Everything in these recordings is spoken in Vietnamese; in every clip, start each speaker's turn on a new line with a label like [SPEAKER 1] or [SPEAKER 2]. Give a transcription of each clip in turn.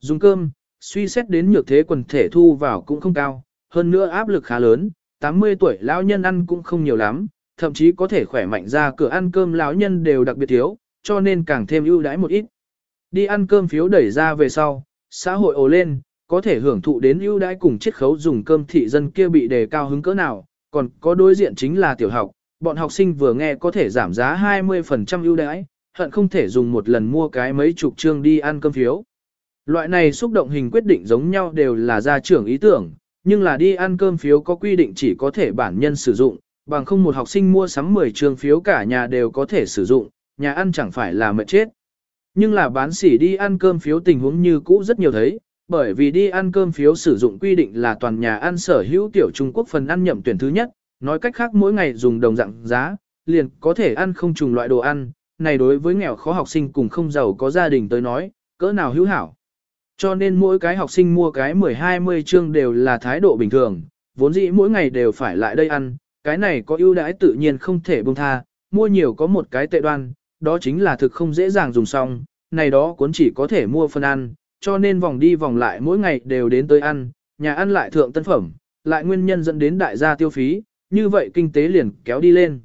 [SPEAKER 1] Dùng cơm, suy xét đến nhược thế quần thể thu vào cũng không cao, hơn nữa áp lực khá lớn, 80 tuổi lão nhân ăn cũng không nhiều lắm, thậm chí có thể khỏe mạnh ra cửa ăn cơm lão nhân đều đặc biệt thiếu, cho nên càng thêm ưu đãi một ít. Đi ăn cơm phiếu đẩy ra về sau, xã hội ồ lên, có thể hưởng thụ đến ưu đãi cùng chiết khấu dùng cơm thị dân kia bị đề cao hứng cỡ nào, còn có đối diện chính là tiểu học, bọn học sinh vừa nghe có thể giảm giá 20% ưu đãi, hận không thể dùng một lần mua cái mấy chục trương đi ăn cơm phiếu. Loại này xúc động hình quyết định giống nhau đều là gia trưởng ý tưởng, nhưng là đi ăn cơm phiếu có quy định chỉ có thể bản nhân sử dụng, bằng không một học sinh mua sắm 10 trường phiếu cả nhà đều có thể sử dụng, nhà ăn chẳng phải là mệt chết. Nhưng là bán sỉ đi ăn cơm phiếu tình huống như cũ rất nhiều thấy, bởi vì đi ăn cơm phiếu sử dụng quy định là toàn nhà ăn sở hữu tiểu Trung Quốc phần ăn nhậm tuyển thứ nhất, nói cách khác mỗi ngày dùng đồng dạng giá, liền có thể ăn không trùng loại đồ ăn, này đối với nghèo khó học sinh cùng không giàu có gia đình tới nói, cỡ nào hữu hảo. Cho nên mỗi cái học sinh mua cái 10-20 chương đều là thái độ bình thường, vốn dĩ mỗi ngày đều phải lại đây ăn, cái này có ưu đãi tự nhiên không thể buông tha, mua nhiều có một cái tệ đoan, đó chính là thực không dễ dàng dùng xong, này đó cuốn chỉ có thể mua phân ăn, cho nên vòng đi vòng lại mỗi ngày đều đến tới ăn, nhà ăn lại thượng tân phẩm, lại nguyên nhân dẫn đến đại gia tiêu phí, như vậy kinh tế liền kéo đi lên.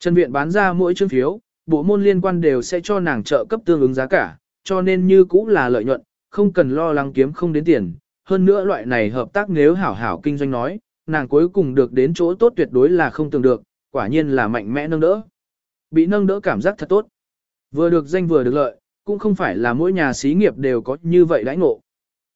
[SPEAKER 1] Trần Viện bán ra mỗi chương phiếu, bộ môn liên quan đều sẽ cho nàng trợ cấp tương ứng giá cả, cho nên như cũ là lợi nhuận, không cần lo lắng kiếm không đến tiền. Hơn nữa loại này hợp tác nếu hảo hảo kinh doanh nói, nàng cuối cùng được đến chỗ tốt tuyệt đối là không tưởng được, quả nhiên là mạnh mẽ nâng đỡ. Bị nâng đỡ cảm giác thật tốt. Vừa được danh vừa được lợi, cũng không phải là mỗi nhà xí nghiệp đều có như vậy đãi ngộ.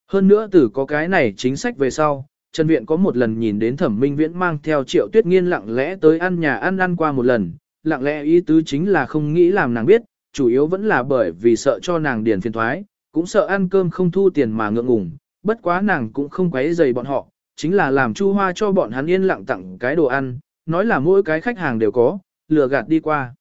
[SPEAKER 1] Hơn nữa từ có cái này chính sách về sau, Trần Viện có một lần nhìn đến thẩm minh viễn mang theo triệu tuyết nghiên lặng lẽ tới ăn nhà ăn ăn qua một lần, lặng lẽ ý tứ chính là không nghĩ làm nàng biết, chủ yếu vẫn là bởi vì sợ cho nàng điền phiền thoái, cũng sợ ăn cơm không thu tiền mà ngượng ngùng, bất quá nàng cũng không quấy dày bọn họ, chính là làm chu hoa cho bọn hắn yên lặng tặng cái đồ ăn, nói là mỗi cái khách hàng đều có, lừa gạt đi qua.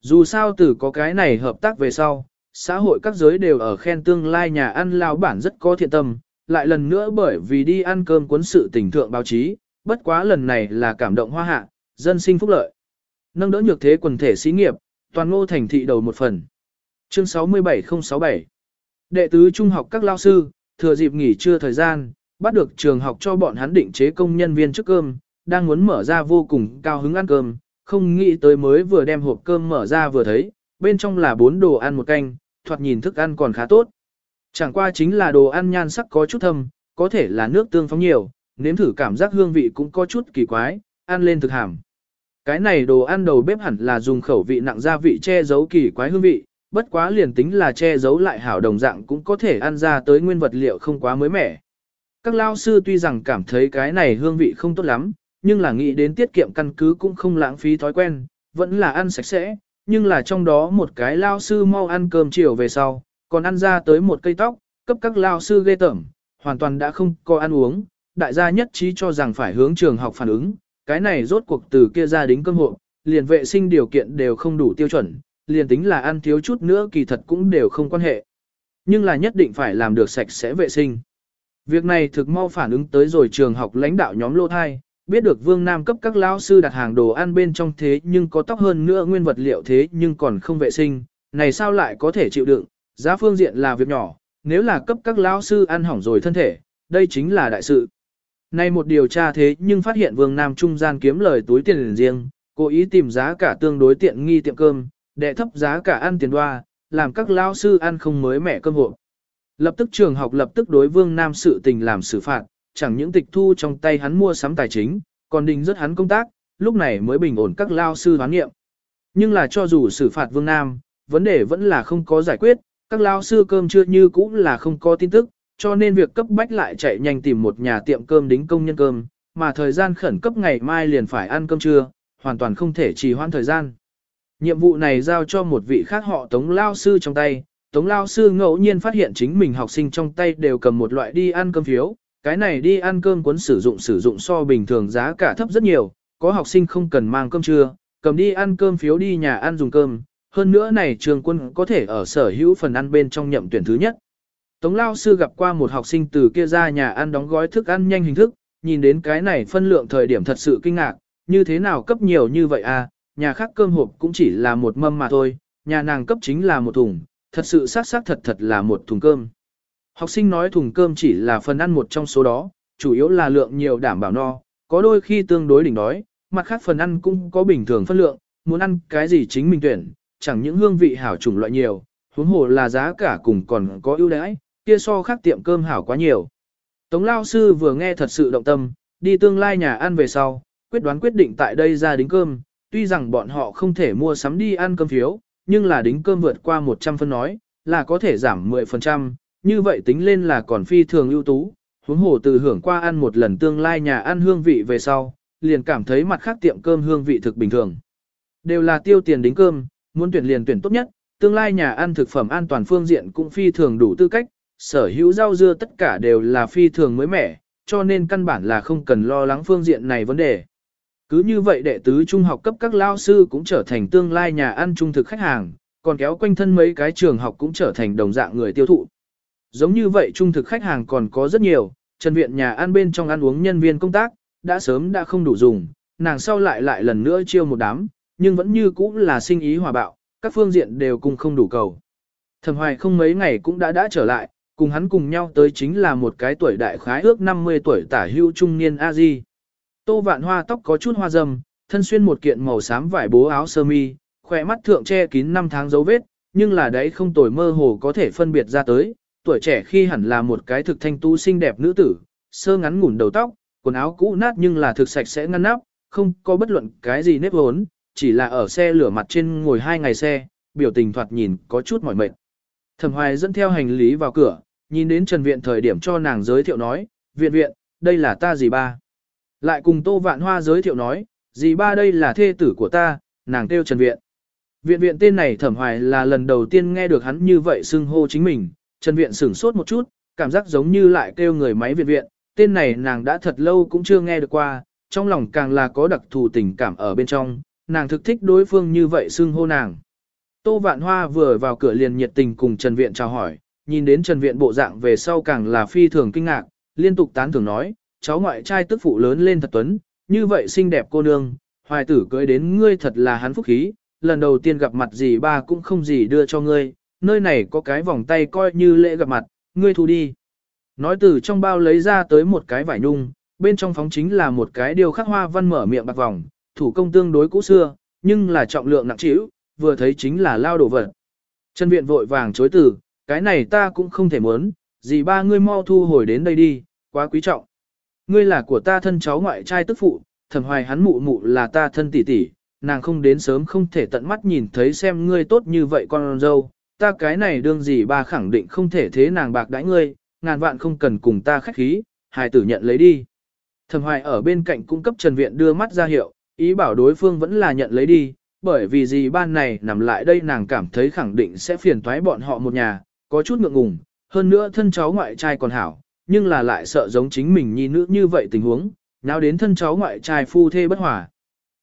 [SPEAKER 1] Dù sao từ có cái này hợp tác về sau, xã hội các giới đều ở khen tương lai nhà ăn lao bản rất có thiện tâm, lại lần nữa bởi vì đi ăn cơm cuốn sự tình thượng báo chí, bất quá lần này là cảm động hoa hạ, dân sinh phúc lợi. Nâng đỡ nhược thế quần thể xí nghiệp, toàn ngô thành thị đầu một phần. Chương 67067 Đệ tứ trung học các lao sư, thừa dịp nghỉ trưa thời gian, bắt được trường học cho bọn hắn định chế công nhân viên trước cơm, đang muốn mở ra vô cùng cao hứng ăn cơm, không nghĩ tới mới vừa đem hộp cơm mở ra vừa thấy, bên trong là bốn đồ ăn một canh, thoạt nhìn thức ăn còn khá tốt. Chẳng qua chính là đồ ăn nhan sắc có chút thâm, có thể là nước tương phóng nhiều, nếm thử cảm giác hương vị cũng có chút kỳ quái, ăn lên thực hàm. Cái này đồ ăn đầu bếp hẳn là dùng khẩu vị nặng gia vị che giấu kỳ quái hương vị, bất quá liền tính là che giấu lại hảo đồng dạng cũng có thể ăn ra tới nguyên vật liệu không quá mới mẻ. Các lao sư tuy rằng cảm thấy cái này hương vị không tốt lắm, nhưng là nghĩ đến tiết kiệm căn cứ cũng không lãng phí thói quen, vẫn là ăn sạch sẽ, nhưng là trong đó một cái lao sư mau ăn cơm chiều về sau, còn ăn ra tới một cây tóc, cấp các lao sư ghê tởm, hoàn toàn đã không có ăn uống, đại gia nhất trí cho rằng phải hướng trường học phản ứng, cái này rốt cuộc từ kia ra đính cơm hộ, liền vệ sinh điều kiện đều không đủ tiêu chuẩn, liền tính là ăn thiếu chút nữa kỳ thật cũng đều không quan hệ. Nhưng là nhất định phải làm được sạch sẽ vệ sinh. Việc này thực mau phản ứng tới rồi trường học lãnh đạo nhóm lô thai, biết được Vương Nam cấp các lão sư đặt hàng đồ ăn bên trong thế nhưng có tóc hơn nữa nguyên vật liệu thế nhưng còn không vệ sinh, này sao lại có thể chịu đựng, giá phương diện là việc nhỏ, nếu là cấp các lão sư ăn hỏng rồi thân thể, đây chính là đại sự. Nay một điều tra thế nhưng phát hiện Vương Nam trung gian kiếm lời túi tiền riêng, cố ý tìm giá cả tương đối tiện nghi tiệm cơm, đệ thấp giá cả ăn tiền đoa, làm các lao sư ăn không mới mẻ cơm hộp. Lập tức trường học lập tức đối Vương Nam sự tình làm xử phạt, chẳng những tịch thu trong tay hắn mua sắm tài chính, còn đình rất hắn công tác, lúc này mới bình ổn các lao sư hoán nghiệm. Nhưng là cho dù xử phạt Vương Nam, vấn đề vẫn là không có giải quyết, các lao sư cơm chưa như cũng là không có tin tức, cho nên việc cấp bách lại chạy nhanh tìm một nhà tiệm cơm đính công nhân cơm, mà thời gian khẩn cấp ngày mai liền phải ăn cơm trưa, hoàn toàn không thể trì hoãn thời gian. Nhiệm vụ này giao cho một vị khác họ Tống Lao Sư trong tay, Tống Lao Sư ngẫu nhiên phát hiện chính mình học sinh trong tay đều cầm một loại đi ăn cơm phiếu, cái này đi ăn cơm cuốn sử dụng sử dụng so bình thường giá cả thấp rất nhiều, có học sinh không cần mang cơm trưa, cầm đi ăn cơm phiếu đi nhà ăn dùng cơm, hơn nữa này trường quân có thể ở sở hữu phần ăn bên trong nhậm tuyển thứ nhất. Tống Lao Sư gặp qua một học sinh từ kia ra nhà ăn đóng gói thức ăn nhanh hình thức, nhìn đến cái này phân lượng thời điểm thật sự kinh ngạc, như thế nào cấp nhiều như vậy à, nhà khác cơm hộp cũng chỉ là một mâm mà thôi, nhà nàng cấp chính là một thùng, thật sự xác xác thật thật là một thùng cơm. Học sinh nói thùng cơm chỉ là phần ăn một trong số đó, chủ yếu là lượng nhiều đảm bảo no, có đôi khi tương đối đỉnh đói, mặt khác phần ăn cũng có bình thường phân lượng, muốn ăn cái gì chính mình tuyển, chẳng những hương vị hảo chủng loại nhiều, huống hồ là giá cả cùng còn có ưu đãi, kia so khác tiệm cơm hảo quá nhiều. Tống lao sư vừa nghe thật sự động tâm, đi tương lai nhà ăn về sau, quyết đoán quyết định tại đây ra đính cơm, tuy rằng bọn họ không thể mua sắm đi ăn cơm phiếu, nhưng là đính cơm vượt qua 100 phân nói, là có thể giảm 10%, như vậy tính lên là còn phi thường ưu tú, huống hồ từ hưởng qua ăn một lần tương lai nhà ăn hương vị về sau, liền cảm thấy mặt khác tiệm cơm hương vị thực bình thường. Đều là tiêu tiền đính cơm, muốn tuyển liền tuyển tốt nhất, tương lai nhà ăn thực phẩm an toàn phương diện cũng phi thường đủ tư cách, sở hữu rau dưa tất cả đều là phi thường mới mẻ, cho nên căn bản là không cần lo lắng phương diện này vấn đề. Cứ như vậy đệ tứ trung học cấp các lao sư cũng trở thành tương lai nhà ăn trung thực khách hàng, còn kéo quanh thân mấy cái trường học cũng trở thành đồng dạng người tiêu thụ. Giống như vậy trung thực khách hàng còn có rất nhiều, Trần Viện nhà ăn bên trong ăn uống nhân viên công tác, đã sớm đã không đủ dùng, nàng sau lại lại lần nữa chiêu một đám, nhưng vẫn như cũ là sinh ý hòa bạo, các phương diện đều cùng không đủ cầu. Thẩm Hoài không mấy ngày cũng đã đã trở lại, cùng hắn cùng nhau tới chính là một cái tuổi đại khái ước 50 tuổi tả hưu trung niên a di. Tô Vạn Hoa tóc có chút hoa râm, thân xuyên một kiện màu xám vải bố áo sơ mi, khỏe mắt thượng che kín năm tháng dấu vết, nhưng là đấy không tuổi mơ hồ có thể phân biệt ra tới, tuổi trẻ khi hẳn là một cái thực thanh tú xinh đẹp nữ tử, sơ ngắn ngủn đầu tóc, quần áo cũ nát nhưng là thực sạch sẽ ngăn nắp, không có bất luận cái gì nếp hốn, chỉ là ở xe lửa mặt trên ngồi hai ngày xe, biểu tình thoạt nhìn có chút mỏi mệt. Thẩm Hoài dẫn theo hành lý vào cửa, nhìn đến Trần Viện thời điểm cho nàng giới thiệu nói, viện viện, đây là ta dì ba. Lại cùng Tô Vạn Hoa giới thiệu nói, dì ba đây là thê tử của ta, nàng kêu Trần Viện. Viện viện tên này Thẩm Hoài là lần đầu tiên nghe được hắn như vậy xưng hô chính mình, Trần Viện sửng sốt một chút, cảm giác giống như lại kêu người máy viện viện, tên này nàng đã thật lâu cũng chưa nghe được qua, trong lòng càng là có đặc thù tình cảm ở bên trong, nàng thực thích đối phương như vậy xưng hô nàng. Tô Vạn Hoa vừa vào cửa liền nhiệt tình cùng Trần Viện chào hỏi, nhìn đến Trần Viện bộ dạng về sau càng là phi thường kinh ngạc, liên tục tán thưởng nói, cháu ngoại trai tức phụ lớn lên thật tuấn, như vậy xinh đẹp cô nương, hoài tử cưới đến ngươi thật là hắn phúc khí, lần đầu tiên gặp mặt gì ba cũng không gì đưa cho ngươi, nơi này có cái vòng tay coi như lễ gặp mặt, ngươi thu đi. Nói từ trong bao lấy ra tới một cái vải nhung, bên trong phóng chính là một cái điều khắc hoa văn mở miệng bạc vòng, thủ công tương đối cũ xưa, nhưng là trọng lượng nặng trĩu, vừa thấy chính là lao đồ vật. Trần Viện vội vàng chối từ, cái này ta cũng không thể muốn, gì ba ngươi mau thu hồi đến đây đi, quá quý trọng. Ngươi là của ta thân cháu ngoại trai tức phụ, thẩm hoài hắn mụ mụ là ta thân tỷ tỷ, nàng không đến sớm không thể tận mắt nhìn thấy xem ngươi tốt như vậy con dâu, ta cái này đương gì ba khẳng định không thể thế nàng bạc đãi ngươi, ngàn vạn không cần cùng ta khách khí, hài tử nhận lấy đi. Thẩm hoài ở bên cạnh cung cấp Trần Viện đưa mắt ra hiệu, ý bảo đối phương vẫn là nhận lấy đi, bởi vì gì ban này nằm lại đây nàng cảm thấy khẳng định sẽ phiền toái bọn họ một nhà, có chút ngượng ngùng, hơn nữa thân cháu ngoại trai còn hảo, nhưng là lại sợ giống chính mình nhi nữ như vậy tình huống, nào đến thân cháu ngoại trai phu thê bất hòa.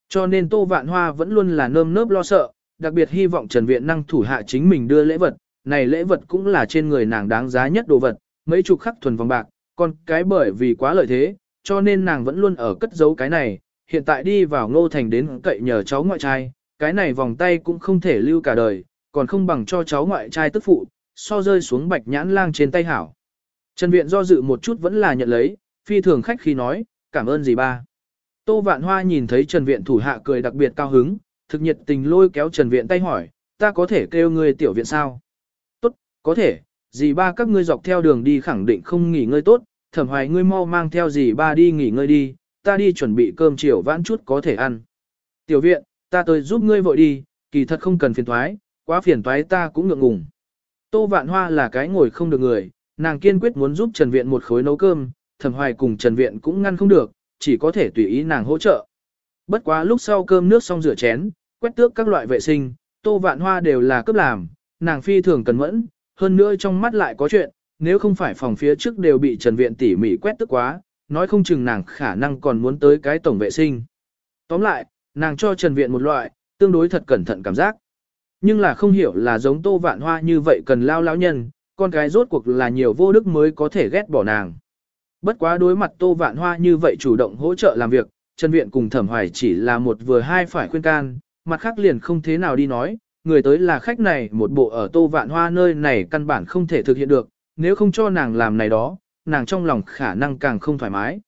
[SPEAKER 1] Cho nên Tô Vạn Hoa vẫn luôn là nơm nớp lo sợ, đặc biệt hy vọng Trần Viện năng thủ hạ chính mình đưa lễ vật, này lễ vật cũng là trên người nàng đáng giá nhất đồ vật, mấy chục khắc thuần vòng bạc, còn cái bởi vì quá lợi thế, cho nên nàng vẫn luôn ở cất giấu cái này, hiện tại đi vào ngô thành đến cậy nhờ cháu ngoại trai, cái này vòng tay cũng không thể lưu cả đời, còn không bằng cho cháu ngoại trai tức phụ, so rơi xuống bạch nhãn lang trên tay hảo. Trần Viện do dự một chút vẫn là nhận lấy, phi thường khách khi nói, cảm ơn gì ba. Tô Vạn Hoa nhìn thấy Trần Viện thủ hạ cười đặc biệt cao hứng, thực nhiệt tình lôi kéo Trần Viện tay hỏi, ta có thể kêu ngươi tiểu viện sao? Tốt, có thể, dì ba các ngươi dọc theo đường đi khẳng định không nghỉ ngơi tốt, thẩm hoài ngươi mau mang theo dì ba đi nghỉ ngơi đi, ta đi chuẩn bị cơm chiều vãn chút có thể ăn. Tiểu viện, ta tới giúp ngươi vội đi, kỳ thật không cần phiền thoái, quá phiền thoái ta cũng ngượng ngùng. Tô Vạn Hoa là cái ngồi không được người, nàng kiên quyết muốn giúp Trần Viện một khối nấu cơm, thẩm hoài cùng Trần Viện cũng ngăn không được, chỉ có thể tùy ý nàng hỗ trợ. Bất quá lúc sau cơm nước xong rửa chén, quét tước các loại vệ sinh, Tô Vạn Hoa đều là cấp làm, nàng phi thường cần mẫn, hơn nữa trong mắt lại có chuyện, nếu không phải phòng phía trước đều bị Trần Viện tỉ mỉ quét tước quá, nói không chừng nàng khả năng còn muốn tới cái tổng vệ sinh. Tóm lại, nàng cho Trần Viện một loại, tương đối thật cẩn thận cảm giác. Nhưng là không hiểu là giống Tô Vạn Hoa như vậy cần lao lão nhân, con cái rốt cuộc là nhiều vô đức mới có thể ghét bỏ nàng. Bất quá đối mặt Tô Vạn Hoa như vậy chủ động hỗ trợ làm việc, Trần Viện cùng Thẩm Hoài chỉ là một vừa hai phải khuyên can, mặt khác liền không thế nào đi nói, người tới là khách này một bộ ở Tô Vạn Hoa nơi này căn bản không thể thực hiện được, nếu không cho nàng làm này đó, nàng trong lòng khả năng càng không thoải mái.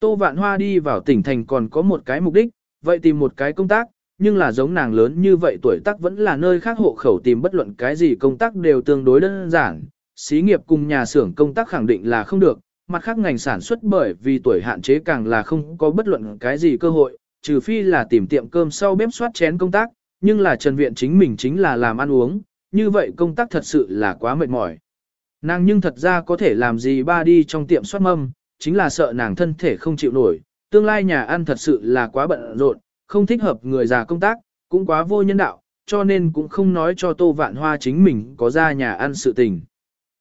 [SPEAKER 1] Tô Vạn Hoa đi vào tỉnh thành còn có một cái mục đích, vậy tìm một cái công tác, nhưng là giống nàng lớn như vậy tuổi tác vẫn là nơi khác hộ khẩu tìm bất luận cái gì công tác đều tương đối đơn giản. Xí nghiệp cùng nhà xưởng công tác khẳng định là không được, mặt khác ngành sản xuất bởi vì tuổi hạn chế càng là không có bất luận cái gì cơ hội, trừ phi là tìm tiệm cơm sau bếp soát chén công tác, nhưng là Trần Viện chính mình chính là làm ăn uống, như vậy công tác thật sự là quá mệt mỏi. Nàng nhưng thật ra có thể làm gì ba đi trong tiệm soát mâm, chính là sợ nàng thân thể không chịu nổi, tương lai nhà ăn thật sự là quá bận rộn, không thích hợp người già công tác, cũng quá vô nhân đạo, cho nên cũng không nói cho Tô Vạn Hoa chính mình có ra nhà ăn sự tình.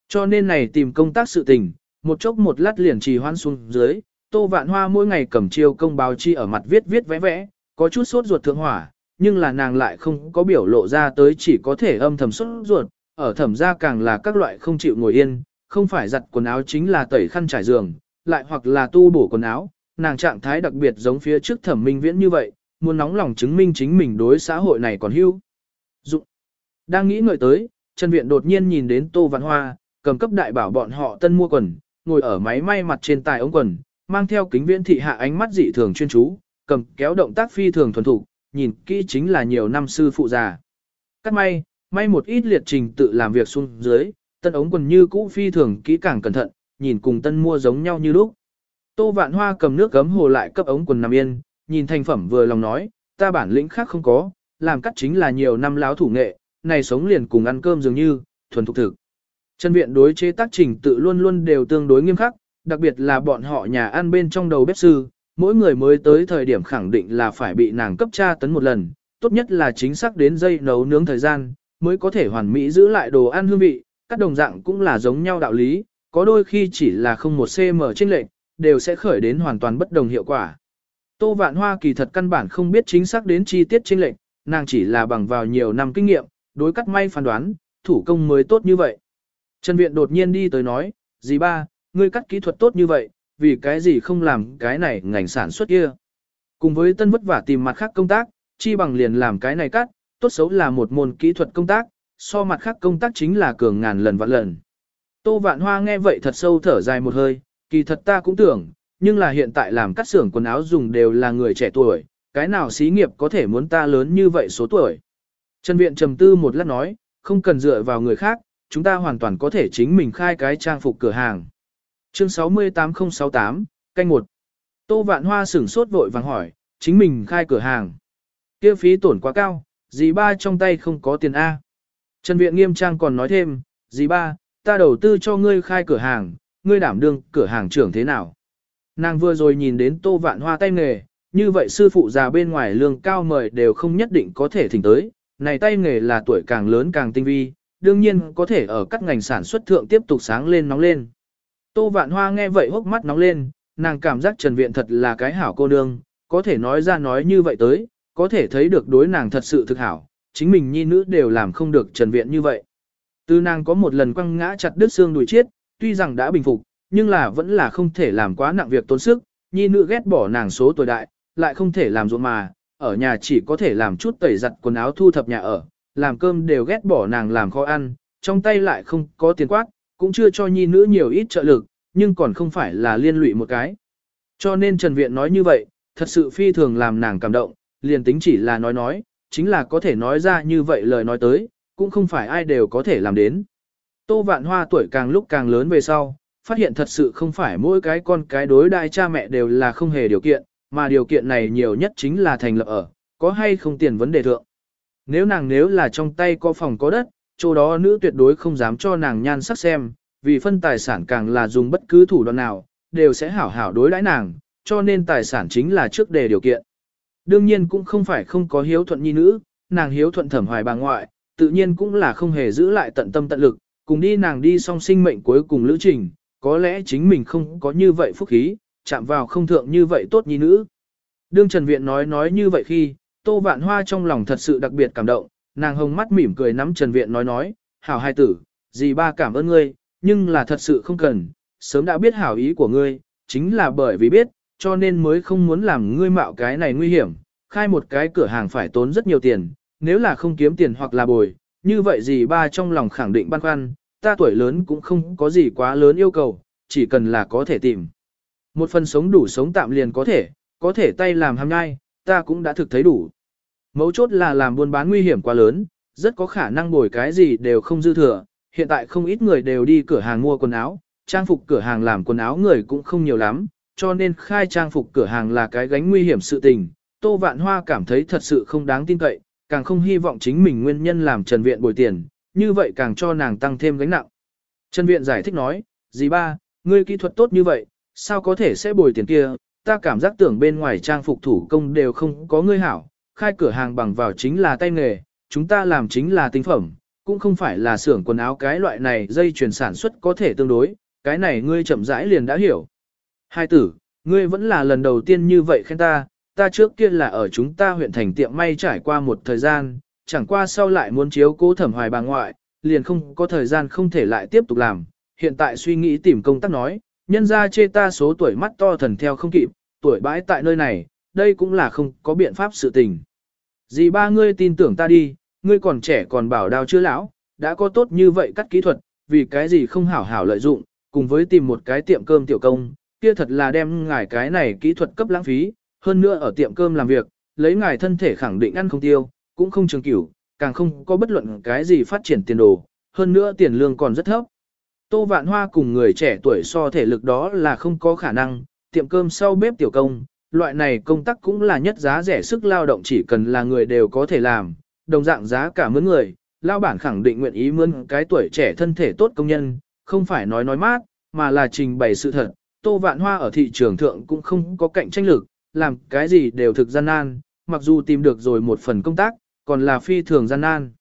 [SPEAKER 1] Cho nên này tìm công tác sự tình, một chốc một lát liền trì hoãn xuống dưới, Tô Vạn Hoa mỗi ngày cầm chiêu công báo chi ở mặt viết viết vẽ vẽ, có chút sốt ruột thượng hỏa, nhưng là nàng lại không có biểu lộ ra tới chỉ có thể âm thầm sốt ruột, ở thẩm gia càng là các loại không chịu ngồi yên, không phải giặt quần áo chính là tẩy khăn trải giường, lại hoặc là tu bổ quần áo, nàng trạng thái đặc biệt giống phía trước thẩm minh viễn như vậy, muốn nóng lòng chứng minh chính mình đối xã hội này còn hưu. Dụng. Đang nghĩ ngợi tới, Trần Viện đột nhiên nhìn đến Tô Văn Hoa, cầm cấp đại bảo bọn họ tân mua quần, ngồi ở máy may mặt trên tài ống quần, mang theo kính viễn thị hạ ánh mắt dị thường chuyên chú, cầm kéo động tác phi thường thuần thục, nhìn kỹ chính là nhiều năm sư phụ già. Cắt may, may một ít liệt trình tự làm việc xuống dưới, tân ống quần như cũ phi thường kỹ càng cẩn thận, nhìn cùng tân mua giống nhau như lúc. Tô Vạn Hoa cầm nước gấm hồ lại cấp ống quần nằm yên, nhìn thành phẩm vừa lòng nói, ta bản lĩnh khác không có, làm cắt chính là nhiều năm láo thủ nghệ, này sống liền cùng ăn cơm dường như, thuần thục thực. Chân viện đối chế tác trình tự luôn luôn đều tương đối nghiêm khắc, đặc biệt là bọn họ nhà ăn bên trong đầu bếp sư, mỗi người mới tới thời điểm khẳng định là phải bị nàng cấp tra tấn một lần, tốt nhất là chính xác đến dây nấu nướng thời gian, mới có thể hoàn mỹ giữ lại đồ ăn hương vị, các đồng dạng cũng là giống nhau đạo lý, có đôi khi chỉ là không một cm trên lệnh, đều sẽ khởi đến hoàn toàn bất đồng hiệu quả. Tô Vạn Hoa kỳ thật căn bản không biết chính xác đến chi tiết trên lệnh, nàng chỉ là bằng vào nhiều năm kinh nghiệm, đối cắt may phán đoán, thủ công mới tốt như vậy. Trần Viện đột nhiên đi tới nói, dì ba, ngươi cắt kỹ thuật tốt như vậy, vì cái gì không làm cái này ngành sản xuất kia. Cùng với tân vất vả tìm mặt khác công tác, chi bằng liền làm cái này cắt, tốt xấu là một môn kỹ thuật công tác, so mặt khác công tác chính là cường ngàn lần vạn lần. Tô Vạn Hoa nghe vậy thật sâu thở dài một hơi, kỳ thật ta cũng tưởng, nhưng là hiện tại làm cắt xưởng quần áo dùng đều là người trẻ tuổi, cái nào xí nghiệp có thể muốn ta lớn như vậy số tuổi. Trần Viện trầm tư một lát nói, không cần dựa vào người khác, chúng ta hoàn toàn có thể chính mình khai cái trang phục cửa hàng. Chương 68068, canh một. Tô Vạn Hoa sửng sốt vội vàng hỏi, chính mình khai cửa hàng. Kia phí tổn quá cao, dì ba trong tay không có tiền A. Trần Viện nghiêm trang còn nói thêm, dì ba, ta đầu tư cho ngươi khai cửa hàng, ngươi đảm đương cửa hàng trưởng thế nào. Nàng vừa rồi nhìn đến Tô Vạn Hoa tay nghề, như vậy sư phụ già bên ngoài lương cao mời đều không nhất định có thể thỉnh tới, này tay nghề là tuổi càng lớn càng tinh vi, đương nhiên có thể ở các ngành sản xuất thượng tiếp tục sáng lên nóng lên. Tô Vạn Hoa nghe vậy hốc mắt nóng lên, nàng cảm giác Trần Viện thật là cái hảo cô nương, có thể nói ra nói như vậy tới, có thể thấy được đối nàng thật sự thực hảo, chính mình nhi nữ đều làm không được Trần Viện như vậy. Từ nàng có một lần quăng ngã chặt đứt xương đùi chết, tuy rằng đã bình phục, nhưng là vẫn là không thể làm quá nặng việc tốn sức, nhi nữ ghét bỏ nàng số tuổi đại, lại không thể làm ruộng mà, ở nhà chỉ có thể làm chút tẩy giặt quần áo thu thập nhà ở, làm cơm đều ghét bỏ nàng làm khó ăn, trong tay lại không có tiền quát, cũng chưa cho nhi nữ nhiều ít trợ lực, nhưng còn không phải là liên lụy một cái. Cho nên Trần Viện nói như vậy, thật sự phi thường làm nàng cảm động, liền tính chỉ là nói nói, chính là có thể nói ra như vậy lời nói tới, cũng không phải ai đều có thể làm đến. Tô Vạn Hoa tuổi càng lúc càng lớn về sau, phát hiện thật sự không phải mỗi cái con cái đối đại cha mẹ đều là không hề điều kiện, mà điều kiện này nhiều nhất chính là thành lập ở, có hay không tiền vấn đề thượng. Nếu nàng nếu là trong tay có phòng có đất, chỗ đó nữ tuyệt đối không dám cho nàng nhan sắc xem, vì phân tài sản càng là dùng bất cứ thủ đoạn nào, đều sẽ hảo hảo đối đãi nàng, cho nên tài sản chính là trước đề điều kiện. Đương nhiên cũng không phải không có hiếu thuận nhi nữ, nàng hiếu thuận thẩm hoài bà ngoại, tự nhiên cũng là không hề giữ lại tận tâm tận lực, cùng đi nàng đi song sinh mệnh cuối cùng lữ trình, có lẽ chính mình không có như vậy phúc khí, chạm vào không thượng như vậy tốt nhi nữ. Đương Trần Viện nói nói như vậy khi, Tô Vạn Hoa trong lòng thật sự đặc biệt cảm động, nàng hồng mắt mỉm cười nắm Trần Viện nói nói, hảo hai tử, dì ba cảm ơn ngươi, nhưng là thật sự không cần, sớm đã biết hảo ý của ngươi, chính là bởi vì biết, cho nên mới không muốn làm ngươi mạo cái này nguy hiểm, khai một cái cửa hàng phải tốn rất nhiều tiền, nếu là không kiếm tiền hoặc là bồi, như vậy dì ba trong lòng khẳng định băn khoăn, ta tuổi lớn cũng không có gì quá lớn yêu cầu, chỉ cần là có thể tìm. Một phần sống đủ sống tạm liền có thể, có thể tay làm ham nhai, ta cũng đã thực thấy đủ. Mấu chốt là làm buôn bán nguy hiểm quá lớn, rất có khả năng bồi cái gì đều không dư thừa. Hiện tại không ít người đều đi cửa hàng mua quần áo, trang phục cửa hàng làm quần áo người cũng không nhiều lắm, cho nên khai trang phục cửa hàng là cái gánh nguy hiểm sự tình. Tô Vạn Hoa cảm thấy thật sự không đáng tin cậy, càng không hy vọng chính mình nguyên nhân làm Trần Viện bồi tiền, như vậy càng cho nàng tăng thêm gánh nặng. Trần Viện giải thích nói, dì ba, ngươi kỹ thuật tốt như vậy, sao có thể sẽ bồi tiền kia, ta cảm giác tưởng bên ngoài trang phục thủ công đều không có ngươi hảo, khai cửa hàng bằng vào chính là tay nghề, chúng ta làm chính là tinh phẩm, cũng không phải là xưởng quần áo cái loại này dây chuyển sản xuất có thể tương đối, cái này ngươi chậm rãi liền đã hiểu. Hai tử, ngươi vẫn là lần đầu tiên như vậy khen ta, ta trước kia là ở chúng ta huyện thành tiệm may trải qua một thời gian, chẳng qua sau lại muốn chiếu cố thẩm hoài bà ngoại, liền không có thời gian không thể lại tiếp tục làm, hiện tại suy nghĩ tìm công tác nói, nhân ra chê ta số tuổi mắt to thần theo không kịp, tuổi bãi tại nơi này, đây cũng là không có biện pháp sự tình. Dì ba ngươi tin tưởng ta đi, ngươi còn trẻ còn bảo đào chưa lão, đã có tốt như vậy cắt kỹ thuật, vì cái gì không hảo hảo lợi dụng, cùng với tìm một cái tiệm cơm tiểu công, kia thật là đem ngài cái này kỹ thuật cấp lãng phí, hơn nữa ở tiệm cơm làm việc, lấy ngài thân thể khẳng định ăn không tiêu, cũng không trường cửu, càng không có bất luận cái gì phát triển tiền đồ, hơn nữa tiền lương còn rất thấp. Tô Vạn Hoa cùng người trẻ tuổi so thể lực đó là không có khả năng, tiệm cơm sau bếp tiểu công, loại này công tác cũng là nhất giá rẻ sức lao động chỉ cần là người đều có thể làm, đồng dạng giá cả mướn người, lao bản khẳng định nguyện ý mướn cái tuổi trẻ thân thể tốt công nhân, không phải nói nói mát, mà là trình bày sự thật. Tô Vạn Hoa ở thị trường thượng cũng không có cạnh tranh lực, làm cái gì đều thực gian nan, mặc dù tìm được rồi một phần công tác, còn là phi thường gian nan.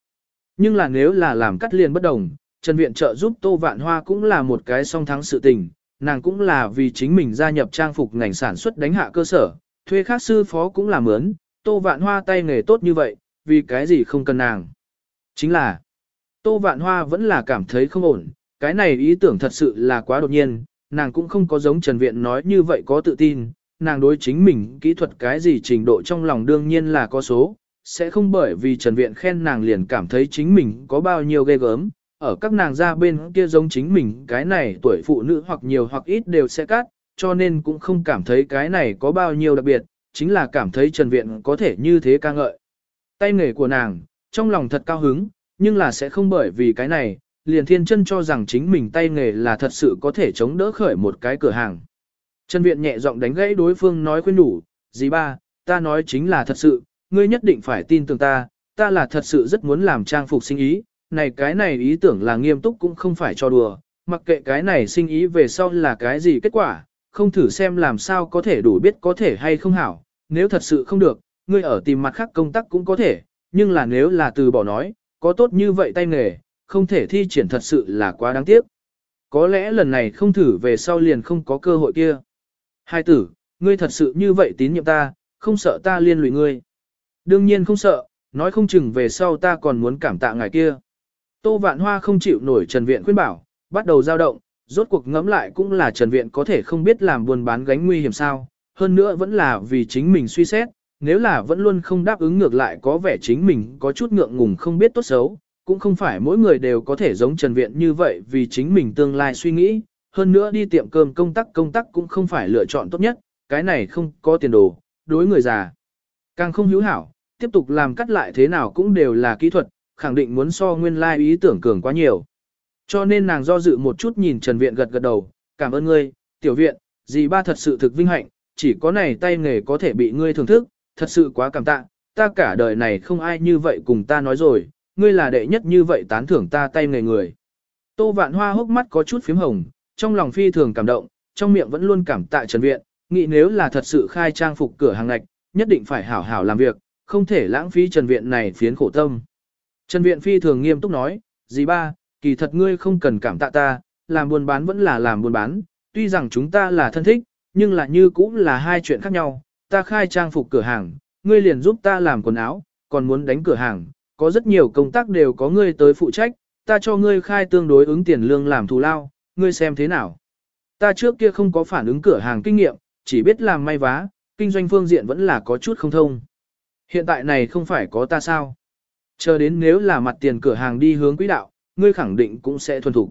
[SPEAKER 1] Nhưng là nếu là làm cắt liền bất đồng, Trần Viện trợ giúp Tô Vạn Hoa cũng là một cái song thắng sự tình, nàng cũng là vì chính mình gia nhập trang phục ngành sản xuất đánh hạ cơ sở, thuê khác sư phó cũng là mướn, Tô Vạn Hoa tay nghề tốt như vậy, vì cái gì không cần nàng. Chính là, Tô Vạn Hoa vẫn là cảm thấy không ổn, cái này ý tưởng thật sự là quá đột nhiên, nàng cũng không có giống Trần Viện nói như vậy có tự tin, nàng đối chính mình kỹ thuật cái gì trình độ trong lòng đương nhiên là có số, sẽ không bởi vì Trần Viện khen nàng liền cảm thấy chính mình có bao nhiêu ghê gớm, ở các nàng ra bên kia giống chính mình cái này tuổi phụ nữ hoặc nhiều hoặc ít đều sẽ cắt, cho nên cũng không cảm thấy cái này có bao nhiêu đặc biệt, chính là cảm thấy Trần Viện có thể như thế ca ngợi. Tay nghề của nàng, trong lòng thật cao hứng, nhưng là sẽ không bởi vì cái này, liền thiên chân cho rằng chính mình tay nghề là thật sự có thể chống đỡ khởi một cái cửa hàng. Trần Viện nhẹ giọng đánh gãy đối phương nói khuyên đủ, dì ba, ta nói chính là thật sự, ngươi nhất định phải tin tưởng ta, ta là thật sự rất muốn làm trang phục sinh ý, này cái này ý tưởng là nghiêm túc cũng không phải cho đùa, mặc kệ cái này sinh ý về sau là cái gì kết quả, không thử xem làm sao có thể đủ biết có thể hay không hảo, nếu thật sự không được, ngươi ở tìm mặt khác công tác cũng có thể, nhưng là nếu là từ bỏ nói, có tốt như vậy tay nghề, không thể thi triển thật sự là quá đáng tiếc. Có lẽ lần này không thử về sau liền không có cơ hội kia. Hai tử, ngươi thật sự như vậy tín nhiệm ta, không sợ ta liên lụy ngươi. Đương nhiên không sợ, nói không chừng về sau ta còn muốn cảm tạ ngài kia. Tô Vạn Hoa không chịu nổi Trần Viện khuyên bảo, bắt đầu dao động, rốt cuộc ngẫm lại cũng là Trần Viện có thể không biết làm buôn bán gánh nguy hiểm sao, hơn nữa vẫn là vì chính mình suy xét, nếu là vẫn luôn không đáp ứng ngược lại có vẻ chính mình có chút ngượng ngùng không biết tốt xấu, cũng không phải mỗi người đều có thể giống Trần Viện như vậy vì chính mình tương lai suy nghĩ, hơn nữa đi tiệm cơm công tác công tác cũng không phải lựa chọn tốt nhất, cái này không có tiền đồ, đối người già. Càng không hữu hảo, tiếp tục làm cắt lại thế nào cũng đều là kỹ thuật, khẳng định muốn so nguyên lai like ý tưởng cường quá nhiều. Cho nên nàng do dự một chút nhìn Trần Viện gật gật đầu, cảm ơn ngươi, tiểu viện, dì ba thật sự thực vinh hạnh, chỉ có này tay nghề có thể bị ngươi thưởng thức, thật sự quá cảm tạ, ta cả đời này không ai như vậy cùng ta nói rồi, ngươi là đệ nhất như vậy tán thưởng ta tay nghề người. Tô vạn hoa hốc mắt có chút phím hồng, trong lòng phi thường cảm động, trong miệng vẫn luôn cảm tạ Trần Viện, nghĩ nếu là thật sự khai trang phục cửa hàng ngạch, nhất định phải hảo hảo làm việc, không thể lãng phí Trần Viện này phiến khổ tâm. Trần Viện phi thường nghiêm túc nói, dì ba, kỳ thật ngươi không cần cảm tạ ta, làm buôn bán vẫn là làm buôn bán, tuy rằng chúng ta là thân thích, nhưng là như cũng là hai chuyện khác nhau, ta khai trang phục cửa hàng, ngươi liền giúp ta làm quần áo, còn muốn đánh cửa hàng, có rất nhiều công tác đều có ngươi tới phụ trách, ta cho ngươi khai tương đối ứng tiền lương làm thù lao, ngươi xem thế nào. Ta trước kia không có phản ứng cửa hàng kinh nghiệm, chỉ biết làm may vá, kinh doanh phương diện vẫn là có chút không thông. Hiện tại này không phải có ta sao. Chờ đến nếu là mặt tiền cửa hàng đi hướng quỹ đạo, ngươi khẳng định cũng sẽ thuần thục.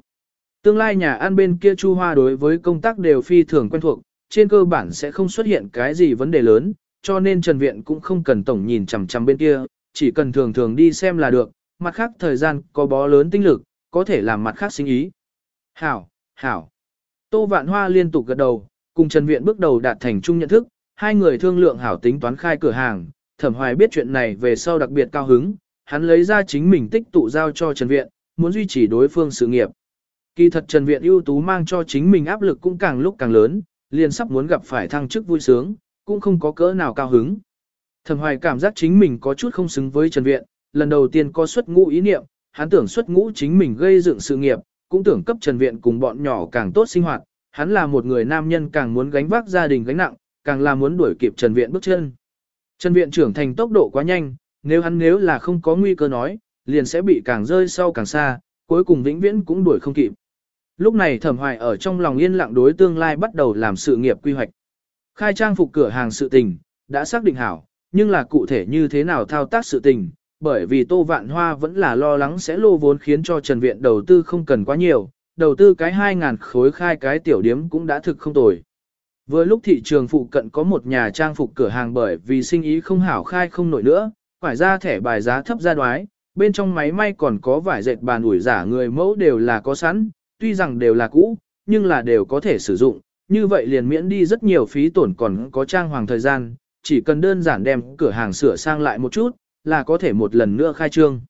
[SPEAKER 1] Tương lai nhà ăn bên kia Chu Hoa đối với công tác đều phi thường quen thuộc, trên cơ bản sẽ không xuất hiện cái gì vấn đề lớn, cho nên Trần Viện cũng không cần tổng nhìn chằm chằm bên kia, chỉ cần thường thường đi xem là được, mặt khác thời gian có bó lớn tinh lực, có thể làm mặt khác sinh ý. Hảo, hảo. Tô Vạn Hoa liên tục gật đầu, cùng Trần Viện bước đầu đạt thành chung nhận thức, hai người thương lượng hảo tính toán khai cửa hàng, Thẩm Hoài biết chuyện này về sau đặc biệt cao hứng, hắn lấy ra chính mình tích tụ giao cho Trần Viện, muốn duy trì đối phương sự nghiệp. Kỳ thật Trần Viện ưu tú mang cho chính mình áp lực cũng càng lúc càng lớn, liền sắp muốn gặp phải thăng chức vui sướng, cũng không có cỡ nào cao hứng. Thẩm Hoài cảm giác chính mình có chút không xứng với Trần Viện, lần đầu tiên có xuất ngũ ý niệm, hắn tưởng xuất ngũ chính mình gây dựng sự nghiệp, cũng tưởng cấp Trần Viện cùng bọn nhỏ càng tốt sinh hoạt, hắn là một người nam nhân càng muốn gánh vác gia đình gánh nặng, càng là muốn đuổi kịp Trần Viện bước chân. Trần Viện trưởng thành tốc độ quá nhanh, nếu hắn nếu là không có nguy cơ nói, liền sẽ bị càng rơi sau càng xa, cuối cùng vĩnh viễn cũng đuổi không kịp. Lúc này Thẩm Hoài ở trong lòng yên lặng đối tương lai bắt đầu làm sự nghiệp quy hoạch. Khai trang phục cửa hàng sự tình, đã xác định hảo, nhưng là cụ thể như thế nào thao tác sự tình, bởi vì Tô Vạn Hoa vẫn là lo lắng sẽ lô vốn khiến cho Trần Viện đầu tư không cần quá nhiều, đầu tư cái 2.000 khối khai cái tiểu điếm cũng đã thực không tồi. Vừa lúc thị trường phụ cận có một nhà trang phục cửa hàng bởi vì sinh ý không hảo khai không nổi nữa, quải ra thẻ bài giá thấp ra đoái, bên trong máy may còn có vải dệt bàn ủi giả người mẫu đều là có sẵn, tuy rằng đều là cũ, nhưng là đều có thể sử dụng, như vậy liền miễn đi rất nhiều phí tổn còn có trang hoàng thời gian, chỉ cần đơn giản đem cửa hàng sửa sang lại một chút, là có thể một lần nữa khai trương.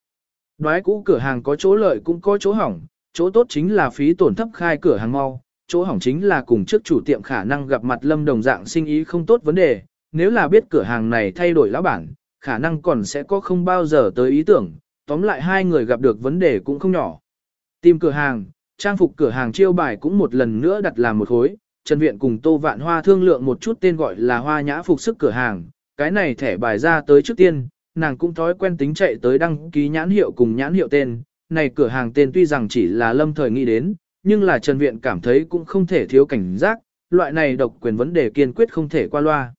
[SPEAKER 1] Đoái cũ cửa hàng có chỗ lợi cũng có chỗ hỏng, chỗ tốt chính là phí tổn thấp khai cửa hàng mau, chỗ hỏng chính là cùng trước chủ tiệm khả năng gặp mặt lâm đồng dạng sinh ý không tốt vấn đề, nếu là biết cửa hàng này thay đổi lão bản, khả năng còn sẽ có không bao giờ tới ý tưởng, tóm lại hai người gặp được vấn đề cũng không nhỏ. Tìm cửa hàng, trang phục cửa hàng chiêu bài cũng một lần nữa đặt làm một khối, Trần Viện cùng Tô Vạn Hoa thương lượng một chút tên gọi là Hoa Nhã Phục Sức cửa hàng, cái này thẻ bài ra tới trước tiên, nàng cũng thói quen tính chạy tới đăng ký nhãn hiệu cùng nhãn hiệu tên, này cửa hàng tên tuy rằng chỉ là lâm thời nghĩ đến, nhưng là Trần Viện cảm thấy cũng không thể thiếu cảnh giác, loại này độc quyền vấn đề kiên quyết không thể qua loa.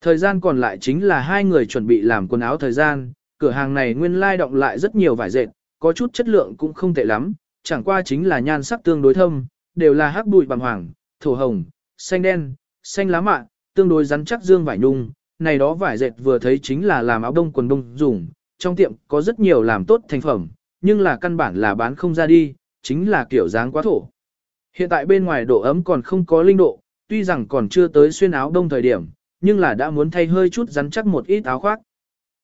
[SPEAKER 1] Thời gian còn lại chính là hai người chuẩn bị làm quần áo thời gian, cửa hàng này nguyên lai động lại rất nhiều vải dệt, có chút chất lượng cũng không tệ lắm, chẳng qua chính là nhan sắc tương đối thâm, đều là hắc bụi bằng hoàng, thổ hồng, xanh đen, xanh lá mạ, tương đối rắn chắc dương vải nhung, này đó vải dệt vừa thấy chính là làm áo đông quần đông dùng, trong tiệm có rất nhiều làm tốt thành phẩm, nhưng là căn bản là bán không ra đi, chính là kiểu dáng quá thổ. Hiện tại bên ngoài độ ấm còn không có linh độ, tuy rằng còn chưa tới xuyên áo đông thời điểm, nhưng là đã muốn thay hơi chút rắn chắc một ít áo khoác.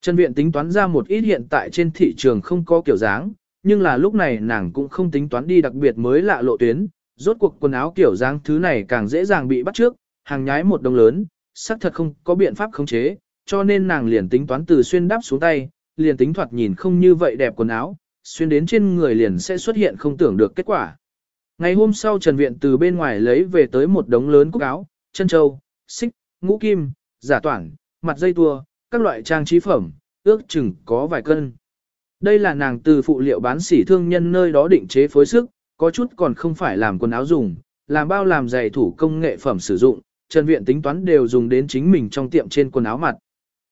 [SPEAKER 1] Trần Viện tính toán ra một ít hiện tại trên thị trường không có kiểu dáng, nhưng là lúc này nàng cũng không tính toán đi đặc biệt mới lạ lộ tuyến, rốt cuộc quần áo kiểu dáng thứ này càng dễ dàng bị bắt trước, hàng nhái một đồng lớn, xác thật không có biện pháp khống chế, cho nên nàng liền tính toán từ xuyên đáp xuống tay, liền tính thoạt nhìn không như vậy đẹp quần áo, xuyên đến trên người liền sẽ xuất hiện không tưởng được kết quả. Ngày hôm sau Trần Viện từ bên ngoài lấy về tới một đống lớn cúc áo, chân châu, xích, ngũ kim, giả toản, mặt dây tua, các loại trang trí phẩm, ước chừng có vài cân. Đây là nàng từ phụ liệu bán sỉ thương nhân nơi đó định chế phối sức, có chút còn không phải làm quần áo dùng, làm bao làm giày thủ công nghệ phẩm sử dụng, Trần Viện tính toán đều dùng đến chính mình trong tiệm trên quần áo mặt.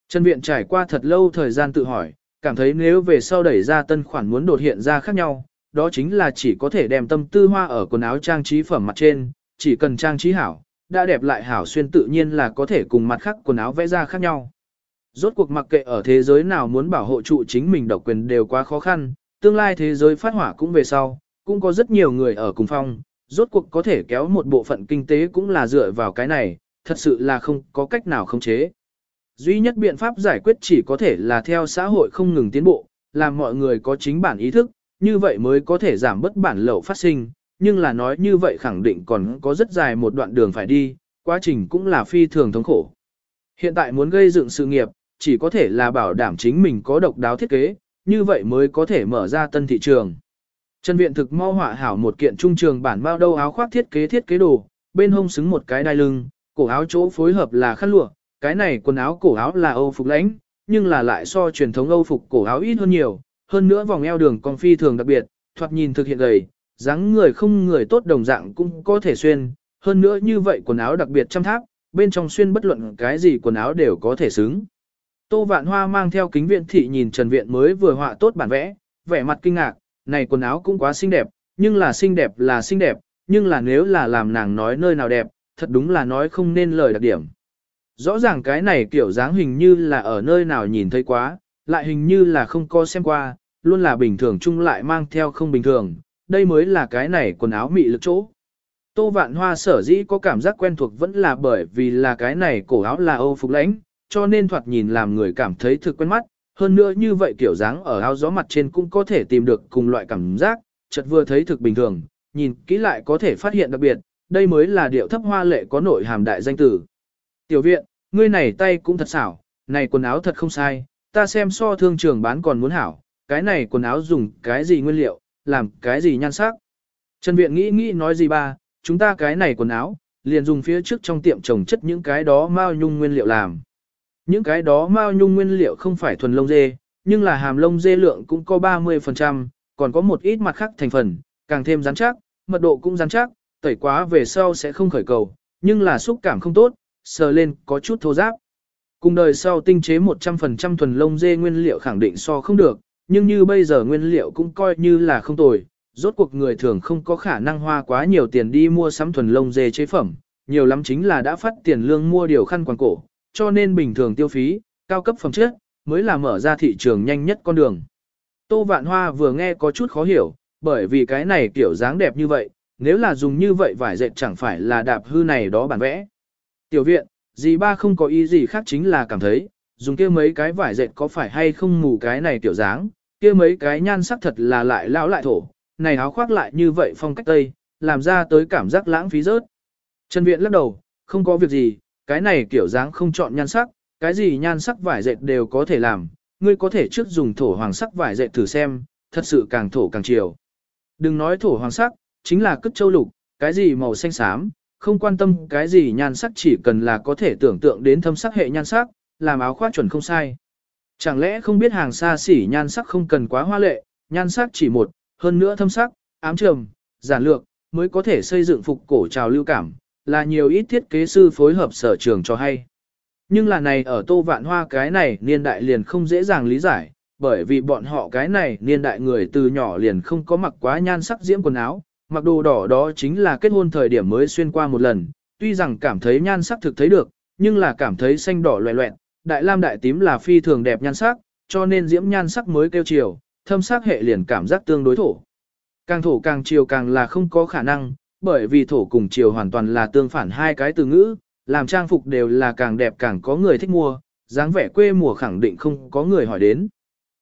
[SPEAKER 1] Trần Viện trải qua thật lâu thời gian tự hỏi, cảm thấy nếu về sau đẩy ra tân khoản muốn đột hiện ra khác nhau, đó chính là chỉ có thể đem tâm tư hoa ở quần áo trang trí phẩm mặt trên, chỉ cần trang trí hảo, đã đẹp lại hảo xuyên tự nhiên là có thể cùng mặt khác quần áo vẽ ra khác nhau. Rốt cuộc mặc kệ ở thế giới nào muốn bảo hộ trụ chính mình độc quyền đều quá khó khăn, tương lai thế giới phát hỏa cũng về sau, cũng có rất nhiều người ở cùng phong, rốt cuộc có thể kéo một bộ phận kinh tế cũng là dựa vào cái này, thật sự là không có cách nào khống chế. Duy nhất biện pháp giải quyết chỉ có thể là theo xã hội không ngừng tiến bộ, làm mọi người có chính bản ý thức, như vậy mới có thể giảm bất bản lậu phát sinh, nhưng là nói như vậy khẳng định còn có rất dài một đoạn đường phải đi, quá trình cũng là phi thường thống khổ. Hiện tại muốn gây dựng sự nghiệp, chỉ có thể là bảo đảm chính mình có độc đáo thiết kế, như vậy mới có thể mở ra tân thị trường. Trần Viện thực mau họa hảo một kiện trung trường bản bao đâu áo khoác thiết kế thiết kế đồ, bên hông xứng một cái đai lưng, cổ áo chỗ phối hợp là khăn lụa, cái này quần áo cổ áo là Âu phục lãnh, nhưng là lại so truyền thống Âu phục cổ áo ít hơn nhiều, hơn nữa vòng eo đường con phi thường đặc biệt, thoạt nhìn thực hiện gầy, dáng người không người tốt đồng dạng cũng có thể xuyên, hơn nữa như vậy quần áo đặc biệt chăm tháp, bên trong xuyên bất luận cái gì quần áo đều có thể xứng. Tô Vạn Hoa mang theo kính viện thị nhìn Trần Viện mới vừa họa tốt bản vẽ, vẻ mặt kinh ngạc, này quần áo cũng quá xinh đẹp, nhưng là xinh đẹp là xinh đẹp, nhưng là nếu là làm nàng nói nơi nào đẹp, thật đúng là nói không nên lời đặc điểm. Rõ ràng cái này kiểu dáng hình như là ở nơi nào nhìn thấy quá, lại hình như là không có xem qua, luôn là bình thường chung lại mang theo không bình thường, đây mới là cái này quần áo mị lực chỗ. Tô vạn hoa sở dĩ có cảm giác quen thuộc vẫn là bởi vì là cái này cổ áo là Âu Phục lãnh, cho nên thoạt nhìn làm người cảm thấy thực quen mắt, hơn nữa như vậy kiểu dáng ở áo gió mặt trên cũng có thể tìm được cùng loại cảm giác, chợt vừa thấy thực bình thường, nhìn kỹ lại có thể phát hiện đặc biệt, đây mới là điệu thấp hoa lệ có nội hàm đại danh tử. Tiểu viện, ngươi này tay cũng thật xảo, này quần áo thật không sai, ta xem so thương trường bán còn muốn hảo, cái này quần áo dùng cái gì nguyên liệu, làm cái gì nhan sắc. Trần Viện nghĩ nghĩ nói gì ba, chúng ta cái này quần áo, liền dùng phía trước trong tiệm trồng chất những cái đó mao nhung nguyên liệu làm. Những cái đó mao nhung nguyên liệu không phải thuần lông dê, nhưng là hàm lông dê lượng cũng có 30%, còn có một ít mặt khác thành phần, càng thêm rắn chắc, mật độ cũng rắn chắc, tẩy quá về sau sẽ không khởi cầu, nhưng là xúc cảm không tốt, sờ lên có chút thô ráp. Cùng đời sau tinh chế 100% thuần lông dê nguyên liệu khẳng định so không được, nhưng như bây giờ nguyên liệu cũng coi như là không tồi, rốt cuộc người thường không có khả năng hoa quá nhiều tiền đi mua sắm thuần lông dê chế phẩm, nhiều lắm chính là đã phát tiền lương mua điều khăn quàng cổ, cho nên bình thường tiêu phí, cao cấp phẩm chất, mới là mở ra thị trường nhanh nhất con đường. Tô Vạn Hoa vừa nghe có chút khó hiểu, bởi vì cái này kiểu dáng đẹp như vậy, nếu là dùng như vậy vải dệt chẳng phải là đạp hư này đó bản vẽ. Tiểu viện, dì ba không có ý gì khác chính là cảm thấy, dùng kia mấy cái vải dệt có phải hay không mù cái này tiểu dáng, kia mấy cái nhan sắc thật là lại lão lại thổ, này áo khoác lại như vậy phong cách tây, làm ra tới cảm giác lãng phí rớt. Trần Viện lắc đầu, không có việc gì, cái này kiểu dáng không chọn nhan sắc, cái gì nhan sắc vải dệt đều có thể làm, ngươi có thể trước dùng thổ hoàng sắc vải dệt thử xem, thật sự càng thổ càng chiều. Đừng nói thổ hoàng sắc, chính là cất châu lục, cái gì màu xanh xám, không quan tâm cái gì nhan sắc chỉ cần là có thể tưởng tượng đến thâm sắc hệ nhan sắc, làm áo khoác chuẩn không sai. Chẳng lẽ không biết hàng xa xỉ nhan sắc không cần quá hoa lệ, nhan sắc chỉ một, hơn nữa thâm sắc, ám trầm, giản lược, mới có thể xây dựng phục cổ trào lưu cảm, là nhiều ít thiết kế sư phối hợp sở trường cho hay. Nhưng là này ở tô vạn hoa cái này niên đại liền không dễ dàng lý giải, bởi vì bọn họ cái này niên đại người từ nhỏ liền không có mặc quá nhan sắc diễm quần áo, mặc đồ đỏ đó chính là kết hôn thời điểm mới xuyên qua một lần, tuy rằng cảm thấy nhan sắc thực thấy được, nhưng là cảm thấy xanh đỏ loẹ loẹn, đại lam đại tím là phi thường đẹp nhan sắc, cho nên diễm nhan sắc mới kêu chiều, thâm sắc hệ liền cảm giác tương đối thổ. Càng thổ càng chiều càng là không có khả năng, bởi vì thổ cùng chiều hoàn toàn là tương phản hai cái từ ngữ, làm trang phục đều là càng đẹp càng có người thích mua, dáng vẻ quê mùa khẳng định không có người hỏi đến.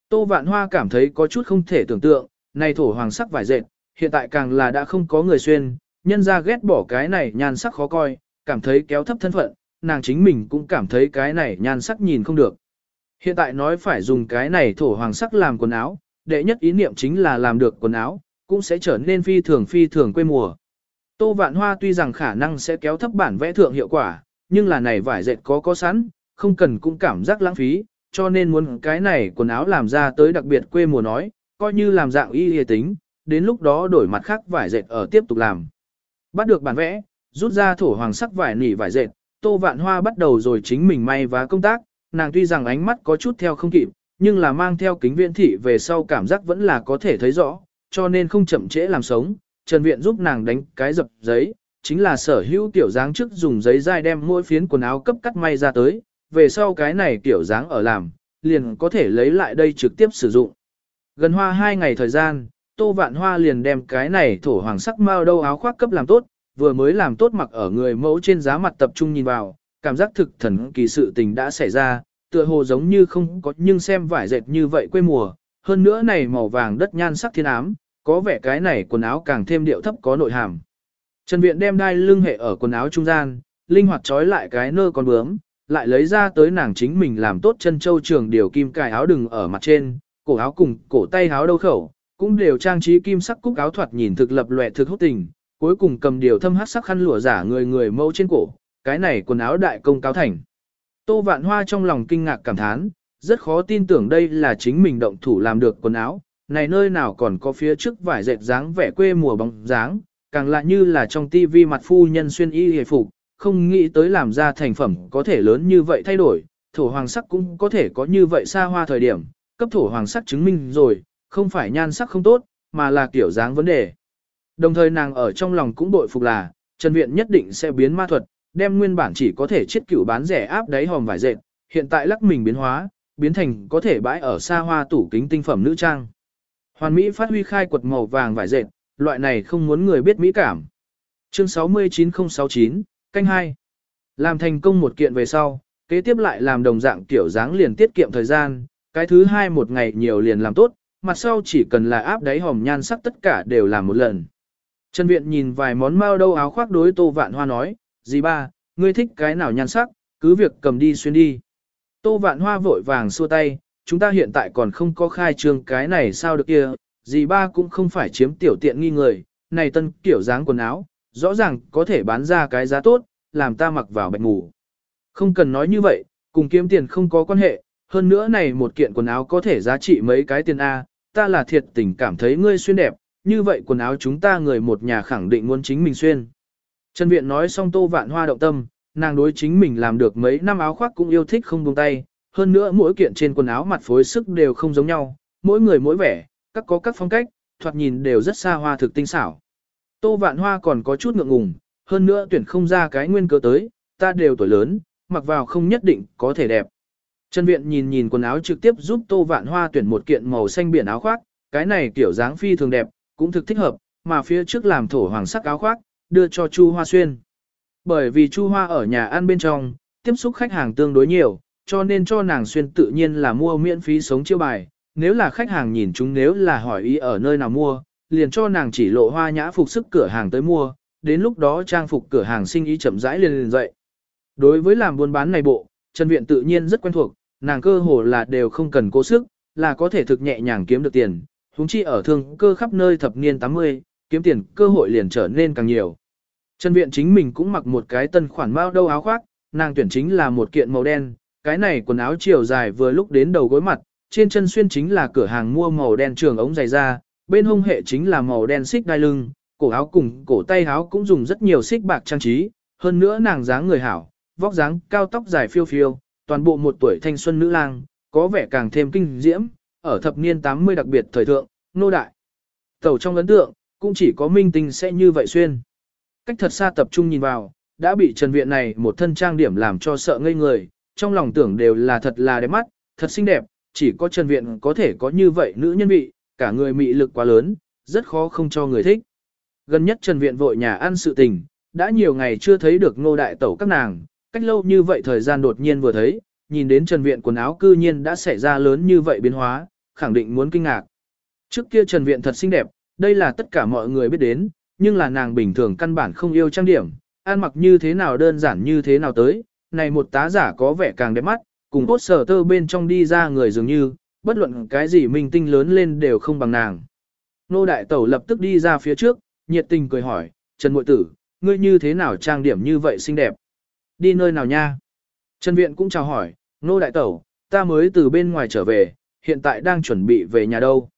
[SPEAKER 1] Tô Vạn Hoa cảm thấy có chút không thể tưởng tượng, này thổ hoàng sắc vải dệt, hiện tại càng là đã không có người xuyên, nhân ra ghét bỏ cái này nhan sắc khó coi, cảm thấy kéo thấp thân phận, nàng chính mình cũng cảm thấy cái này nhan sắc nhìn không được. Hiện tại nói phải dùng cái này thổ hoàng sắc làm quần áo, đệ nhất ý niệm chính là làm được quần áo, cũng sẽ trở nên phi thường phi thường quê mùa. Tô Vạn Hoa tuy rằng khả năng sẽ kéo thấp bản vẽ thượng hiệu quả, nhưng là này vải dệt có có sẵn, không cần cũng cảm giác lãng phí, cho nên muốn cái này quần áo làm ra tới đặc biệt quê mùa nói, coi như làm dạng y hề tính, đến lúc đó đổi mặt khác vải dệt ở tiếp tục làm. Bắt được bản vẽ, rút ra thổ hoàng sắc vải nỉ vải dệt, Tô Vạn Hoa bắt đầu rồi chính mình may vá công tác, nàng tuy rằng ánh mắt có chút theo không kịp, nhưng là mang theo kính viễn thị về sau cảm giác vẫn là có thể thấy rõ, cho nên không chậm trễ làm sống. Trần Viện giúp nàng đánh cái dập giấy, chính là sở hữu tiểu dáng trước dùng giấy dai đem mỗi phiến quần áo cấp cắt may ra tới, về sau cái này tiểu dáng ở làm, liền có thể lấy lại đây trực tiếp sử dụng. Gần hoa hai ngày thời gian, Tô Vạn Hoa liền đem cái này thổ hoàng sắc mao đâu áo khoác cấp làm tốt, vừa mới làm tốt mặc ở người mẫu trên giá mặt tập trung nhìn vào, cảm giác thực thần kỳ sự tình đã xảy ra, tựa hồ giống như không có nhưng xem vải dệt như vậy quê mùa, hơn nữa này màu vàng đất nhan sắc thiên ám, có vẻ cái này quần áo càng thêm điệu thấp có nội hàm. Trần Viện đem đai lưng hệ ở quần áo trung gian, linh hoạt trói lại cái nơ con bướm, lại lấy ra tới nàng chính mình làm tốt chân châu trường điều kim cài áo đừng ở mặt trên, cổ áo cùng cổ tay áo đâu khẩu, cũng đều trang trí kim sắc cúc áo thoạt nhìn thực lập lòe thực hút tình, cuối cùng cầm điều thâm hát sắc khăn lụa giả người người mẫu trên cổ, cái này quần áo đại công cáo thành. Tô Vạn Hoa trong lòng kinh ngạc cảm thán, rất khó tin tưởng đây là chính mình động thủ làm được quần áo, này nơi nào còn có phía trước vải dệt dáng vẻ quê mùa bóng dáng, càng lạ như là trong tivi mặt phu nhân xuyên y hề phục, không nghĩ tới làm ra thành phẩm có thể lớn như vậy thay đổi, thổ hoàng sắc cũng có thể có như vậy xa hoa thời điểm, cấp thổ hoàng sắc chứng minh rồi, không phải nhan sắc không tốt, mà là kiểu dáng vấn đề. Đồng thời nàng ở trong lòng cũng bội phục là, Trần Viện nhất định sẽ biến ma thuật, đem nguyên bản chỉ có thể chiết cửu bán rẻ áp đáy hòm vải dệt, hiện tại lắc mình biến hóa, biến thành có thể bãi ở xa hoa tủ kính tinh phẩm nữ trang. Hoàn Mỹ phát huy khai quật màu vàng vải dệt, loại này không muốn người biết mỹ cảm. Chương 69069, canh 2. Làm thành công một kiện về sau, kế tiếp lại làm đồng dạng kiểu dáng liền tiết kiệm thời gian, cái thứ hai một ngày nhiều liền làm tốt, mặt sau chỉ cần là áp đáy hòm nhan sắc tất cả đều làm một lần. Trần Viện nhìn vài món mao đâu áo khoác đối Tô Vạn Hoa nói, dì ba, ngươi thích cái nào nhan sắc, cứ việc cầm đi xuyên đi. Tô Vạn Hoa vội vàng xua tay, chúng ta hiện tại còn không có khai trương cái này sao được kia, dì ba cũng không phải chiếm tiểu tiện nghi người, này tân kiểu dáng quần áo, rõ ràng có thể bán ra cái giá tốt, làm ta mặc vào bạch ngủ. Không cần nói như vậy, cùng kiếm tiền không có quan hệ, hơn nữa này một kiện quần áo có thể giá trị mấy cái tiền A, ta là thiệt tình cảm thấy ngươi xuyên đẹp, như vậy quần áo chúng ta người một nhà khẳng định muốn chính mình xuyên. Trần Viện nói xong tô vạn hoa động tâm, nàng đối chính mình làm được mấy năm áo khoác cũng yêu thích không buông tay, hơn nữa mỗi kiện trên quần áo mặt phối sức đều không giống nhau, mỗi người mỗi vẻ, các có các phong cách, thoạt nhìn đều rất xa hoa thực tinh xảo. Tô vạn hoa còn có chút ngượng ngùng, hơn nữa tuyển không ra cái nguyên cớ tới, ta đều tuổi lớn, mặc vào không nhất định có thể đẹp. Trần Viện nhìn nhìn quần áo trực tiếp giúp Tô Vạn Hoa tuyển một kiện màu xanh biển áo khoác, cái này kiểu dáng phi thường đẹp, cũng thực thích hợp, mà phía trước làm thổ hoàng sắc áo khoác, đưa cho Chu Hoa xuyên. Bởi vì Chu Hoa ở nhà ăn bên trong, tiếp xúc khách hàng tương đối nhiều, cho nên cho nàng xuyên tự nhiên là mua miễn phí sống chiêu bài. Nếu là khách hàng nhìn chúng nếu là hỏi ý ở nơi nào mua, liền cho nàng chỉ lộ hoa nhã phục sức cửa hàng tới mua, đến lúc đó trang phục cửa hàng sinh ý chậm rãi liền liền dậy. Đối với làm buôn bán này bộ, Trần Viện tự nhiên rất quen thuộc, nàng cơ hồ là đều không cần cố sức, là có thể thực nhẹ nhàng kiếm được tiền, huống chi ở thương cơ khắp nơi thập niên 80, kiếm tiền cơ hội liền trở nên càng nhiều. Trần Viện chính mình cũng mặc một cái tân khoản bao đâu áo khoác, nàng tuyển chính là một kiện màu đen, cái này quần áo chiều dài vừa lúc đến đầu gối mặt, trên chân xuyên chính là cửa hàng mua màu đen trường ống dày da, bên hông hệ chính là màu đen xích đai lưng, cổ áo cùng cổ tay áo cũng dùng rất nhiều xích bạc trang trí, hơn nữa nàng dáng người hảo, vóc dáng cao tóc dài phiêu phiêu, toàn bộ một tuổi thanh xuân nữ lang, có vẻ càng thêm kinh diễm, ở thập niên 80 đặc biệt thời thượng, nô đại. Tẩu trong ấn tượng, cũng chỉ có minh tinh sẽ như vậy xuyên. Cách thật xa tập trung nhìn vào, đã bị Trần Viện này một thân trang điểm làm cho sợ ngây người, trong lòng tưởng đều là thật là đẹp mắt, thật xinh đẹp, chỉ có Trần Viện có thể có như vậy nữ nhân vị, cả người mị lực quá lớn, rất khó không cho người thích. Gần nhất Trần Viện vội nhà ăn sự tình, đã nhiều ngày chưa thấy được ngô đại tẩu các nàng, cách lâu như vậy thời gian đột nhiên vừa thấy, nhìn đến Trần Viện quần áo cư nhiên đã xảy ra lớn như vậy biến hóa, khẳng định muốn kinh ngạc. Trước kia Trần Viện thật xinh đẹp, đây là tất cả mọi người biết đến, nhưng là nàng bình thường căn bản không yêu trang điểm, ăn mặc như thế nào đơn giản như thế nào tới, này một tá giả có vẻ càng đẹp mắt, cùng cốt sở tơ bên trong đi ra người dường như, bất luận cái gì minh tinh lớn lên đều không bằng nàng. Nô Đại Tẩu lập tức đi ra phía trước, nhiệt tình cười hỏi, Trần Mội Tử, ngươi như thế nào trang điểm như vậy xinh đẹp? Đi nơi nào nha? Trần Viện cũng chào hỏi, Nô Đại Tẩu, ta mới từ bên ngoài trở về, hiện tại đang chuẩn bị về nhà đâu.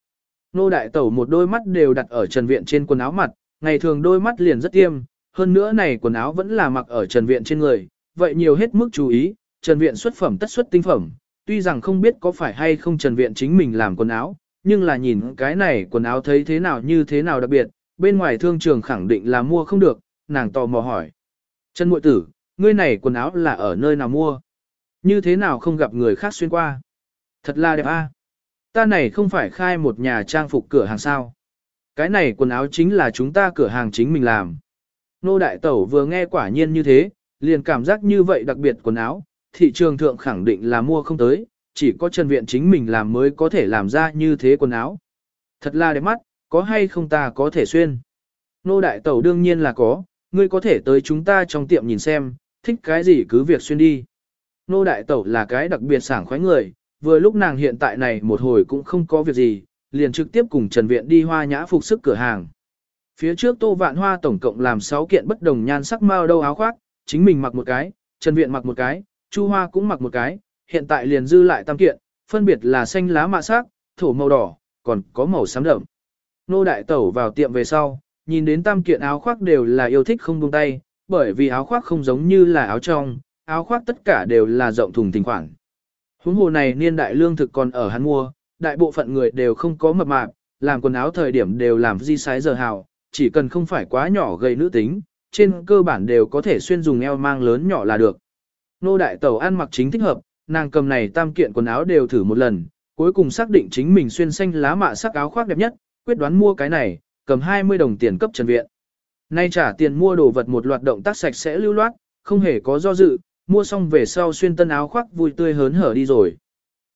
[SPEAKER 1] Nô Đại Tẩu một đôi mắt đều đặt ở Trần Viện trên quần áo mặt, ngày thường đôi mắt liền rất tiêm, hơn nữa này quần áo vẫn là mặc ở Trần Viện trên người, vậy nhiều hết mức chú ý, Trần Viện xuất phẩm tất xuất tinh phẩm, tuy rằng không biết có phải hay không Trần Viện chính mình làm quần áo, nhưng là nhìn cái này quần áo thấy thế nào như thế nào đặc biệt, bên ngoài thương trường khẳng định là mua không được, nàng tò mò hỏi. Trần Mội Tử, ngươi này quần áo là ở nơi nào mua? Như thế nào không gặp người khác xuyên qua? Thật là đẹp a. Ta này không phải khai một nhà trang phục cửa hàng sao. Cái này quần áo chính là chúng ta cửa hàng chính mình làm. Nô Đại Tẩu vừa nghe quả nhiên như thế, liền cảm giác như vậy đặc biệt quần áo, thị trường thượng khẳng định là mua không tới, chỉ có Trần Viện chính mình làm mới có thể làm ra như thế quần áo. Thật là đẹp mắt, có hay không ta có thể xuyên. Nô Đại Tẩu đương nhiên là có, ngươi có thể tới chúng ta trong tiệm nhìn xem, thích cái gì cứ việc xuyên đi. Nô Đại Tẩu là cái đặc biệt sảng khoái người, vừa lúc nàng hiện tại này một hồi cũng không có việc gì, liền trực tiếp cùng Trần Viện đi hoa nhã phục sức cửa hàng. Phía trước Tô Vạn Hoa tổng cộng làm 6 kiện bất đồng nhan sắc mao đâu áo khoác, chính mình mặc một cái, Trần Viện mặc một cái, Chu Hoa cũng mặc một cái, hiện tại liền dư lại tam kiện, phân biệt là xanh lá mạ sắc, thổ màu đỏ, còn có màu xám đậm. Nô Đại Tẩu vào tiệm về sau, nhìn đến tam kiện áo khoác đều là yêu thích không buông tay, bởi vì áo khoác không giống như là áo trong, áo khoác tất cả đều là rộng thùng thình khoảng. Huống hồ này niên đại lương thực còn ở hắn mua, đại bộ phận người đều không có mập mạp, làm quần áo thời điểm đều làm di sái giờ hào, chỉ cần không phải quá nhỏ gây nữ tính, trên cơ bản đều có thể xuyên dùng eo mang lớn nhỏ là được. Nô đại tẩu ăn mặc chính thích hợp, nàng cầm này tam kiện quần áo đều thử một lần, cuối cùng xác định chính mình xuyên xanh lá mạ sắc áo khoác đẹp nhất, quyết đoán mua cái này, cầm 20 đồng tiền cấp Trần Viện. Nay trả tiền mua đồ vật một loạt động tác sạch sẽ lưu loát, không hề có do dự, mua xong về sau xuyên tân áo khoác vui tươi hớn hở đi rồi.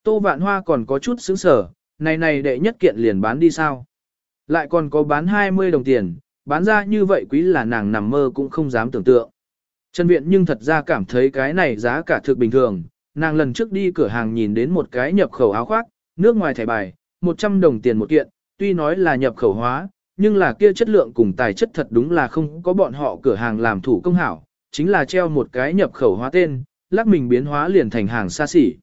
[SPEAKER 1] Tô Vạn Hoa còn có chút sững sở, này này đệ nhất kiện liền bán đi sao? Lại còn có bán 20 đồng tiền, bán ra như vậy quý là nàng nằm mơ cũng không dám tưởng tượng. Trần Viện nhưng thật ra cảm thấy cái này giá cả thực bình thường, nàng lần trước đi cửa hàng nhìn đến một cái nhập khẩu áo khoác, nước ngoài thẻ bài, 100 đồng tiền một kiện, tuy nói là nhập khẩu hóa, nhưng là kia chất lượng cùng tài chất thật đúng là không có bọn họ cửa hàng làm thủ công hảo, chính là treo một cái nhập khẩu hóa tên, lắc mình biến hóa liền thành hàng xa xỉ.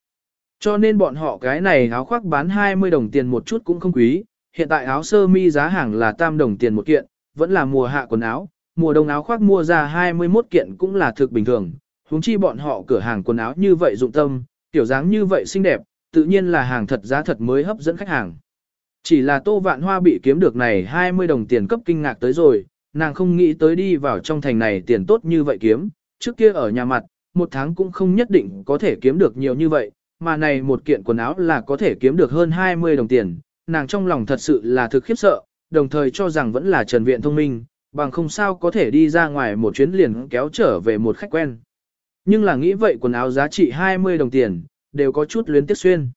[SPEAKER 1] Cho nên bọn họ cái này áo khoác bán 20 đồng tiền một chút cũng không quý, hiện tại áo sơ mi giá hàng là tam đồng tiền một kiện, vẫn là mùa hạ quần áo, mùa đông áo khoác mua ra 21 kiện cũng là thực bình thường, huống chi bọn họ cửa hàng quần áo như vậy dụng tâm, tiểu dáng như vậy xinh đẹp, tự nhiên là hàng thật giá thật mới hấp dẫn khách hàng. Chỉ là tô vạn hoa bị kiếm được này 20 đồng tiền cấp kinh ngạc tới rồi, nàng không nghĩ tới đi vào trong thành này tiền tốt như vậy kiếm, trước kia ở nhà mặt, một tháng cũng không nhất định có thể kiếm được nhiều như vậy, mà này một kiện quần áo là có thể kiếm được hơn 20 đồng tiền, nàng trong lòng thật sự là thực khiếp sợ, đồng thời cho rằng vẫn là Trần Viện thông minh, bằng không sao có thể đi ra ngoài một chuyến liền kéo trở về một khách quen. Nhưng là nghĩ vậy quần áo giá trị 20 đồng tiền, đều có chút luyến tiếc xuyên.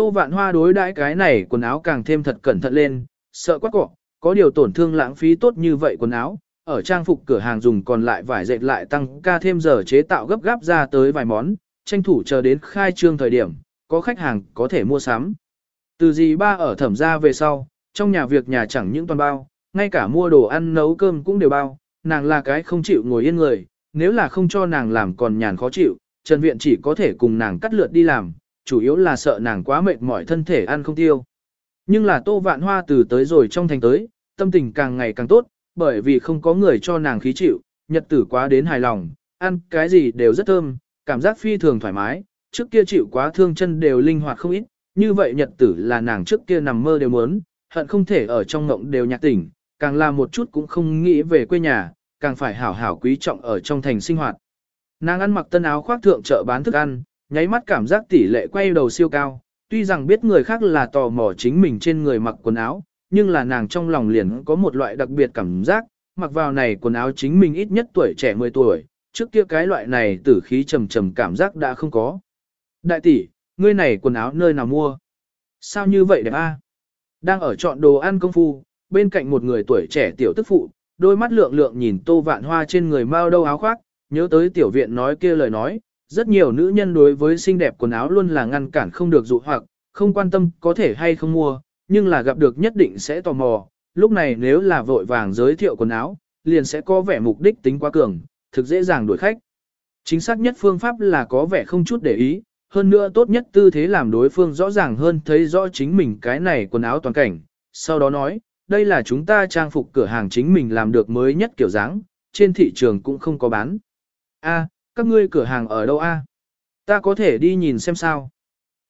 [SPEAKER 1] Tô vạn hoa đối đãi cái này quần áo càng thêm thật cẩn thận lên, sợ quá cọ, có điều tổn thương lãng phí tốt như vậy quần áo, ở trang phục cửa hàng dùng còn lại vải dệt lại tăng ca thêm giờ chế tạo gấp gáp ra tới vài món, tranh thủ chờ đến khai trương thời điểm, có khách hàng có thể mua sắm. Từ gì ba ở thẩm gia về sau, trong nhà việc nhà chẳng những toàn bao, ngay cả mua đồ ăn nấu cơm cũng đều bao, nàng là cái không chịu ngồi yên người, nếu là không cho nàng làm còn nhàn khó chịu, Trần Viện chỉ có thể cùng nàng cắt lượt đi làm, chủ yếu là sợ nàng quá mệt mỏi thân thể ăn không tiêu. Nhưng là Tô Vạn Hoa từ tới rồi trong thành tới, tâm tình càng ngày càng tốt, bởi vì không có người cho nàng khí chịu, nhật tử quá đến hài lòng, ăn cái gì đều rất thơm, cảm giác phi thường thoải mái, trước kia chịu quá thương chân đều linh hoạt không ít, như vậy nhật tử là nàng trước kia nằm mơ đều muốn, hận không thể ở trong ngộng đều nhạc tỉnh, càng là một chút cũng không nghĩ về quê nhà, càng phải hảo hảo quý trọng ở trong thành sinh hoạt. Nàng ăn mặc tân áo khoác thượng chợ bán thức ăn, nháy mắt cảm giác tỷ lệ quay đầu siêu cao, tuy rằng biết người khác là tò mò chính mình trên người mặc quần áo, nhưng là nàng trong lòng liền có một loại đặc biệt cảm giác, mặc vào này quần áo chính mình ít nhất tuổi trẻ 10 tuổi, trước kia cái loại này tử khí trầm trầm cảm giác đã không có. Đại tỷ, ngươi này quần áo nơi nào mua? Sao như vậy đẹp a? Đang ở chọn đồ ăn công phu, bên cạnh một người tuổi trẻ tiểu tức phụ, đôi mắt lượng lượng nhìn tô vạn hoa trên người mau đâu áo khoác, nhớ tới tiểu viện nói kia lời nói, rất nhiều nữ nhân đối với xinh đẹp quần áo luôn là ngăn cản không được dụ hoặc, không quan tâm có thể hay không mua, nhưng là gặp được nhất định sẽ tò mò, lúc này nếu là vội vàng giới thiệu quần áo, liền sẽ có vẻ mục đích tính quá cường, thực dễ dàng đuổi khách. Chính xác nhất phương pháp là có vẻ không chút để ý, hơn nữa tốt nhất tư thế làm đối phương rõ ràng hơn thấy rõ chính mình cái này quần áo toàn cảnh, sau đó nói, đây là chúng ta trang phục cửa hàng chính mình làm được mới nhất kiểu dáng, trên thị trường cũng không có bán. A, các ngươi cửa hàng ở đâu a? Ta có thể đi nhìn xem sao.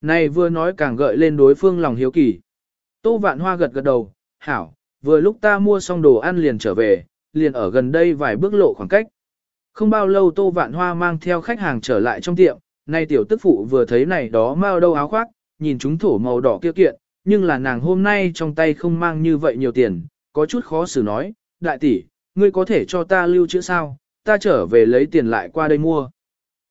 [SPEAKER 1] Này vừa nói càng gợi lên đối phương lòng hiếu kỳ. Tô vạn hoa gật gật đầu, hảo, vừa lúc ta mua xong đồ ăn liền trở về, liền ở gần đây vài bước lộ khoảng cách. Không bao lâu Tô Vạn Hoa mang theo khách hàng trở lại trong tiệm, nay tiểu tức phụ vừa thấy này đó mau đâu áo khoác, nhìn chúng thổ màu đỏ kia kiện, nhưng là nàng hôm nay trong tay không mang như vậy nhiều tiền, có chút khó xử nói, đại tỷ, ngươi có thể cho ta lưu chữ sao, ta trở về lấy tiền lại qua đây mua.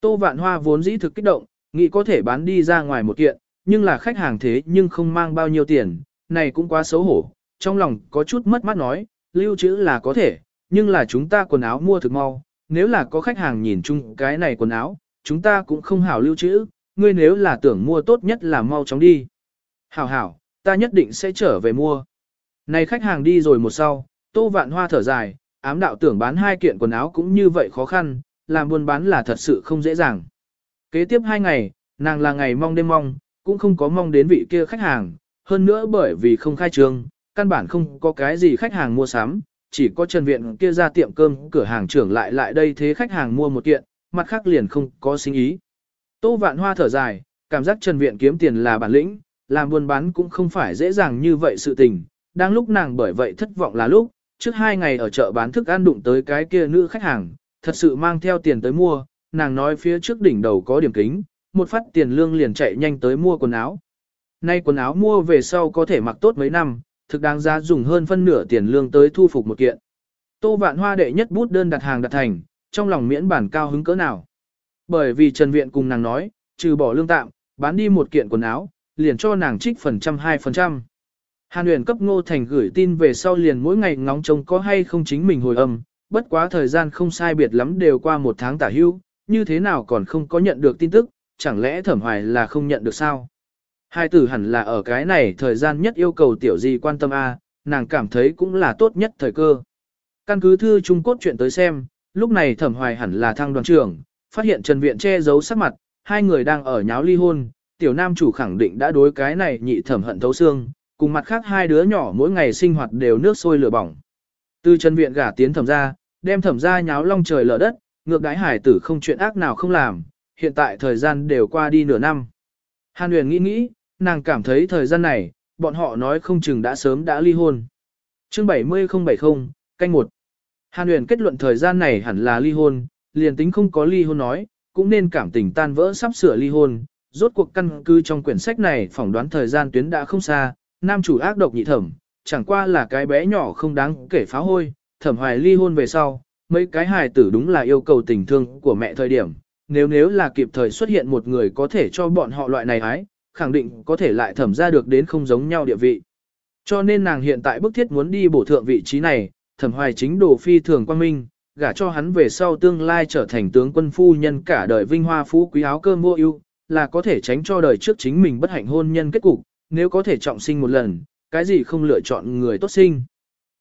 [SPEAKER 1] Tô Vạn Hoa vốn dĩ thực kích động, nghĩ có thể bán đi ra ngoài một kiện, nhưng là khách hàng thế nhưng không mang bao nhiêu tiền, này cũng quá xấu hổ, trong lòng có chút mất mát nói, lưu trữ là có thể, nhưng là chúng ta quần áo mua thực mau, nếu là có khách hàng nhìn chung cái này quần áo, chúng ta cũng không hảo lưu trữ, ngươi nếu là tưởng mua tốt nhất là mau chóng đi. Hảo hảo, ta nhất định sẽ trở về mua. Này khách hàng đi rồi một sau, tô vạn hoa thở dài, ám đạo tưởng bán hai kiện quần áo cũng như vậy khó khăn, làm buôn bán là thật sự không dễ dàng. Kế tiếp hai ngày, nàng là ngày mong đêm mong, cũng không có mong đến vị kia khách hàng, hơn nữa bởi vì không khai trương, căn bản không có cái gì khách hàng mua sắm, chỉ có Trần Viện kia ra tiệm cơm cửa hàng trưởng lại lại đây thế khách hàng mua một kiện, mặt khác liền không có sinh ý. Tô Vạn Hoa thở dài, cảm giác Trần Viện kiếm tiền là bản lĩnh, làm buôn bán cũng không phải dễ dàng như vậy sự tình, đang lúc nàng bởi vậy thất vọng là lúc, trước hai ngày ở chợ bán thức ăn đụng tới cái kia nữ khách hàng, thật sự mang theo tiền tới mua, nàng nói phía trước đỉnh đầu có điểm kính, một phát tiền lương liền chạy nhanh tới mua quần áo. Nay quần áo mua về sau có thể mặc tốt mấy năm, thực đáng giá dùng hơn phân nửa tiền lương tới thu phục một kiện. Tô vạn hoa đệ nhất bút đơn đặt hàng đặt thành, trong lòng miễn bản cao hứng cỡ nào. Bởi vì Trần Viện cùng nàng nói, trừ bỏ lương tạm, bán đi một kiện quần áo, liền cho nàng trích phần trăm hai phần trăm. Hàn Uyển cấp ngô thành gửi tin về sau liền mỗi ngày ngóng trông có hay không chính mình hồi âm, bất quá thời gian không sai biệt lắm đều qua một tháng tả hưu, như thế nào còn không có nhận được tin tức, chẳng lẽ thẩm hoài là không nhận được sao? Hai tử hẳn là ở cái này thời gian nhất yêu cầu tiểu gì quan tâm a, nàng cảm thấy cũng là tốt nhất thời cơ. Căn cứ thư Trung Cốt chuyện tới xem, lúc này thẩm hoài hẳn là thăng đoàn trưởng, phát hiện Trần Viện che giấu sắc mặt, hai người đang ở nháo ly hôn, tiểu nam chủ khẳng định đã đối cái này nhị thẩm hận thấu xương, cùng mặt khác hai đứa nhỏ mỗi ngày sinh hoạt đều nước sôi lửa bỏng. Từ chân Viện gả tiến thẩm ra, đem thẩm ra nháo long trời lở đất, ngược đái hải tử không chuyện ác nào không làm, hiện tại thời gian đều qua đi nửa năm. Hàn Huyền nghĩ nghĩ, nàng cảm thấy thời gian này, bọn họ nói không chừng đã sớm đã ly hôn. Chương 70070, canh 1. Hàn Huyền kết luận thời gian này hẳn là ly hôn, liền tính không có ly hôn nói, cũng nên cảm tình tan vỡ sắp sửa ly hôn. Rốt cuộc căn cứ trong quyển sách này phỏng đoán thời gian tuyến đã không xa, nam chủ ác độc nhị thẩm, chẳng qua là cái bé nhỏ không đáng kể phá hôi, thẩm hoài ly hôn về sau, mấy cái hài tử đúng là yêu cầu tình thương của mẹ thời điểm, nếu nếu là kịp thời xuất hiện một người có thể cho bọn họ loại này ái, khẳng định có thể lại thẩm ra được đến không giống nhau địa vị. Cho nên nàng hiện tại bức thiết muốn đi bổ thượng vị trí này, thẩm hoài chính đồ phi thường quan minh, gả cho hắn về sau tương lai trở thành tướng quân phu nhân cả đời vinh hoa phú quý áo cơm mua ưu, là có thể tránh cho đời trước chính mình bất hạnh hôn nhân kết cục, nếu có thể trọng sinh một lần, cái gì không lựa chọn người tốt sinh.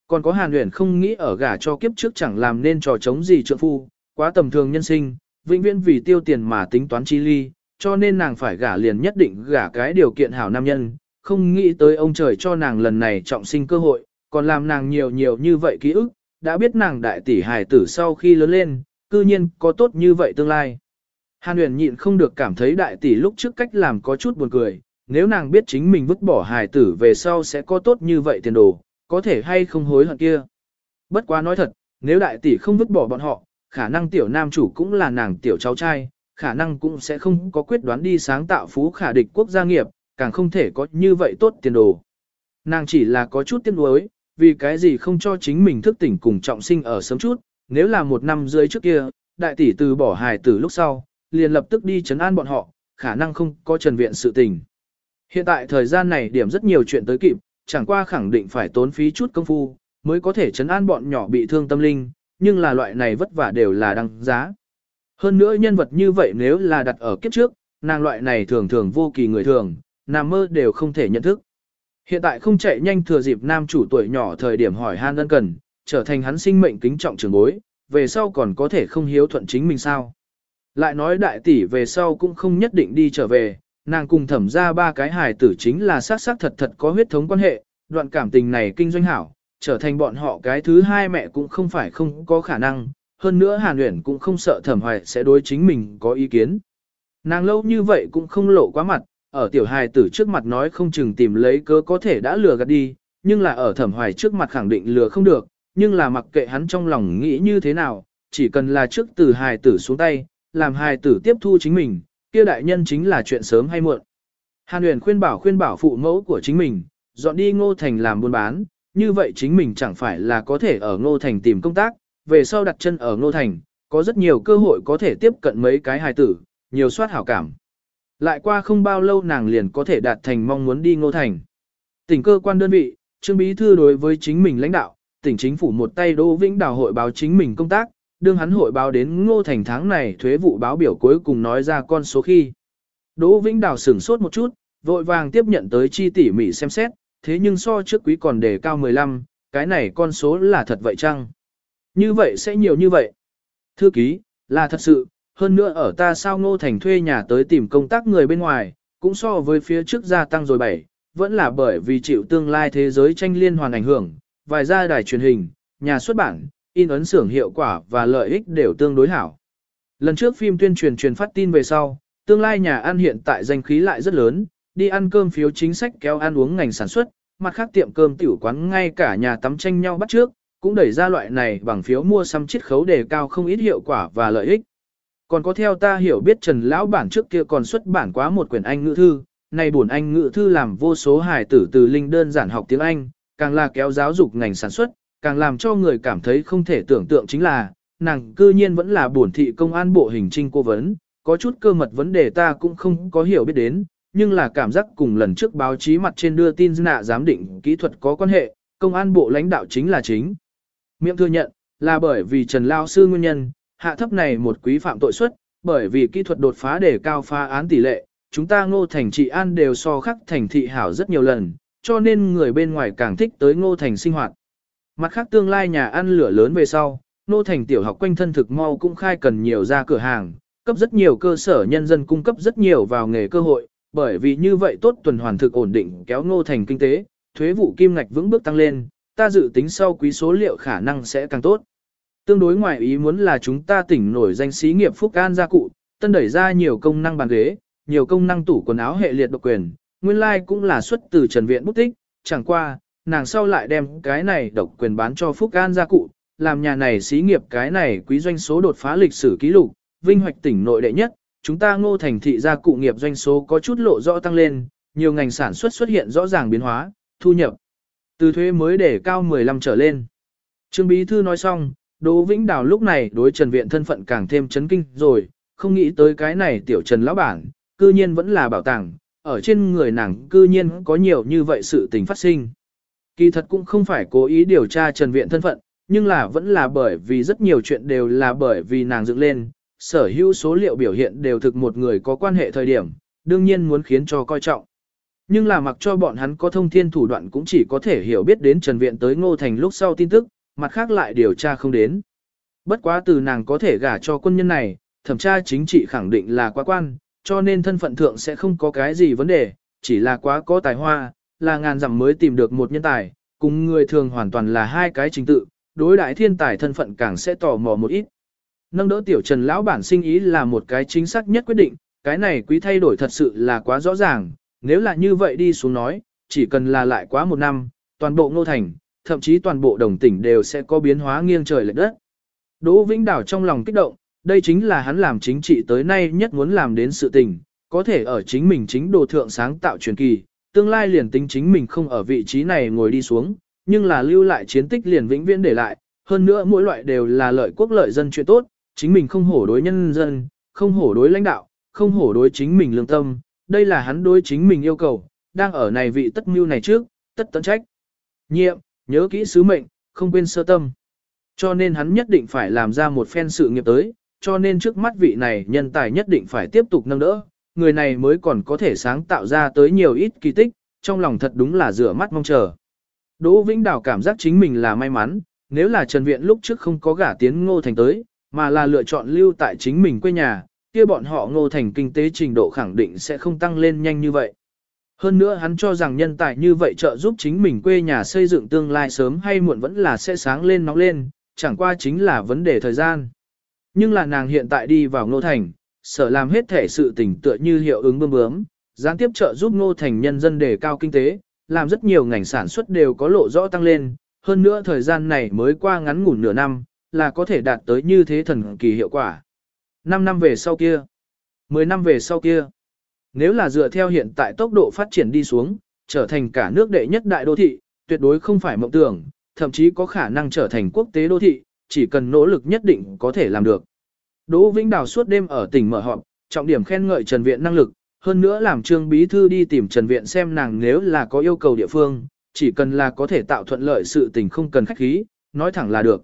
[SPEAKER 1] Còn có Hàn Uyển không nghĩ ở gả cho kiếp trước chẳng làm nên trò chống gì trượng phu, quá tầm thường nhân sinh, vĩnh viễn vì tiêu tiền mà tính toán chi ly, cho nên nàng phải gả liền nhất định gả cái điều kiện hảo nam nhân, không nghĩ tới ông trời cho nàng lần này trọng sinh cơ hội, còn làm nàng nhiều nhiều như vậy ký ức, đã biết nàng đại tỷ hài tử sau khi lớn lên, cư nhiên có tốt như vậy tương lai. Hàn Uyển nhịn không được cảm thấy đại tỷ lúc trước cách làm có chút buồn cười, nếu nàng biết chính mình vứt bỏ hài tử về sau sẽ có tốt như vậy tiền đồ, có thể hay không hối hận kia. Bất quá nói thật, nếu đại tỷ không vứt bỏ bọn họ, khả năng tiểu nam chủ cũng là nàng tiểu cháu trai, khả năng cũng sẽ không có quyết đoán đi sáng tạo phú khả địch quốc gia nghiệp, càng không thể có như vậy tốt tiền đồ. Nàng chỉ là có chút tiếc nuối, vì cái gì không cho chính mình thức tỉnh cùng trọng sinh ở sớm chút, nếu là một năm dưới trước kia, đại tỷ từ bỏ hài tử lúc sau, liền lập tức đi chấn an bọn họ, khả năng không có trần viện sự tình. Hiện tại thời gian này điểm rất nhiều chuyện tới kịp, chẳng qua khẳng định phải tốn phí chút công phu, mới có thể chấn an bọn nhỏ bị thương tâm linh, nhưng là loại này vất vả đều là đăng giá. Hơn nữa nhân vật như vậy nếu là đặt ở kiếp trước, nàng loại này thường thường vô kỳ người thường, nằm mơ đều không thể nhận thức. Hiện tại không chạy nhanh thừa dịp nam chủ tuổi nhỏ thời điểm hỏi han ân cần, trở thành hắn sinh mệnh kính trọng trường bối, về sau còn có thể không hiếu thuận chính mình sao. Lại nói đại tỷ về sau cũng không nhất định đi trở về, nàng cùng thẩm ra ba cái hài tử chính là xác xác thật thật có huyết thống quan hệ, đoạn cảm tình này kinh doanh hảo, trở thành bọn họ cái thứ hai mẹ cũng không phải không có khả năng, hơn nữa Hàn Uyển cũng không sợ thẩm hoài sẽ đối chính mình có ý kiến. Nàng lâu như vậy cũng không lộ quá mặt, ở tiểu hài tử trước mặt nói không chừng tìm lấy cớ có thể đã lừa gạt đi, nhưng là ở thẩm hoài trước mặt khẳng định lừa không được, nhưng là mặc kệ hắn trong lòng nghĩ như thế nào, chỉ cần là trước từ hài tử xuống tay, làm hài tử tiếp thu chính mình, kia đại nhân chính là chuyện sớm hay muộn. Hàn Huyền khuyên bảo khuyên bảo phụ mẫu của chính mình, dọn đi Ngô Thành làm buôn bán, như vậy chính mình chẳng phải là có thể ở Ngô Thành tìm công tác, về sau đặt chân ở Ngô Thành, có rất nhiều cơ hội có thể tiếp cận mấy cái hài tử, nhiều soát hảo cảm. Lại qua không bao lâu nàng liền có thể đạt thành mong muốn đi Ngô Thành. Tỉnh cơ quan đơn vị, Trương Bí Thư đối với chính mình lãnh đạo, tỉnh chính phủ một tay Đỗ Vĩnh Đào hội báo chính mình công tác, đương hắn hội báo đến Ngô Thành tháng này thuế vụ báo biểu cuối cùng nói ra con số khi. Đỗ Vĩnh Đào sửng sốt một chút, vội vàng tiếp nhận tới chi tỉ mỉ xem xét, thế nhưng so trước quý còn đề cao 15, cái này con số là thật vậy chăng? Như vậy sẽ nhiều như vậy. Thư ký, là thật sự, hơn nữa ở ta sao ngô thành thuê nhà tới tìm công tác người bên ngoài, cũng so với phía trước gia tăng rồi bảy, vẫn là bởi vì chịu tương lai thế giới tranh liên hoàn ảnh hưởng, vài gia đài truyền hình, nhà xuất bản, in ấn xưởng hiệu quả và lợi ích đều tương đối hảo. Lần trước phim tuyên truyền truyền phát tin về sau, tương lai nhà ăn hiện tại danh khí lại rất lớn, đi ăn cơm phiếu chính sách kéo ăn uống ngành sản xuất, mặt khác tiệm cơm tiểu quán ngay cả nhà tắm tranh nhau bắt trước, cũng đẩy ra loại này bằng phiếu mua xăm chiết khấu đề cao không ít hiệu quả và lợi ích. Còn có theo ta hiểu biết Trần Lão Bản trước kia còn xuất bản quá một quyển Anh ngữ thư, này buồn Anh ngữ thư làm vô số hài tử từ linh đơn giản học tiếng Anh, càng là kéo giáo dục ngành sản xuất, càng làm cho người cảm thấy không thể tưởng tượng chính là, nàng cư nhiên vẫn là bổn thị công an bộ hình trinh cô vấn, có chút cơ mật vấn đề ta cũng không có hiểu biết đến, nhưng là cảm giác cùng lần trước báo chí mặt trên đưa tin nạ giám định kỹ thuật có quan hệ, công an bộ lãnh đạo chính là chính. Miệng thừa nhận, là bởi vì Trần Lao Sư nguyên nhân, hạ thấp này một quý phạm tội suất, bởi vì kỹ thuật đột phá để cao phá án tỷ lệ, chúng ta ngô thành trị an đều so khắc thành thị hảo rất nhiều lần, cho nên người bên ngoài càng thích tới ngô thành sinh hoạt. Mặt khác tương lai nhà ăn lửa lớn về sau, nô thành tiểu học quanh thân thực mau cũng khai cần nhiều ra cửa hàng, cấp rất nhiều cơ sở nhân dân cung cấp rất nhiều vào nghề cơ hội, bởi vì như vậy tốt tuần hoàn thực ổn định kéo nô thành kinh tế, thuế vụ kim ngạch vững bước tăng lên, ta dự tính sau quý số liệu khả năng sẽ càng tốt. Tương đối ngoài ý muốn là chúng ta tỉnh nổi danh xí nghiệp Phúc An gia cụ, tân đẩy ra nhiều công năng bàn ghế, nhiều công năng tủ quần áo hệ liệt độc quyền, nguyên lai like cũng là xuất từ Trần Viện bút tích, chẳng qua, nàng sau lại đem cái này độc quyền bán cho Phúc An gia cụ, làm nhà này xí nghiệp cái này quý doanh số đột phá lịch sử ký lục, vinh hoạch tỉnh nội đệ nhất, chúng ta ngô thành thị gia cụ nghiệp doanh số có chút lộ rõ tăng lên, nhiều ngành sản xuất xuất hiện rõ ràng biến hóa, thu nhập từ thuế mới để cao 15 trở lên. Trương Bí Thư nói xong, Đỗ Vĩnh Đào lúc này đối Trần Viện thân phận càng thêm chấn kinh rồi, không nghĩ tới cái này tiểu Trần lão bản, cư nhiên vẫn là bảo tàng, ở trên người nàng cư nhiên có nhiều như vậy sự tình phát sinh. Kỳ thật cũng không phải cố ý điều tra Trần Viện thân phận, nhưng là vẫn là bởi vì rất nhiều chuyện đều là bởi vì nàng dựng lên, sở hữu số liệu biểu hiện đều thực một người có quan hệ thời điểm, đương nhiên muốn khiến cho coi trọng. Nhưng là mặc cho bọn hắn có thông thiên thủ đoạn cũng chỉ có thể hiểu biết đến Trần Viện tới Ngô Thành lúc sau tin tức, mặt khác lại điều tra không đến. Bất quá từ nàng có thể gả cho quân nhân này, thẩm tra chính trị khẳng định là quá quan, cho nên thân phận thượng sẽ không có cái gì vấn đề, chỉ là quá có tài hoa, là ngàn dặm mới tìm được một nhân tài, cùng người thường hoàn toàn là hai cái trình tự, đối đại thiên tài thân phận càng sẽ tò mò một ít. Nâng đỡ tiểu trần lão bản sinh ý là một cái chính xác nhất quyết định, cái này quý thay đổi thật sự là quá rõ ràng, nếu là như vậy đi xuống nói, chỉ cần là lại quá một năm, toàn bộ ngô thành, thậm chí toàn bộ đồng tỉnh đều sẽ có biến hóa nghiêng trời lệch đất. Đỗ Vĩnh Đảo trong lòng kích động, đây chính là hắn làm chính trị tới nay nhất muốn làm đến sự tình, có thể ở chính mình chính đồ thượng sáng tạo truyền kỳ, tương lai liền tính chính mình không ở vị trí này ngồi đi xuống, nhưng là lưu lại chiến tích liền vĩnh viễn để lại, hơn nữa mỗi loại đều là lợi quốc lợi dân chuyện tốt, chính mình không hổ đối nhân dân, không hổ đối lãnh đạo, không hổ đối chính mình lương tâm, đây là hắn đối chính mình yêu cầu, đang ở này vị tất mưu này trước, tất tận trách. Nhiệm, nhớ kỹ sứ mệnh, không quên sơ tâm. Cho nên hắn nhất định phải làm ra một phen sự nghiệp tới, cho nên trước mắt vị này nhân tài nhất định phải tiếp tục nâng đỡ, người này mới còn có thể sáng tạo ra tới nhiều ít kỳ tích, trong lòng thật đúng là rửa mắt mong chờ. Đỗ Vĩnh Đào cảm giác chính mình là may mắn, nếu là Trần Viện lúc trước không có gả tiến ngô thành tới, mà là lựa chọn lưu tại chính mình quê nhà, kia bọn họ ngô thành kinh tế trình độ khẳng định sẽ không tăng lên nhanh như vậy. Hơn nữa hắn cho rằng nhân tài như vậy trợ giúp chính mình quê nhà xây dựng tương lai sớm hay muộn vẫn là sẽ sáng lên nóng lên, chẳng qua chính là vấn đề thời gian. Nhưng là nàng hiện tại đi vào ngô thành, sở làm hết thể sự tình tựa như hiệu ứng bơm bướm, gián tiếp trợ giúp ngô thành nhân dân đề cao kinh tế, làm rất nhiều ngành sản xuất đều có lộ rõ tăng lên, hơn nữa thời gian này mới qua ngắn ngủn nửa năm, là có thể đạt tới như thế thần kỳ hiệu quả. 5 năm về sau kia, 10 năm về sau kia, nếu là dựa theo hiện tại tốc độ phát triển đi xuống, trở thành cả nước đệ nhất đại đô thị, tuyệt đối không phải mộng tưởng, thậm chí có khả năng trở thành quốc tế đô thị, chỉ cần nỗ lực nhất định có thể làm được. Đỗ Vĩnh Đào suốt đêm ở tỉnh mở họp, trọng điểm khen ngợi Trần Viện năng lực, hơn nữa làm Trương Bí Thư đi tìm Trần Viện xem nàng nếu là có yêu cầu địa phương, chỉ cần là có thể tạo thuận lợi sự tình không cần khách khí, nói thẳng là được.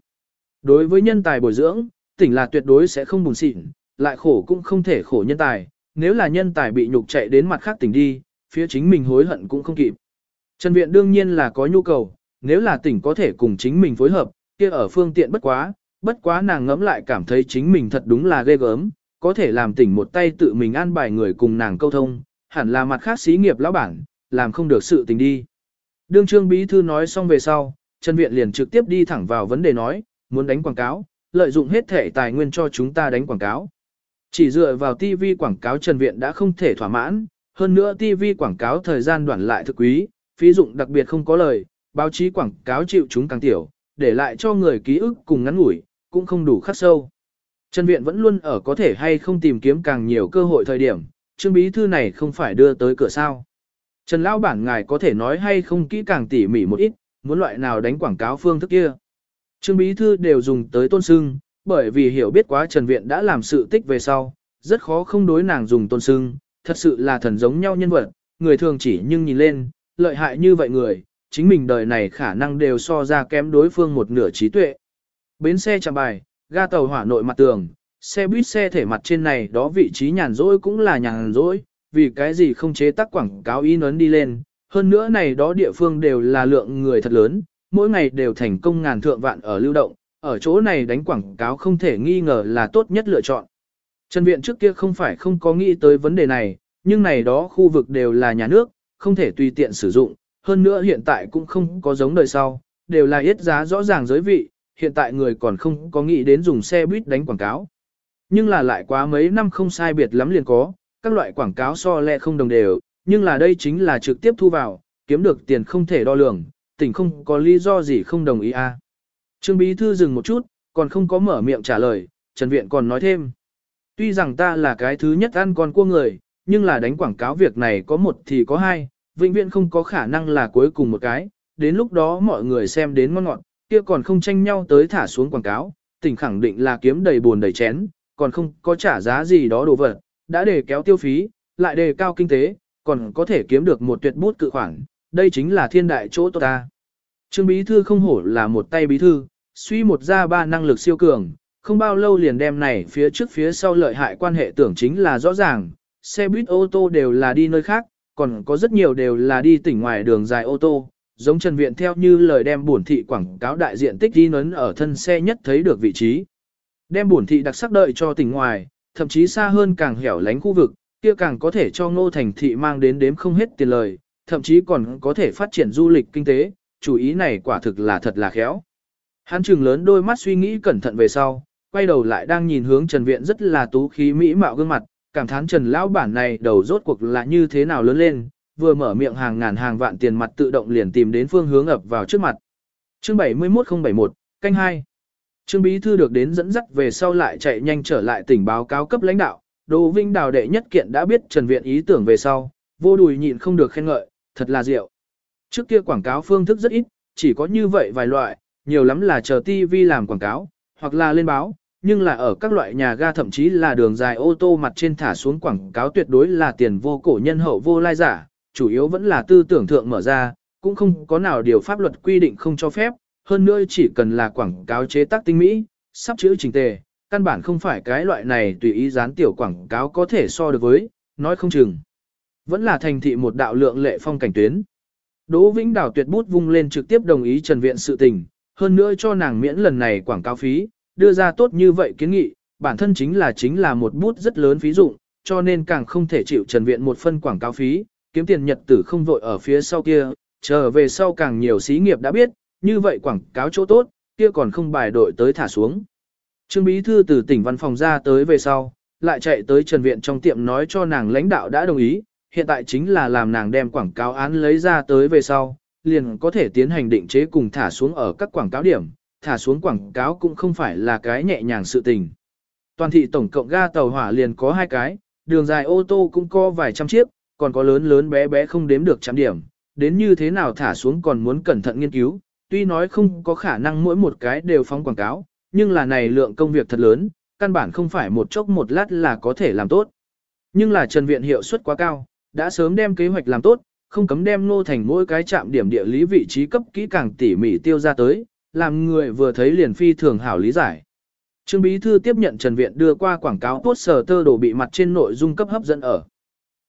[SPEAKER 1] Đối với nhân tài bồi dưỡng, tỉnh là tuyệt đối sẽ không buồn xịn, lại khổ cũng không thể khổ nhân tài, nếu là nhân tài bị nhục chạy đến mặt khác tỉnh đi, phía chính mình hối hận cũng không kịp. Trần Viện đương nhiên là có nhu cầu, nếu là tỉnh có thể cùng chính mình phối hợp, kia ở phương tiện bất quá, bất quá nàng ngẫm lại cảm thấy chính mình thật đúng là ghê gớm, có thể làm tỉnh một tay tự mình an bài người cùng nàng câu thông, hẳn là mặt khác xí nghiệp lão bản, làm không được sự tình đi. Đương trương bí thư nói xong về sau, Trần Viện liền trực tiếp đi thẳng vào vấn đề nói, muốn đánh quảng cáo, lợi dụng hết thể tài nguyên cho chúng ta đánh quảng cáo. Chỉ dựa vào TV quảng cáo Trần Viện đã không thể thỏa mãn, hơn nữa TV quảng cáo thời gian đoạn lại thực quý, phí dụng đặc biệt không có lời, báo chí quảng cáo chịu chúng càng tiểu, để lại cho người ký ức cùng ngắn ngủi, cũng không đủ khắc sâu. Trần Viện vẫn luôn ở có thể hay không tìm kiếm càng nhiều cơ hội thời điểm, chương bí thư này không phải đưa tới cửa sao. Trần Lão Bản ngài có thể nói hay không kỹ càng tỉ mỉ một ít, muốn loại nào đánh quảng cáo phương thức kia. Trương bí thư đều dùng tới tôn sưng, bởi vì hiểu biết quá Trần Viện đã làm sự tích về sau, rất khó không đối nàng dùng tôn sưng, thật sự là thần giống nhau nhân vật, người thường chỉ nhưng nhìn lên, lợi hại như vậy người, chính mình đời này khả năng đều so ra kém đối phương một nửa trí tuệ. Bến xe chạm bài, ga tàu hỏa nội mặt tường, xe buýt xe thể mặt trên này đó vị trí nhàn rỗi cũng là nhàn rỗi, vì cái gì không chế tác quảng cáo in ấn đi lên, hơn nữa này đó địa phương đều là lượng người thật lớn, mỗi ngày đều thành công ngàn thượng vạn ở lưu động, ở chỗ này đánh quảng cáo không thể nghi ngờ là tốt nhất lựa chọn. Trần Viện trước kia không phải không có nghĩ tới vấn đề này, nhưng này đó khu vực đều là nhà nước, không thể tùy tiện sử dụng, hơn nữa hiện tại cũng không có giống đời sau, đều là ít giá rõ ràng giới vị, hiện tại người còn không có nghĩ đến dùng xe buýt đánh quảng cáo. Nhưng là lại quá mấy năm không sai biệt lắm liền có, các loại quảng cáo so lẹ không đồng đều, nhưng là đây chính là trực tiếp thu vào, kiếm được tiền không thể đo lường, tỉnh không có lý do gì không đồng ý a. À. Trương Bí Thư dừng một chút, còn không có mở miệng trả lời, Trần Viện còn nói thêm. Tuy rằng ta là cái thứ nhất ăn con cua người, nhưng là đánh quảng cáo việc này có một thì có hai, vĩnh viễn không có khả năng là cuối cùng một cái, đến lúc đó mọi người xem đến ngon ngọt, kia còn không tranh nhau tới thả xuống quảng cáo, tỉnh khẳng định là kiếm đầy buồn đầy chén, còn không có trả giá gì đó đồ vật, đã để kéo tiêu phí, lại đề cao kinh tế, còn có thể kiếm được một tuyệt bút cự khoản, đây chính là thiên đại chỗ tốt ta. Trương Bí Thư không hổ là một tay bí thư, suy một ra ba năng lực siêu cường, không bao lâu liền đem này phía trước phía sau lợi hại quan hệ tưởng chính là rõ ràng, xe buýt ô tô đều là đi nơi khác, còn có rất nhiều đều là đi tỉnh ngoài đường dài ô tô, giống Trần Viện theo như lời đem bổn thị quảng cáo đại diện tích đi nấn ở thân xe nhất thấy được vị trí. Đem bổn thị đặc sắc đợi cho tỉnh ngoài, thậm chí xa hơn càng hẻo lánh khu vực, kia càng có thể cho ngô thành thị mang đến đếm không hết tiền lời, thậm chí còn có thể phát triển du lịch kinh tế, chủ ý này quả thực là thật là khéo. Hắn trừng lớn đôi mắt suy nghĩ cẩn thận về sau, quay đầu lại đang nhìn hướng Trần Viện rất là tú khí mỹ mạo gương mặt, cảm thán Trần lão bản này đầu rốt cuộc là như thế nào lớn lên, vừa mở miệng hàng ngàn hàng vạn tiền mặt tự động liền tìm đến phương hướng ập vào trước mặt. Chương 71071, canh 2. Trương Bí Thư được đến dẫn dắt về sau lại chạy nhanh trở lại tỉnh báo cáo cấp lãnh đạo, Đỗ Vinh Đào đệ nhất kiện đã biết Trần Viện ý tưởng về sau, vô đùi nhịn không được khen ngợi, thật là diệu. Trước kia quảng cáo phương thức rất ít, chỉ có như vậy vài loại, nhiều lắm là chờ TV làm quảng cáo, hoặc là lên báo, nhưng là ở các loại nhà ga thậm chí là đường dài ô tô mặt trên thả xuống quảng cáo tuyệt đối là tiền vô cổ nhân hậu vô lai giả, chủ yếu vẫn là tư tưởng thượng mở ra, cũng không có nào điều pháp luật quy định không cho phép, hơn nữa chỉ cần là quảng cáo chế tác tinh mỹ, sắp chữ trình tề, căn bản không phải cái loại này tùy ý dán tiểu quảng cáo có thể so được với, nói không chừng. Vẫn là thành thị một đạo lượng lệ phong cảnh tuyến. Đỗ Vĩnh Đào tuyệt bút vung lên trực tiếp đồng ý Trần Viện sự tình, hơn nữa cho nàng miễn lần này quảng cáo phí, đưa ra tốt như vậy kiến nghị, bản thân chính là chính là một bút rất lớn phí dụng, cho nên càng không thể chịu Trần Viện một phân quảng cáo phí, kiếm tiền nhật tử không vội ở phía sau kia, chờ về sau càng nhiều xí nghiệp đã biết, như vậy quảng cáo chỗ tốt, kia còn không bài đội tới thả xuống. Trương Bí Thư từ tỉnh văn phòng ra tới về sau, lại chạy tới Trần Viện trong tiệm nói cho nàng lãnh đạo đã đồng ý, hiện tại chính là làm nàng đem quảng cáo án lấy ra tới về sau, liền có thể tiến hành định chế cùng thả xuống ở các quảng cáo điểm, thả xuống quảng cáo cũng không phải là cái nhẹ nhàng sự tình. Toàn thị tổng cộng ga tàu hỏa liền có hai cái, đường dài ô tô cũng có vài trăm chiếc, còn có lớn lớn bé bé không đếm được trăm điểm, đến như thế nào thả xuống còn muốn cẩn thận nghiên cứu, tuy nói không có khả năng mỗi một cái đều phóng quảng cáo, nhưng là này lượng công việc thật lớn, căn bản không phải một chốc một lát là có thể làm tốt. Nhưng là Trần Viện hiệu suất quá cao, đã sớm đem kế hoạch làm tốt, không cấm đem nô thành mỗi cái trạm điểm địa lý vị trí cấp kỹ càng tỉ mỉ tiêu ra tới, làm người vừa thấy liền phi thường hảo lý giải. Trương Bí Thư tiếp nhận Trần Viện đưa qua quảng cáo poster tơ đồ bị mặt trên nội dung cấp hấp dẫn ở.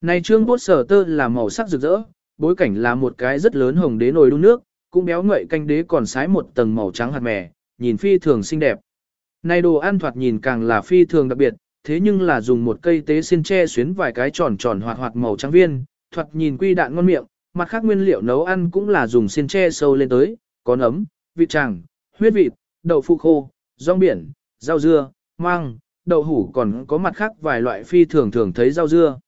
[SPEAKER 1] Này trương poster tơ là màu sắc rực rỡ, bối cảnh là một cái rất lớn hồng đế nồi đun nước, cũng béo ngậy canh đế còn sái một tầng màu trắng hạt mè, nhìn phi thường xinh đẹp. Này đồ ăn thoạt nhìn càng là phi thường đặc biệt, thế nhưng là dùng một cây tế xin tre xuyến vài cái tròn tròn hoạt hoạt màu trắng viên, thoạt nhìn quy đạn ngon miệng, mặt khác nguyên liệu nấu ăn cũng là dùng xiên tre sâu lên tới, có nấm, vịt tràng, huyết vịt, đậu phụ khô, rong biển, rau dưa, măng, đậu hủ còn có mặt khác vài loại phi thường thường thấy rau dưa.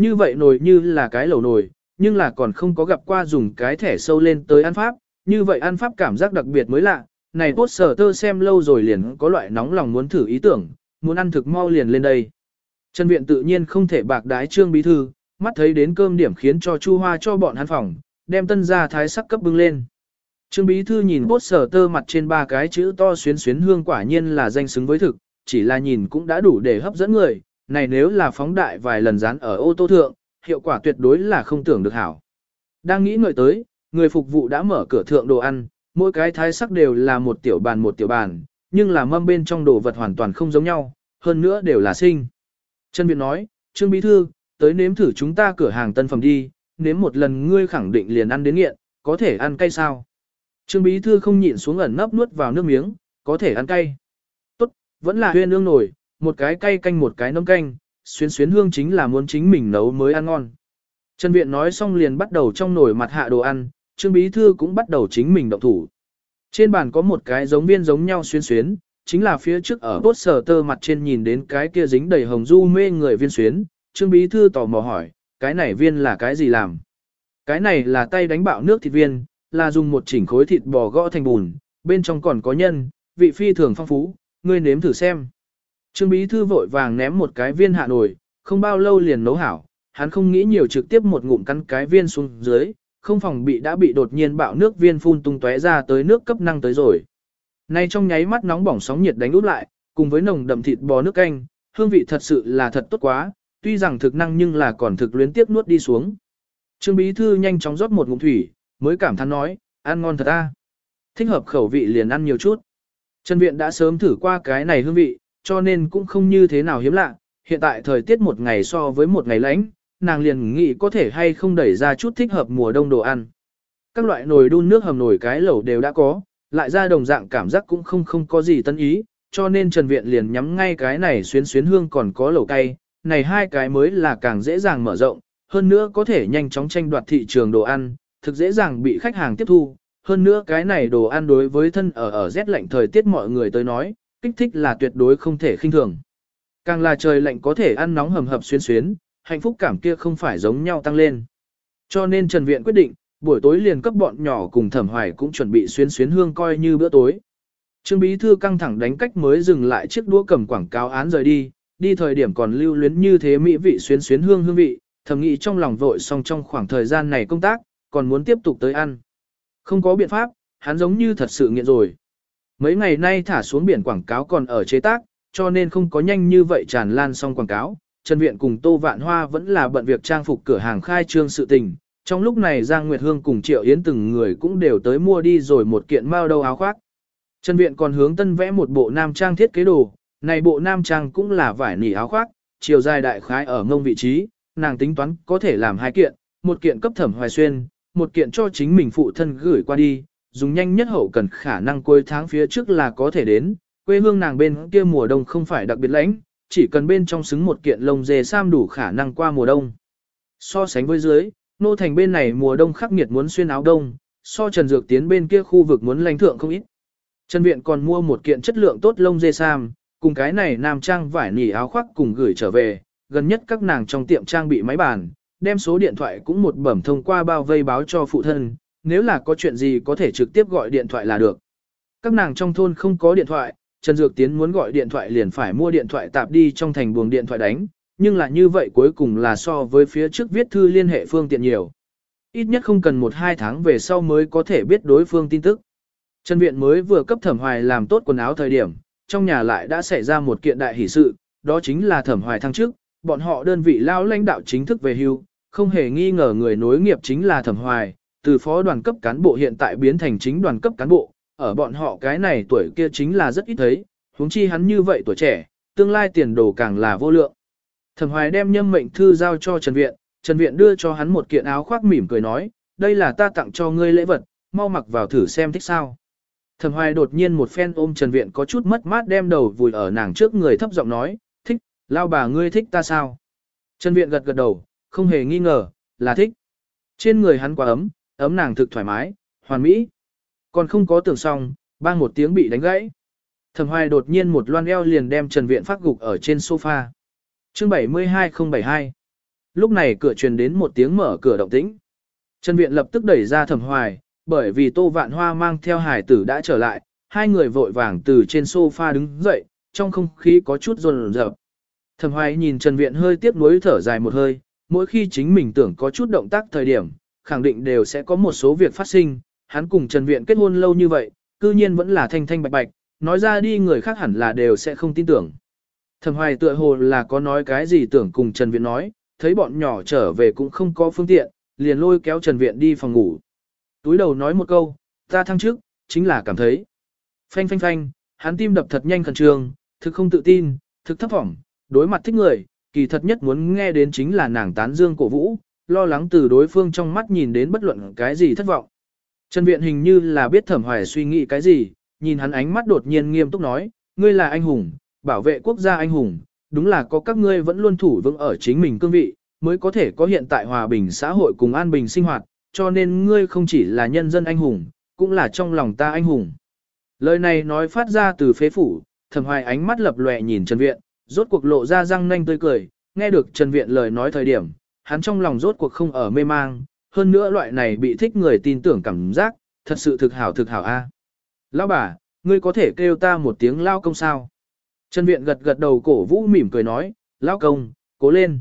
[SPEAKER 1] Như vậy nồi như là cái lẩu nồi, nhưng là còn không có gặp qua dùng cái thẻ sâu lên tới ăn pháp, như vậy ăn pháp cảm giác đặc biệt mới lạ, này tốt sở tơ xem lâu rồi liền có loại nóng lòng muốn thử ý tưởng, muốn ăn thực mau liền lên đây. Trần Viện tự nhiên không thể bạc đái trương bí thư, mắt thấy đến cơm điểm khiến cho Chu Hoa cho bọn hắn phòng, đem tân gia thái sắc cấp bưng lên. Trương bí thư nhìn bốt sở tơ mặt trên ba cái chữ to xuyến xuyến hương quả nhiên là danh xứng với thực, chỉ là nhìn cũng đã đủ để hấp dẫn người, này nếu là phóng đại vài lần dán ở ô tô thượng, hiệu quả tuyệt đối là không tưởng được hảo. Đang nghĩ ngợi tới, người phục vụ đã mở cửa thượng đồ ăn, mỗi cái thái sắc đều là một tiểu bàn một tiểu bàn, nhưng là mâm bên trong đồ vật hoàn toàn không giống nhau, hơn nữa đều là sinh. Trân Viện nói, Trương Bí Thư, tới nếm thử chúng ta cửa hàng tân phẩm đi, nếm một lần ngươi khẳng định liền ăn đến nghiện, có thể ăn cay sao? Trương Bí Thư không nhịn xuống ẩn nấp nuốt vào nước miếng, có thể ăn cay. Tốt, vẫn là huyên ương nổi, một cái cay canh một cái nấm canh, xuyến xuyến hương chính là muốn chính mình nấu mới ăn ngon. Trần Viện nói xong liền bắt đầu trong nồi mặt hạ đồ ăn, Trương Bí Thư cũng bắt đầu chính mình động thủ. Trên bàn có một cái giống viên giống nhau xuyên xuyến, chính là phía trước ở bốt sở tơ mặt trên nhìn đến cái kia dính đầy hồng du mê người viên xuyến. Trương Bí Thư tò mò hỏi, cái này viên là cái gì làm? Cái này là tay đánh bạo nước thịt viên, là dùng một chỉnh khối thịt bò gõ thành bùn, bên trong còn có nhân, vị phi thường phong phú, ngươi nếm thử xem. Trương Bí Thư vội vàng ném một cái viên hạ nổi, không bao lâu liền nấu hảo, hắn không nghĩ nhiều trực tiếp một ngụm cắn cái viên xuống dưới, không phòng bị đã bị đột nhiên bạo nước viên phun tung tóe ra tới nước cấp năng tới rồi. Nay trong nháy mắt nóng bỏng sóng nhiệt đánh úp lại, cùng với nồng đậm thịt bò nước canh, hương vị thật sự là thật tốt quá, tuy rằng thực năng nhưng là còn thực luyến tiếp nuốt đi xuống. Trương Bí Thư nhanh chóng rót một ngụm thủy, mới cảm thán nói, ăn ngon thật a. Thích hợp khẩu vị liền ăn nhiều chút. Trần Viện đã sớm thử qua cái này hương vị, cho nên cũng không như thế nào hiếm lạ, hiện tại thời tiết một ngày so với một ngày lạnh, nàng liền nghĩ có thể hay không đẩy ra chút thích hợp mùa đông đồ ăn. Các loại nồi đun nước hầm nồi cái lẩu đều đã có, lại ra đồng dạng cảm giác cũng không không có gì tân ý, cho nên Trần Viện liền nhắm ngay cái này xuyến xuyến hương còn có lẩu cay, này hai cái mới là càng dễ dàng mở rộng, hơn nữa có thể nhanh chóng tranh đoạt thị trường đồ ăn, thực dễ dàng bị khách hàng tiếp thu. Hơn nữa cái này đồ ăn đối với thân ở ở rét lạnh thời tiết mọi người tới nói, kích thích là tuyệt đối không thể khinh thường. Càng là trời lạnh có thể ăn nóng hầm hập xuyên xuyến, hạnh phúc cảm kia không phải giống nhau tăng lên. Cho nên Trần Viện quyết định, buổi tối liền cấp bọn nhỏ cùng thẩm hoài cũng chuẩn bị xuyên xuyến hương coi như bữa tối. Trương Bí Thư căng thẳng đánh cách mới dừng lại chiếc đũa cầm quảng cáo án rời đi, đi thời điểm còn lưu luyến như thế mỹ vị xuyên xuyến hương hương vị, thầm nghĩ trong lòng vội xong trong khoảng thời gian này công tác, còn muốn tiếp tục tới ăn. Không có biện pháp, hắn giống như thật sự nghiện rồi. Mấy ngày nay thả xuống biển quảng cáo còn ở chế tác, cho nên không có nhanh như vậy tràn lan xong quảng cáo. Trần Viện cùng Tô Vạn Hoa vẫn là bận việc trang phục cửa hàng khai trương sự tình. Trong lúc này Giang Nguyệt Hương cùng Triệu Yến từng người cũng đều tới mua đi rồi một kiện mao đầu áo khoác. Trần Viện còn hướng tân vẽ một bộ nam trang thiết kế đồ, này bộ nam trang cũng là vải nỉ áo khoác, chiều dài đại khái ở ngông vị trí, nàng tính toán có thể làm hai kiện, một kiện cấp thẩm hoài xuyên, một kiện cho chính mình phụ thân gửi qua đi, dùng nhanh nhất hậu cần khả năng cuối tháng phía trước là có thể đến, quê hương nàng bên kia mùa đông không phải đặc biệt lạnh, chỉ cần bên trong xứng một kiện lông dê sam đủ khả năng qua mùa đông. So sánh với dưới, nô thành bên này mùa đông khắc nghiệt muốn xuyên áo đông, so Trần Dược Tiến bên kia khu vực muốn lãnh thượng không ít. Trần Viện còn mua một kiện chất lượng tốt lông dê sam, cùng cái này nam trang vải nỉ áo khoác cùng gửi trở về, gần nhất các nàng trong tiệm trang bị máy bàn, đem số điện thoại cũng một bẩm thông qua bao vây báo cho phụ thân, nếu là có chuyện gì có thể trực tiếp gọi điện thoại là được. Các nàng trong thôn không có điện thoại, Trần Dược Tiến muốn gọi điện thoại liền phải mua điện thoại tạp đi trong thành buồng điện thoại đánh, nhưng là như vậy cuối cùng là so với phía trước viết thư liên hệ phương tiện nhiều. Ít nhất không cần một hai tháng về sau mới có thể biết đối phương tin tức. Trần Viện mới vừa cấp thẩm hoài làm tốt quần áo thời điểm, trong nhà lại đã xảy ra một kiện đại hỷ sự, đó chính là thẩm hoài thăng trước, bọn họ đơn vị lao lãnh đạo chính thức về hưu, không hề nghi ngờ người nối nghiệp chính là thẩm hoài, từ phó đoàn cấp cán bộ hiện tại biến thành chính đoàn cấp cán bộ, ở bọn họ cái này tuổi kia chính là rất ít thấy, huống chi hắn như vậy tuổi trẻ, tương lai tiền đồ càng là vô lượng. Thẩm Hoài đem nhâm mệnh thư giao cho Trần Viện, Trần Viện đưa cho hắn một kiện áo khoác mỉm cười nói, đây là ta tặng cho ngươi lễ vật, mau mặc vào thử xem thích sao. Thẩm Hoài đột nhiên một phen ôm Trần Viện có chút mất mát đem đầu vùi ở nàng trước người thấp giọng nói, thích, lao bà ngươi thích ta sao. Trần Viện gật gật đầu, không hề nghi ngờ, là thích. Trên người hắn quá ấm, ấm nàng thực thoải mái, hoàn mỹ. Còn không có tưởng xong, bang một tiếng bị đánh gãy. Thẩm hoài đột nhiên một loan eo liền đem Trần Viện phát gục ở trên sofa. chương 72072 Lúc này cửa truyền đến một tiếng mở cửa động tĩnh. Trần Viện lập tức đẩy ra thẩm hoài, bởi vì Tô Vạn Hoa mang theo hải tử đã trở lại, hai người vội vàng từ trên sofa đứng dậy, trong không khí có chút rồn rợn. Thẩm hoài nhìn Trần Viện hơi tiếc nuối thở dài một hơi, mỗi khi chính mình tưởng có chút động tác thời điểm, khẳng định đều sẽ có một số việc phát sinh, hắn cùng Trần Viện kết hôn lâu như vậy, cư nhiên vẫn là thanh thanh bạch bạch, nói ra đi người khác hẳn là đều sẽ không tin tưởng. Thẩm hoài tựa hồ là có nói cái gì tưởng cùng Trần Viện nói, thấy bọn nhỏ trở về cũng không có phương tiện, liền lôi kéo Trần Viện đi phòng ngủ. Túi đầu nói một câu, ta thăng trước, chính là cảm thấy. Phanh phanh phanh, hắn tim đập thật nhanh khẩn trương, thực không tự tin, thực thấp vọng, đối mặt thích người, kỳ thật nhất muốn nghe đến chính là nàng tán dương cổ vũ, lo lắng từ đối phương trong mắt nhìn đến bất luận cái gì thất vọng. Trần Viện hình như là biết thẩm hoài suy nghĩ cái gì, nhìn hắn ánh mắt đột nhiên nghiêm túc nói, ngươi là anh hùng, bảo vệ quốc gia anh hùng, đúng là có các ngươi vẫn luôn thủ vững ở chính mình cương vị, mới có thể có hiện tại hòa bình xã hội cùng an bình sinh hoạt, cho nên ngươi không chỉ là nhân dân anh hùng, cũng là trong lòng ta anh hùng. Lời này nói phát ra từ phế phủ, thẩm hoài ánh mắt lập lòe nhìn Trần Viện, rốt cuộc lộ ra răng nanh tươi cười, nghe được Trần Viện lời nói thời điểm, hắn trong lòng rốt cuộc không ở mê mang, hơn nữa loại này bị thích người tin tưởng cảm giác, thật sự thực hảo thực hảo a. Lão bà, ngươi có thể kêu ta một tiếng lao công sao? Trần Viện gật gật đầu cổ vũ mỉm cười nói, lao công, cố lên.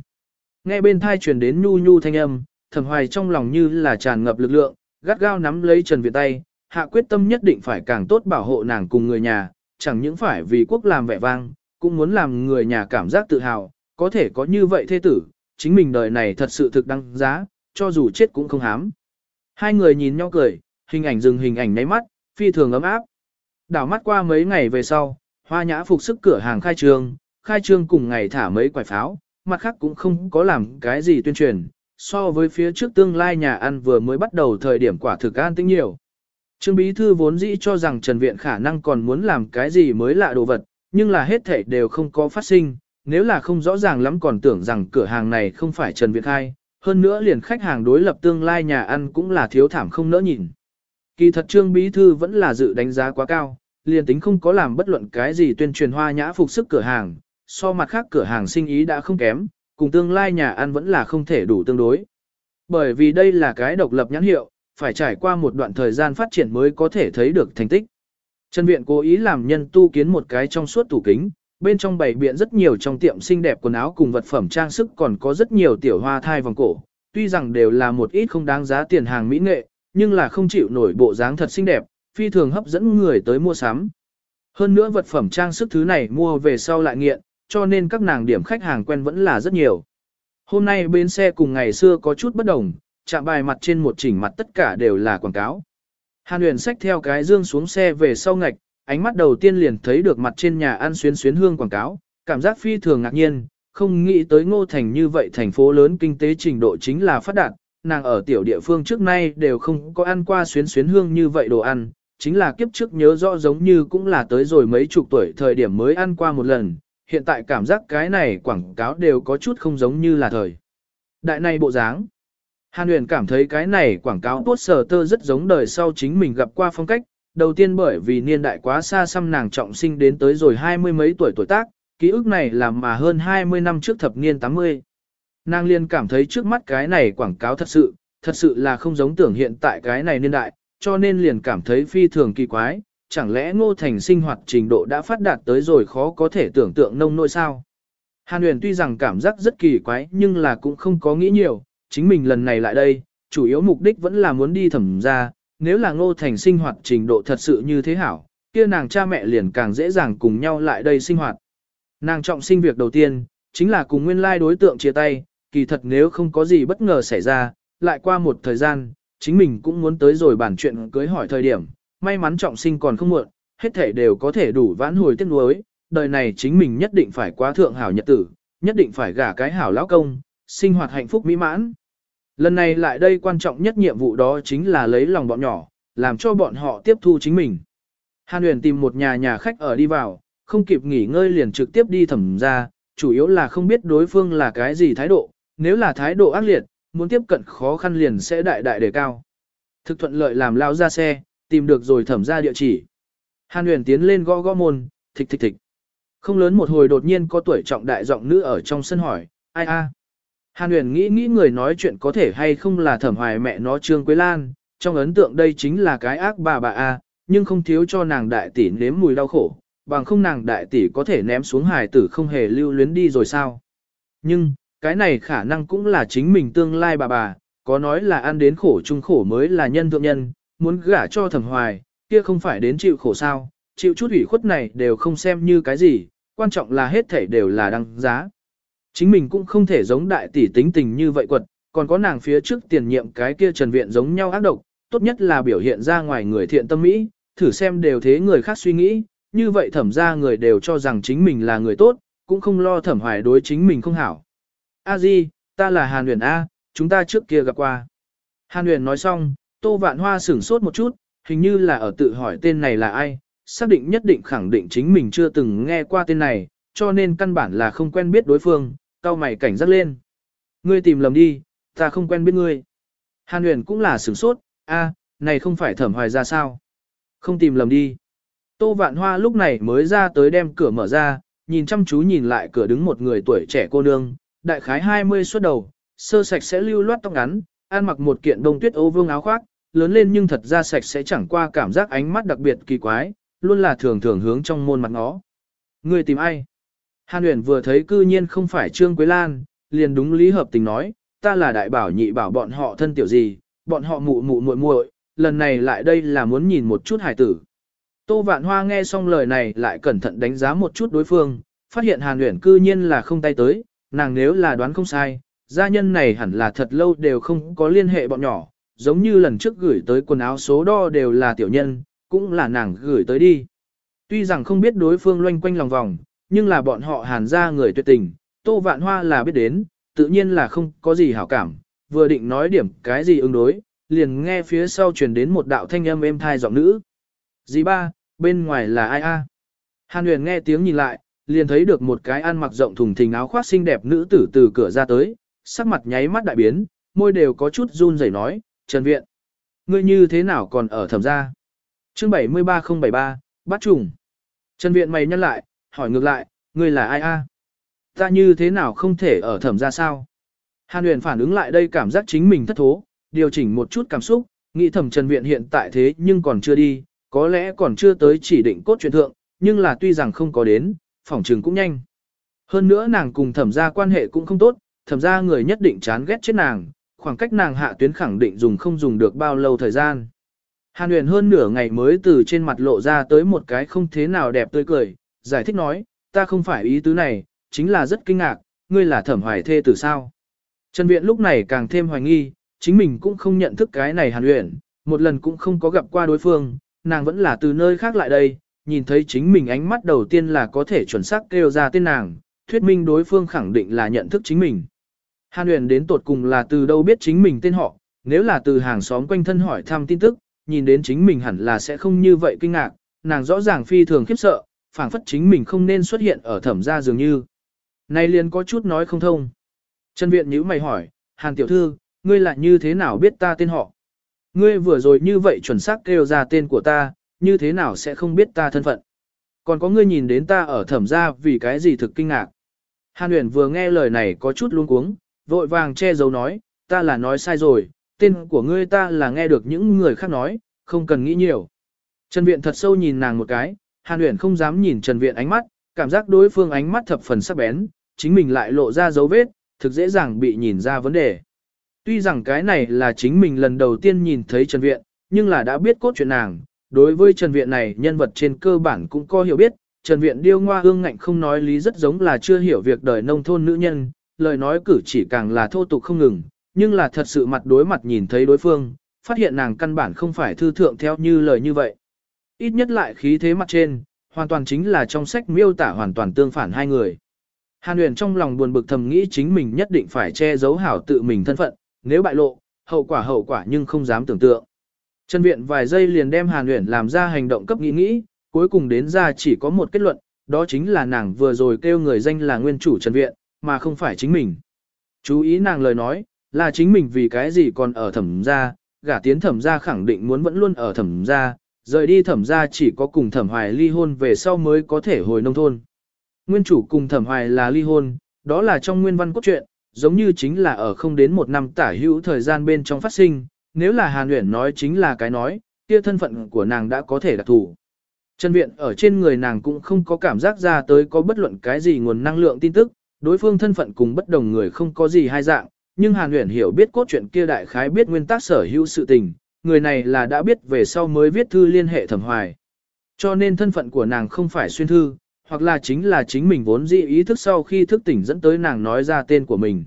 [SPEAKER 1] Nghe bên thai truyền đến nhu nhu thanh âm, thầm hoài trong lòng như là tràn ngập lực lượng, gắt gao nắm lấy Trần Viện tay, hạ quyết tâm nhất định phải càng tốt bảo hộ nàng cùng người nhà, chẳng những phải vì quốc làm vẻ vang, cũng muốn làm người nhà cảm giác tự hào, có thể có như vậy thế tử, chính mình đời này thật sự thực đăng giá, cho dù chết cũng không hám. Hai người nhìn nhau cười, hình ảnh dừng hình ảnh nháy mắt, phi thường ấm áp. Đảo mắt qua mấy ngày về sau, hoa nhã phục sức cửa hàng khai trương, khai trương cùng ngày thả mấy quải pháo, mặt khác cũng không có làm cái gì tuyên truyền, so với phía trước tương lai nhà ăn vừa mới bắt đầu thời điểm quả thực an tĩnh nhiều. Trương Bí Thư vốn dĩ cho rằng Trần Viện khả năng còn muốn làm cái gì mới lạ đồ vật, nhưng là hết thảy đều không có phát sinh, nếu là không rõ ràng lắm còn tưởng rằng cửa hàng này không phải Trần Việt khai, hơn nữa liền khách hàng đối lập tương lai nhà ăn cũng là thiếu thảm không nỡ nhìn. Kỳ thật Trương Bí Thư vẫn là dự đánh giá quá cao, liền tính không có làm bất luận cái gì tuyên truyền hoa nhã phục sức cửa hàng, so mặt khác cửa hàng sinh ý đã không kém, cùng tương lai nhà ăn vẫn là không thể đủ tương đối. Bởi vì đây là cái độc lập nhãn hiệu, phải trải qua một đoạn thời gian phát triển mới có thể thấy được thành tích. Trần Viện cố ý làm nhân tu kiến một cái trong suốt tủ kính, bên trong bày biện rất nhiều trong tiệm xinh đẹp quần áo cùng vật phẩm trang sức còn có rất nhiều tiểu hoa thai vòng cổ. Tuy rằng đều là một ít không đáng giá tiền hàng mỹ nghệ, nhưng là không chịu nổi bộ dáng thật xinh đẹp, phi thường hấp dẫn người tới mua sắm. Hơn nữa vật phẩm trang sức thứ này mua về sau lại nghiện, cho nên các nàng điểm khách hàng quen vẫn là rất nhiều. Hôm nay bên xe cùng ngày xưa có chút bất đồng, chạm bài mặt trên một chỉnh mặt tất cả đều là quảng cáo. Hàn Huyền xách theo cái dương xuống xe về sau ngạch, ánh mắt đầu tiên liền thấy được mặt trên nhà ăn xuyến xuyến hương quảng cáo, cảm giác phi thường ngạc nhiên, không nghĩ tới ngô thành như vậy thành phố lớn kinh tế trình độ chính là phát đạt, nàng ở tiểu địa phương trước nay đều không có ăn qua xuyến xuyến hương như vậy đồ ăn, chính là kiếp trước nhớ rõ giống như cũng là tới rồi mấy chục tuổi thời điểm mới ăn qua một lần, hiện tại cảm giác cái này quảng cáo đều có chút không giống như là thời. Đại này bộ dáng. Hàn Huyền cảm thấy cái này quảng cáo tốt sở tơ rất giống đời sau chính mình gặp qua phong cách, đầu tiên bởi vì niên đại quá xa xăm nàng trọng sinh đến tới rồi hai mươi mấy tuổi tuổi tác, ký ức này làm mà hơn 20 năm trước thập niên 80. Nàng liên cảm thấy trước mắt cái này quảng cáo thật sự, thật sự là không giống tưởng hiện tại cái này niên đại, cho nên liền cảm thấy phi thường kỳ quái, chẳng lẽ ngô thành sinh hoạt trình độ đã phát đạt tới rồi khó có thể tưởng tượng nông nỗi sao. Hàn huyền tuy rằng cảm giác rất kỳ quái nhưng là cũng không có nghĩ nhiều, chính mình lần này lại đây, chủ yếu mục đích vẫn là muốn đi thẩm ra, nếu là ngô thành sinh hoạt trình độ thật sự như thế hảo, kia nàng cha mẹ liền càng dễ dàng cùng nhau lại đây sinh hoạt. Nàng trọng sinh việc đầu tiên, chính là cùng nguyên lai đối tượng chia tay, kỳ thật nếu không có gì bất ngờ xảy ra, lại qua một thời gian, chính mình cũng muốn tới rồi bản chuyện cưới hỏi thời điểm, may mắn trọng sinh còn không muộn, hết thể đều có thể đủ vãn hồi tiếc nuối, đời này chính mình nhất định phải quá thượng hảo nhật tử, nhất định phải gả cái hảo lão công, sinh hoạt hạnh phúc mỹ mãn. Lần này lại đây quan trọng nhất nhiệm vụ đó chính là lấy lòng bọn nhỏ, làm cho bọn họ tiếp thu chính mình. Hàn Huyền tìm một nhà nhà khách ở đi vào, không kịp nghỉ ngơi liền trực tiếp đi thẩm ra, chủ yếu là không biết đối phương là cái gì thái độ, nếu là thái độ ác liệt, muốn tiếp cận khó khăn liền sẽ đại đại đề cao. Thực thuận lợi làm lao ra xe, tìm được rồi thẩm ra địa chỉ. Hàn huyền tiến lên gõ gõ môn, thịch thịch thịch. Không lớn một hồi đột nhiên có tuổi trọng đại giọng nữ ở trong sân hỏi, ai a? Hàn Huyền nghĩ nghĩ người nói chuyện có thể hay không là thẩm hoài mẹ nó Trương Quế Lan, trong ấn tượng đây chính là cái ác bà bà A, nhưng không thiếu cho nàng đại tỷ nếm mùi đau khổ, bằng không nàng đại tỷ có thể ném xuống hài tử không hề lưu luyến đi rồi sao. Nhưng, cái này khả năng cũng là chính mình tương lai bà bà, có nói là ăn đến khổ chung khổ mới là nhân thượng nhân, muốn gả cho thẩm hoài, kia không phải đến chịu khổ sao, chịu chút ủy khuất này đều không xem như cái gì, quan trọng là hết thảy đều là đăng giá. Chính mình cũng không thể giống đại tỷ tính tình như vậy quật, còn có nàng phía trước tiền nhiệm cái kia trần viện giống nhau ác độc, tốt nhất là biểu hiện ra ngoài người thiện tâm mỹ, thử xem đều thế người khác suy nghĩ, như vậy thẩm ra người đều cho rằng chính mình là người tốt, cũng không lo thẩm hoài đối chính mình không hảo. A Di, ta là Hàn Huyền A, chúng ta trước kia gặp qua. Hàn Huyền nói xong, Tô Vạn Hoa sửng sốt một chút, hình như là ở tự hỏi tên này là ai, xác định nhất định khẳng định chính mình chưa từng nghe qua tên này, cho nên căn bản là không quen biết đối phương, cao mày cảnh giác lên. Ngươi tìm lầm đi, ta không quen biết ngươi. Hàn Huyền cũng là sửng sốt, a, này không phải thẩm hoài ra sao? Không tìm lầm đi. Tô Vạn Hoa lúc này mới ra tới đem cửa mở ra, nhìn chăm chú nhìn lại cửa đứng một người tuổi trẻ cô nương, đại khái 20 xuất đầu, sơ sạch sẽ lưu loát tóc ngắn, ăn mặc một kiện đông tuyết ô vương áo khoác, lớn lên nhưng thật ra sạch sẽ chẳng qua cảm giác ánh mắt đặc biệt kỳ quái, luôn là thường thường hướng trong môn mặt ngó. Người tìm ai? Hàn Uyển vừa thấy cư nhiên không phải Trương Quế Lan, liền đúng lý hợp tình nói, ta là đại bảo nhị bảo bọn họ thân tiểu gì, bọn họ mụ mụ muội muội, lần này lại đây là muốn nhìn một chút hải tử. Tô Vạn Hoa nghe xong lời này lại cẩn thận đánh giá một chút đối phương, phát hiện Hàn Uyển cư nhiên là không tay tới, nàng nếu là đoán không sai, gia nhân này hẳn là thật lâu đều không có liên hệ bọn nhỏ, giống như lần trước gửi tới quần áo số đo đều là tiểu nhân, cũng là nàng gửi tới đi. Tuy rằng không biết đối phương loanh quanh lòng vòng, nhưng là bọn họ hàn ra người tuyệt tình, Tô Vạn Hoa là biết đến, tự nhiên là không có gì hảo cảm, vừa định nói điểm cái gì ứng đối, liền nghe phía sau truyền đến một đạo thanh âm êm thai giọng nữ. Dì ba, bên ngoài là ai a? Hàn huyền nghe tiếng nhìn lại, liền thấy được một cái ăn mặc rộng thùng thình áo khoác xinh đẹp nữ tử từ cửa ra tới, sắc mặt nháy mắt đại biến, môi đều có chút run rẩy nói, Trần Viện. Ngươi như thế nào còn ở thẩm gia? Chương 73073, bắt trùng. Trần Viện mày nhăn lại, hỏi ngược lại, ngươi là ai a? Ta như thế nào không thể ở thẩm gia sao? Hàn huyền phản ứng lại đây cảm giác chính mình thất thố, điều chỉnh một chút cảm xúc, nghĩ thẩm Trần Viện hiện tại thế nhưng còn chưa đi, có lẽ còn chưa tới chỉ định cốt truyện thượng, nhưng là tuy rằng không có đến, phỏng trường cũng nhanh. Hơn nữa nàng cùng thẩm gia quan hệ cũng không tốt, thẩm gia người nhất định chán ghét chết nàng, khoảng cách nàng hạ tuyến khẳng định dùng không dùng được bao lâu thời gian. Hàn huyền hơn nửa ngày mới từ trên mặt lộ ra tới một cái không thế nào đẹp tươi cười, giải thích nói, ta không phải ý tứ này, chính là rất kinh ngạc, ngươi là thẩm hoài thê từ sao. Trần Viện lúc này càng thêm hoài nghi, chính mình cũng không nhận thức cái này hàn luyện, một lần cũng không có gặp qua đối phương, nàng vẫn là từ nơi khác lại đây, nhìn thấy chính mình ánh mắt đầu tiên là có thể chuẩn xác kêu ra tên nàng, thuyết minh đối phương khẳng định là nhận thức chính mình. Hàn huyền đến tột cùng là từ đâu biết chính mình tên họ, nếu là từ hàng xóm quanh thân hỏi thăm tin tức, nhìn đến chính mình hẳn là sẽ không như vậy kinh ngạc, nàng rõ ràng phi thường khiếp sợ, phảng phất chính mình không nên xuất hiện ở thẩm gia dường như. nay liền có chút nói không thông. Trần Viện nhíu mày hỏi, Hàn tiểu thư, ngươi lại như thế nào biết ta tên họ? Ngươi vừa rồi như vậy chuẩn xác kêu ra tên của ta, như thế nào sẽ không biết ta thân phận? Còn có ngươi nhìn đến ta ở thẩm gia vì cái gì thực kinh ngạc? Hàn Uyển vừa nghe lời này có chút luống cuống, vội vàng che giấu nói, ta là nói sai rồi, tên của ngươi ta là nghe được những người khác nói, không cần nghĩ nhiều. Trần Viện thật sâu nhìn nàng một cái, Hàn Uyển không dám nhìn Trần Viện ánh mắt, cảm giác đối phương ánh mắt thập phần sắc bén, chính mình lại lộ ra dấu vết, thực dễ dàng bị nhìn ra vấn đề. Tuy rằng cái này là chính mình lần đầu tiên nhìn thấy Trần Viện, nhưng là đã biết cốt truyện nàng, đối với Trần Viện này nhân vật trên cơ bản cũng có hiểu biết, Trần Viện điêu ngoa hương ngạnh không nói lý rất giống là chưa hiểu việc đời nông thôn nữ nhân, lời nói cử chỉ càng là thô tục không ngừng, nhưng là thật sự mặt đối mặt nhìn thấy đối phương, phát hiện nàng căn bản không phải thư thượng theo như lời như vậy. Ít nhất lại khí thế mặt trên, hoàn toàn chính là trong sách miêu tả hoàn toàn tương phản hai người. Hàn Huyền trong lòng buồn bực thầm nghĩ chính mình nhất định phải che giấu hảo tự mình thân phận, nếu bại lộ, hậu quả hậu quả nhưng không dám tưởng tượng. Trần Viện vài giây liền đem Hàn Huyền làm ra hành động cấp nghĩ nghĩ, cuối cùng đến ra chỉ có một kết luận, đó chính là nàng vừa rồi kêu người danh là nguyên chủ Trần Viện, mà không phải chính mình. Chú ý nàng lời nói, là chính mình vì cái gì còn ở thẩm gia, gả tiến thẩm gia khẳng định muốn vẫn luôn ở thẩm gia, rời đi thẩm gia chỉ có cùng thẩm hoài ly hôn về sau mới có thể hồi nông thôn. Nguyên chủ cùng thẩm hoài là ly hôn, đó là trong nguyên văn cốt truyện, giống như chính là ở không đến một năm tả hữu thời gian bên trong phát sinh, nếu là Hàn Uyển nói chính là cái nói, kia thân phận của nàng đã có thể đặc thủ. Chân viện ở trên người nàng cũng không có cảm giác ra tới có bất luận cái gì nguồn năng lượng tin tức, đối phương thân phận cùng bất đồng người không có gì hai dạng, nhưng Hàn Uyển hiểu biết cốt truyện kia đại khái biết nguyên tắc sở hữu sự tình, người này là đã biết về sau mới viết thư liên hệ thẩm hoài. Cho nên thân phận của nàng không phải xuyên thư, hoặc là chính là chính mình vốn dĩ ý thức sau khi thức tỉnh dẫn tới nàng nói ra tên của mình.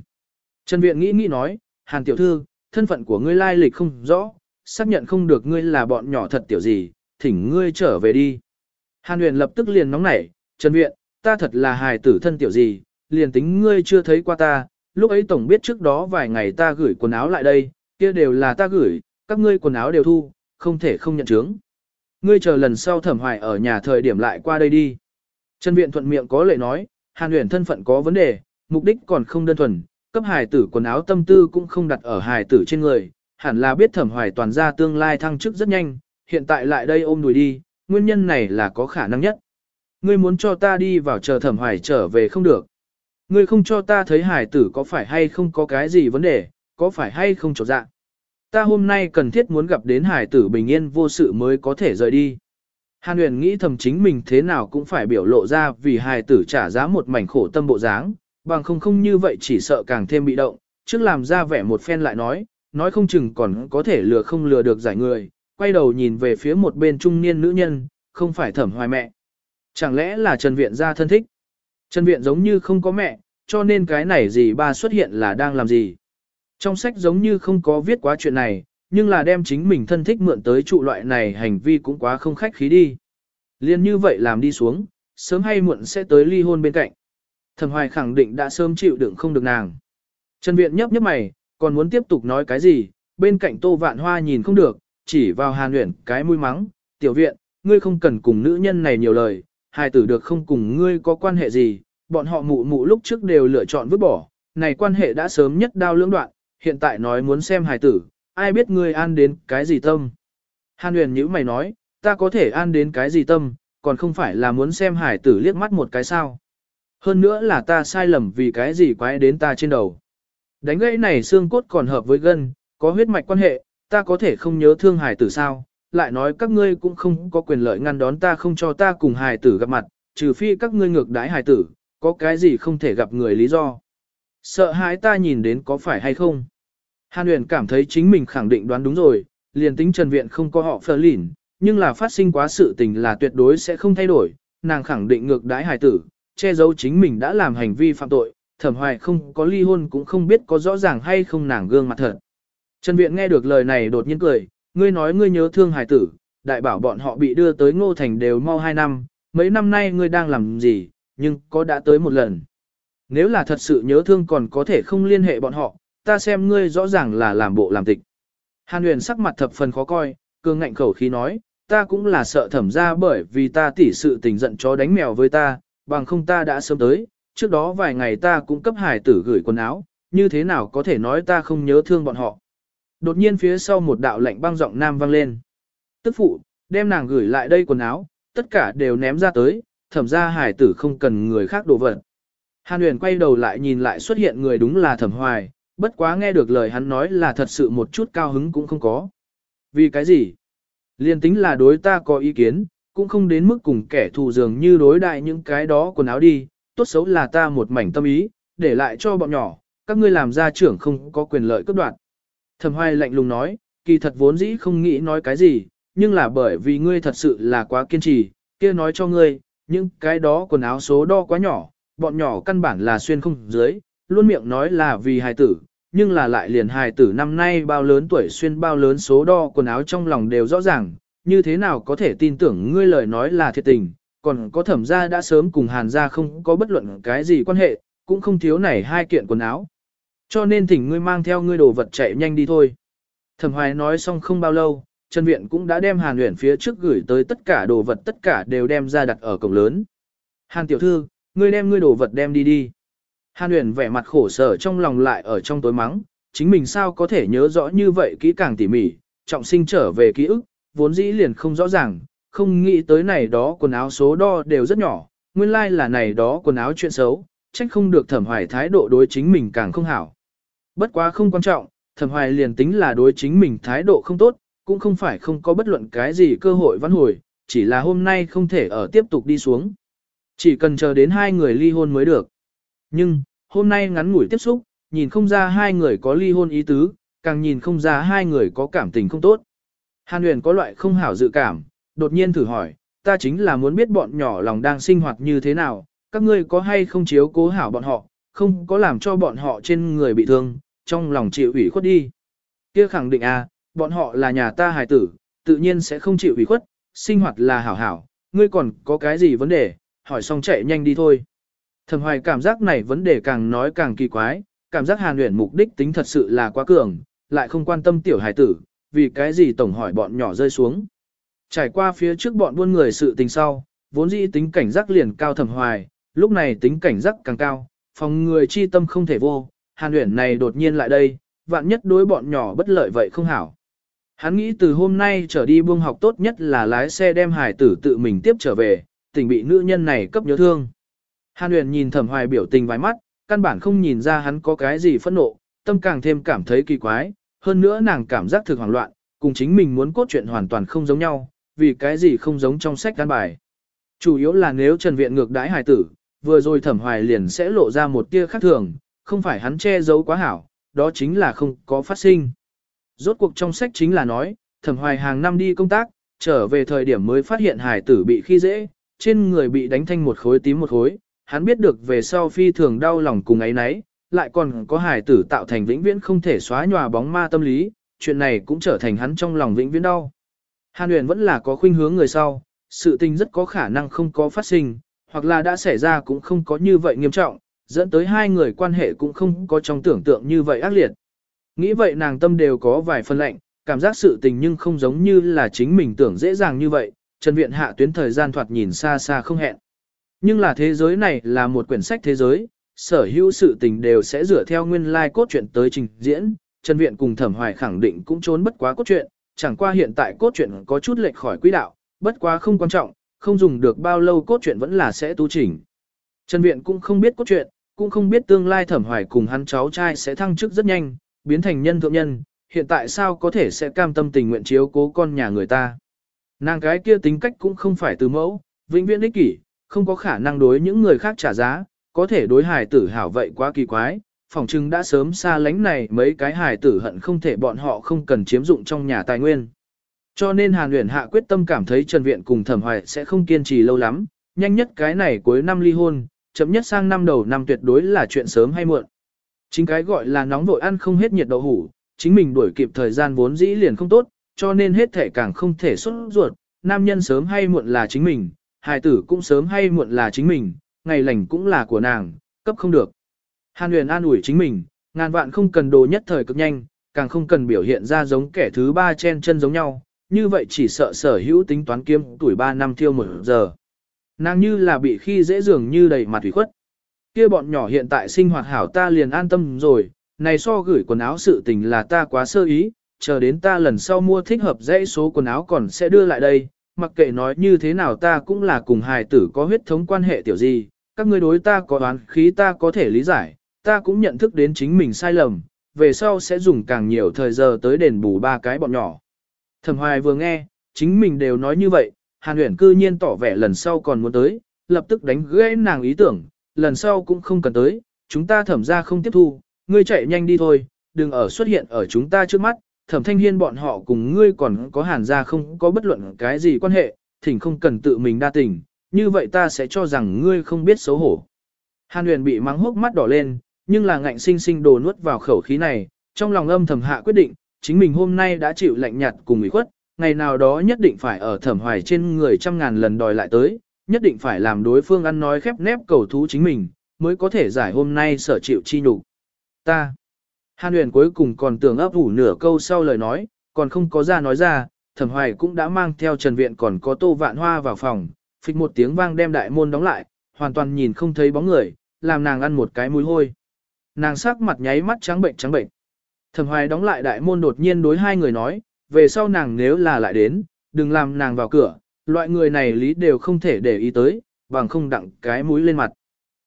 [SPEAKER 1] Trần Viện nghĩ nghĩ nói, Hàn tiểu thư, thân phận của ngươi lai lịch không rõ, xác nhận không được ngươi là bọn nhỏ thật tiểu gì, thỉnh ngươi trở về đi. Hàn Huyền lập tức liền nóng nảy, Trần Viện, ta thật là hài tử thân tiểu gì, liền tính ngươi chưa thấy qua ta, lúc ấy tổng biết trước đó vài ngày ta gửi quần áo lại đây, kia đều là ta gửi, các ngươi quần áo đều thu, không thể không nhận chứng. Ngươi chờ lần sau thẩm hoài ở nhà thời điểm lại qua đây đi. Trần Viện thuận miệng có lệ nói, Hàn Huyền thân phận có vấn đề, mục đích còn không đơn thuần, cấp hài tử quần áo tâm tư cũng không đặt ở hài tử trên người, hẳn là biết thẩm hoài toàn ra tương lai thăng chức rất nhanh, hiện tại lại đây ôm đùi đi, nguyên nhân này là có khả năng nhất. Ngươi muốn cho ta đi vào chờ thẩm hoài trở về không được. Ngươi không cho ta thấy hài tử có phải hay không có cái gì vấn đề, có phải hay không trọt dạng. Ta hôm nay cần thiết muốn gặp đến Hải tử bình yên vô sự mới có thể rời đi. Hàn huyền nghĩ thầm chính mình thế nào cũng phải biểu lộ ra vì hài tử trả giá một mảnh khổ tâm bộ dáng, bằng không không như vậy chỉ sợ càng thêm bị động, trước làm ra vẻ một phen lại nói, nói không chừng còn có thể lừa không lừa được giải người, quay đầu nhìn về phía một bên trung niên nữ nhân, không phải thẩm hoài mẹ. Chẳng lẽ là Trần Viện ra thân thích? Trần Viện giống như không có mẹ, cho nên cái này gì ba xuất hiện là đang làm gì? Trong sách giống như không có viết quá chuyện này, nhưng là đem chính mình thân thích mượn tới trụ loại này hành vi cũng quá không khách khí đi. Liên như vậy làm đi xuống, sớm hay muộn sẽ tới ly hôn bên cạnh. Thẩm Hoài khẳng định đã sớm chịu đựng không được nàng. Trần Viện nhấp nhấp mày, còn muốn tiếp tục nói cái gì, bên cạnh Tô Vạn Hoa nhìn không được, chỉ vào Hàn Uyển cái mũi mắng, "Tiểu viện, ngươi không cần cùng nữ nhân này nhiều lời, hài tử được không cùng ngươi có quan hệ gì, bọn họ mụ mụ lúc trước đều lựa chọn vứt bỏ, này quan hệ đã sớm nhất đao lưỡng đoạn, hiện tại nói muốn xem hài tử, ai biết ngươi an đến cái gì tâm?" Hàn Uyển nhữ mày nói, "Ta có thể an đến cái gì tâm, còn không phải là muốn xem hài tử liếc mắt một cái sao?" Hơn nữa là ta sai lầm vì cái gì quái đến ta trên đầu. Đánh gãy này xương cốt còn hợp với gân, có huyết mạch quan hệ, ta có thể không nhớ thương hài tử sao, lại nói các ngươi cũng không có quyền lợi ngăn đón ta không cho ta cùng hài tử gặp mặt, trừ phi các ngươi ngược đái hài tử, có cái gì không thể gặp người lý do. Sợ hãi ta nhìn đến có phải hay không? Hàn Uyển cảm thấy chính mình khẳng định đoán đúng rồi, liền tính Trần Viện không có họ phờ lỉn, nhưng là phát sinh quá sự tình là tuyệt đối sẽ không thay đổi, nàng khẳng định ngược đãi hài tử, che giấu chính mình đã làm hành vi phạm tội, thẩm hoài không có ly hôn cũng không biết có rõ ràng hay không nàng gương mặt thật. Trần Viện nghe được lời này đột nhiên cười, ngươi nói ngươi nhớ thương hải tử, đại bảo bọn họ bị đưa tới ngô thành đều mau hai năm, mấy năm nay ngươi đang làm gì, nhưng có đã tới một lần. Nếu là thật sự nhớ thương còn có thể không liên hệ bọn họ, ta xem ngươi rõ ràng là làm bộ làm tịch. Hàn huyền sắc mặt thập phần khó coi, cương ngạnh khẩu khí nói, ta cũng là sợ thẩm ra bởi vì ta tỉ sự tình giận chó đánh mèo với ta, bằng không ta đã sớm tới, trước đó vài ngày ta cũng cấp hải tử gửi quần áo, như thế nào có thể nói ta không nhớ thương bọn họ. Đột nhiên phía sau một đạo lạnh băng giọng nam vang lên. Tức phụ, đem nàng gửi lại đây quần áo, tất cả đều ném ra tới, thẩm ra hải tử không cần người khác đổ vật. Hàn huyền quay đầu lại nhìn lại xuất hiện người đúng là thẩm hoài, bất quá nghe được lời hắn nói là thật sự một chút cao hứng cũng không có. Vì cái gì? Liên tính là đối ta có ý kiến, cũng không đến mức cùng kẻ thù dường như đối đại những cái đó quần áo đi, tốt xấu là ta một mảnh tâm ý, để lại cho bọn nhỏ, các ngươi làm gia trưởng không có quyền lợi cấp đoạn. Thẩm hoài lạnh lùng nói, kỳ thật vốn dĩ không nghĩ nói cái gì, nhưng là bởi vì ngươi thật sự là quá kiên trì, kia nói cho ngươi, những cái đó quần áo số đo quá nhỏ, bọn nhỏ căn bản là xuyên không dưới, luôn miệng nói là vì hài tử, nhưng là lại liền hài tử năm nay bao lớn tuổi xuyên bao lớn số đo quần áo trong lòng đều rõ ràng, như thế nào có thể tin tưởng ngươi lời nói là thiệt tình, còn có thẩm gia đã sớm cùng hàn gia không có bất luận cái gì quan hệ, cũng không thiếu này hai kiện quần áo. Cho nên thỉnh ngươi mang theo ngươi đồ vật chạy nhanh đi thôi. Thẩm hoài nói xong không bao lâu, Trần Viện cũng đã đem Hàn Uyển phía trước gửi tới tất cả đồ vật tất cả đều đem ra đặt ở cổng lớn. Hàn tiểu thư, ngươi đem ngươi đồ vật đem đi đi. Hàn Uyển vẻ mặt khổ sở trong lòng lại ở trong tối mắng, chính mình sao có thể nhớ rõ như vậy kỹ càng tỉ mỉ, trọng sinh trở về ký ức, vốn dĩ liền không rõ ràng, không nghĩ tới này đó quần áo số đo đều rất nhỏ, nguyên lai like là này đó quần áo chuyện xấu, trách không được thẩm hoài thái độ đối chính mình càng không hảo. Bất quá không quan trọng, thẩm hoài liền tính là đối chính mình thái độ không tốt, cũng không phải không có bất luận cái gì cơ hội văn hồi, chỉ là hôm nay không thể ở tiếp tục đi xuống. Chỉ cần chờ đến hai người ly hôn mới được. Nhưng, hôm nay ngắn ngủi tiếp xúc, nhìn không ra hai người có ly hôn ý tứ, càng nhìn không ra hai người có cảm tình không tốt. Hàn Huyền có loại không hảo dự cảm, đột nhiên thử hỏi, ta chính là muốn biết bọn nhỏ lòng đang sinh hoạt như thế nào, các ngươi có hay không chiếu cố hảo bọn họ, không có làm cho bọn họ trên người bị thương, trong lòng chịu ủy khuất đi. Kia khẳng định à, bọn họ là nhà ta hài tử, tự nhiên sẽ không chịu ủy khuất, sinh hoạt là hảo hảo, ngươi còn có cái gì vấn đề, hỏi xong chạy nhanh đi thôi. Thẩm hoài cảm giác này vấn đề càng nói càng kỳ quái, cảm giác hàn luyện mục đích tính thật sự là quá cường, lại không quan tâm tiểu hài tử, vì cái gì tổng hỏi bọn nhỏ rơi xuống. Trải qua phía trước bọn buôn người sự tình sau, vốn dĩ tính cảnh giác liền cao thẩm hoài, lúc này tính cảnh giác càng cao, phòng người chi tâm không thể vô, hàn luyện này đột nhiên lại đây, vạn nhất đối bọn nhỏ bất lợi vậy không hảo. Hắn nghĩ từ hôm nay trở đi buông học tốt nhất là lái xe đem hải tử tự mình tiếp trở về, tình bị nữ nhân này cấp nhớ thương. Hàn huyền nhìn thẩm hoài biểu tình vài mắt, căn bản không nhìn ra hắn có cái gì phẫn nộ, tâm càng thêm cảm thấy kỳ quái, hơn nữa nàng cảm giác thực hoảng loạn, cùng chính mình muốn cốt truyện hoàn toàn không giống nhau, vì cái gì không giống trong sách căn bài. Chủ yếu là nếu Trần Viện ngược đãi hài tử, vừa rồi thẩm hoài liền sẽ lộ ra một tia khác thường, không phải hắn che giấu quá hảo, đó chính là không có phát sinh. Rốt cuộc trong sách chính là nói, thẩm hoài hàng năm đi công tác, trở về thời điểm mới phát hiện hài tử bị khi dễ, trên người bị đánh thanh một khối tím một khối, hắn biết được về sau phi thường đau lòng cùng ấy nấy, lại còn có hài tử tạo thành vĩnh viễn không thể xóa nhòa bóng ma tâm lý, chuyện này cũng trở thành hắn trong lòng vĩnh viễn đau. Hàn huyền vẫn là có khuynh hướng người sau, sự tình rất có khả năng không có phát sinh, hoặc là đã xảy ra cũng không có như vậy nghiêm trọng, dẫn tới hai người quan hệ cũng không có trong tưởng tượng như vậy ác liệt. Nghĩ vậy nàng tâm đều có vài phân lệnh, cảm giác sự tình nhưng không giống như là chính mình tưởng dễ dàng như vậy, Trần Viện hạ tuyến thời gian thoạt nhìn xa xa không hẹn. Nhưng là thế giới này là một quyển sách thế giới, sở hữu sự tình đều sẽ dựa theo nguyên lai like cốt truyện tới trình diễn, Trần Viện cùng Thẩm Hoài khẳng định cũng trốn bất quá cốt truyện, chẳng qua hiện tại cốt truyện có chút lệch khỏi quỹ đạo, bất quá không quan trọng, không dùng được bao lâu cốt truyện vẫn là sẽ tu chỉnh. Trần Viện cũng không biết cốt truyện, cũng không biết tương lai Thẩm Hoài cùng hắn cháu trai sẽ thăng chức rất nhanh, biến thành nhân thượng nhân, hiện tại sao có thể sẽ cam tâm tình nguyện chiếu cố con nhà người ta. Nàng cái kia tính cách cũng không phải từ mẫu, vĩnh viễn ích kỷ, không có khả năng đối những người khác trả giá, có thể đối hài tử hảo vậy quá kỳ quái, phòng trưng đã sớm xa lánh này mấy cái hài tử hận không thể bọn họ không cần chiếm dụng trong nhà tài nguyên. Cho nên Hàn Uyển Hạ quyết tâm cảm thấy Trần Viện cùng Thẩm Hoài sẽ không kiên trì lâu lắm, nhanh nhất cái này cuối năm ly hôn, chậm nhất sang năm đầu năm tuyệt đối là chuyện sớm hay muộn. Chính cái gọi là nóng vội ăn không hết nhiệt đậu hủ, chính mình đuổi kịp thời gian vốn dĩ liền không tốt, cho nên hết thể càng không thể xuất ruột, nam nhân sớm hay muộn là chính mình, hài tử cũng sớm hay muộn là chính mình, ngày lành cũng là của nàng, cấp không được. Hàn huyền an ủi chính mình, ngàn vạn không cần đồ nhất thời cực nhanh, càng không cần biểu hiện ra giống kẻ thứ ba chen chân giống nhau, như vậy chỉ sợ sở hữu tính toán kiếm tuổi 3 năm thiêu một giờ. Nàng như là bị khi dễ dường như đầy mặt thủy khuất. Kia bọn nhỏ hiện tại sinh hoạt hảo ta liền an tâm rồi, này so gửi quần áo sự tình là ta quá sơ ý, chờ đến ta lần sau mua thích hợp dãy số quần áo còn sẽ đưa lại đây, mặc kệ nói như thế nào ta cũng là cùng hài tử có huyết thống quan hệ tiểu gì, các ngươi đối ta có đoán khí ta có thể lý giải, ta cũng nhận thức đến chính mình sai lầm, về sau sẽ dùng càng nhiều thời giờ tới đền bù ba cái bọn nhỏ. Thẩm hoài vừa nghe, chính mình đều nói như vậy, Hàn Uyển cư nhiên tỏ vẻ lần sau còn muốn tới, lập tức đánh gãy nàng ý tưởng, lần sau cũng không cần tới, chúng ta thẩm ra không tiếp thu, ngươi chạy nhanh đi thôi, đừng ở xuất hiện ở chúng ta trước mắt, thẩm thanh hiên bọn họ cùng ngươi còn có hàn ra không có bất luận cái gì quan hệ, thỉnh không cần tự mình đa tình, như vậy ta sẽ cho rằng ngươi không biết xấu hổ. Hàn huyền bị mắng hốc mắt đỏ lên, nhưng là ngạnh sinh sinh đồ nuốt vào khẩu khí này, trong lòng âm thầm hạ quyết định, chính mình hôm nay đã chịu lạnh nhạt cùng ủy khuất, ngày nào đó nhất định phải ở thẩm hoài trên người trăm ngàn lần đòi lại tới, nhất định phải làm đối phương ăn nói khép nép cầu thú chính mình, mới có thể giải hôm nay sở chịu chi nhục. Ta. Hàn huyền cuối cùng còn tưởng ấp ủ nửa câu sau lời nói, còn không có ra nói ra, thẩm hoài cũng đã mang theo trần viện còn có tô vạn hoa vào phòng, phịch một tiếng vang đem đại môn đóng lại, hoàn toàn nhìn không thấy bóng người, làm nàng ăn một cái mũi hôi. Nàng sắc mặt nháy mắt trắng bệnh trắng bệnh. Thẩm hoài đóng lại đại môn đột nhiên đối hai người nói, về sau nàng nếu là lại đến, đừng làm nàng vào cửa, loại người này lý đều không thể để ý tới, bằng không đặng cái mũi lên mặt.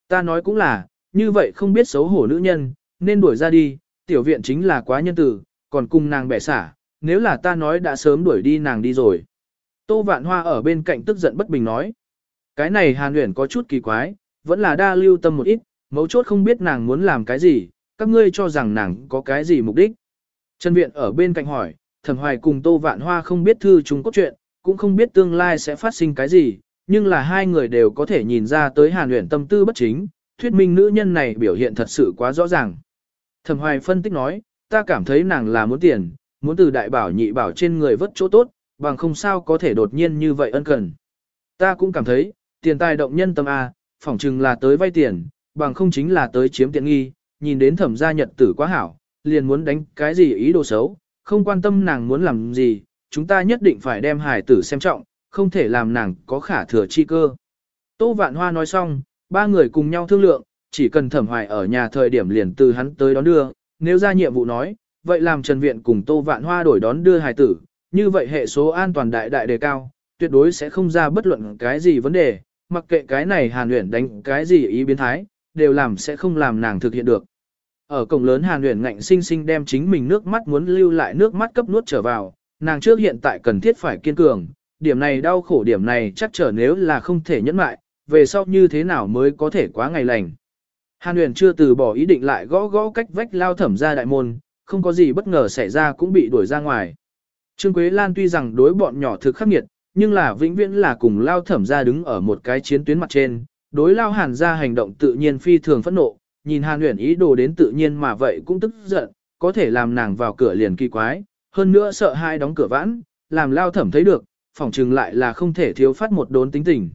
[SPEAKER 1] Ta nói cũng là, như vậy không biết xấu hổ nữ nhân, nên đuổi ra đi, tiểu viện chính là quá nhân tử, còn cùng nàng bẻ xả, nếu là ta nói đã sớm đuổi đi nàng đi rồi. Tô Vạn Hoa ở bên cạnh tức giận bất bình nói. Cái này Hàn Uyển có chút kỳ quái, vẫn là đa lưu tâm một ít, mấu chốt không biết nàng muốn làm cái gì, các ngươi cho rằng nàng có cái gì mục đích. Trần Viện ở bên cạnh hỏi, Thẩm Hoài cùng Tô Vạn Hoa không biết thư chúng cốt truyện, cũng không biết tương lai sẽ phát sinh cái gì, nhưng là hai người đều có thể nhìn ra tới Hàn Uyển tâm tư bất chính, thuyết minh nữ nhân này biểu hiện thật sự quá rõ ràng. Thẩm Hoài phân tích nói, ta cảm thấy nàng là muốn tiền, muốn từ đại bảo nhị bảo trên người vất chỗ tốt, bằng không sao có thể đột nhiên như vậy ân cần. Ta cũng cảm thấy, tiền tài động nhân tâm A, phỏng chừng là tới vay tiền, bằng không chính là tới chiếm tiện nghi, nhìn đến thẩm gia nhật tử quá hảo, liền muốn đánh cái gì ý đồ xấu, không quan tâm nàng muốn làm gì, chúng ta nhất định phải đem hải tử xem trọng, không thể làm nàng có khả thừa chi cơ. Tô Vạn Hoa nói xong, ba người cùng nhau thương lượng, chỉ cần thẩm hoài ở nhà thời điểm liền từ hắn tới đón đưa, nếu ra nhiệm vụ nói, vậy làm Trần Viện cùng Tô Vạn Hoa đổi đón đưa hải tử, như vậy hệ số an toàn đại đại đề cao, tuyệt đối sẽ không ra bất luận cái gì vấn đề, mặc kệ cái này Hàn Uyển đánh cái gì ý biến thái, đều làm sẽ không làm nàng thực hiện được. Ở cổng lớn Hàn Uyển ngạnh sinh sinh đem chính mình nước mắt muốn lưu lại nước mắt cấp nuốt trở vào, nàng trước hiện tại cần thiết phải kiên cường, điểm này đau khổ điểm này chắc trở nếu là không thể nhẫn lại về sau như thế nào mới có thể quá ngày lành. Hàn Uyển chưa từ bỏ ý định lại gõ gõ cách vách lao thẩm ra đại môn, không có gì bất ngờ xảy ra cũng bị đuổi ra ngoài. Trương Quế Lan tuy rằng đối bọn nhỏ thực khắc nghiệt, nhưng là vĩnh viễn là cùng lao thẩm ra đứng ở một cái chiến tuyến mặt trên, đối lao hàn ra hành động tự nhiên phi thường phẫn nộ, nhìn hàn huyền ý đồ đến tự nhiên mà vậy cũng tức giận, có thể làm nàng vào cửa liền kỳ quái, hơn nữa sợ hai đóng cửa vãn, làm lao thẩm thấy được, phỏng chừng lại là không thể thiếu phát một đốn tính tình.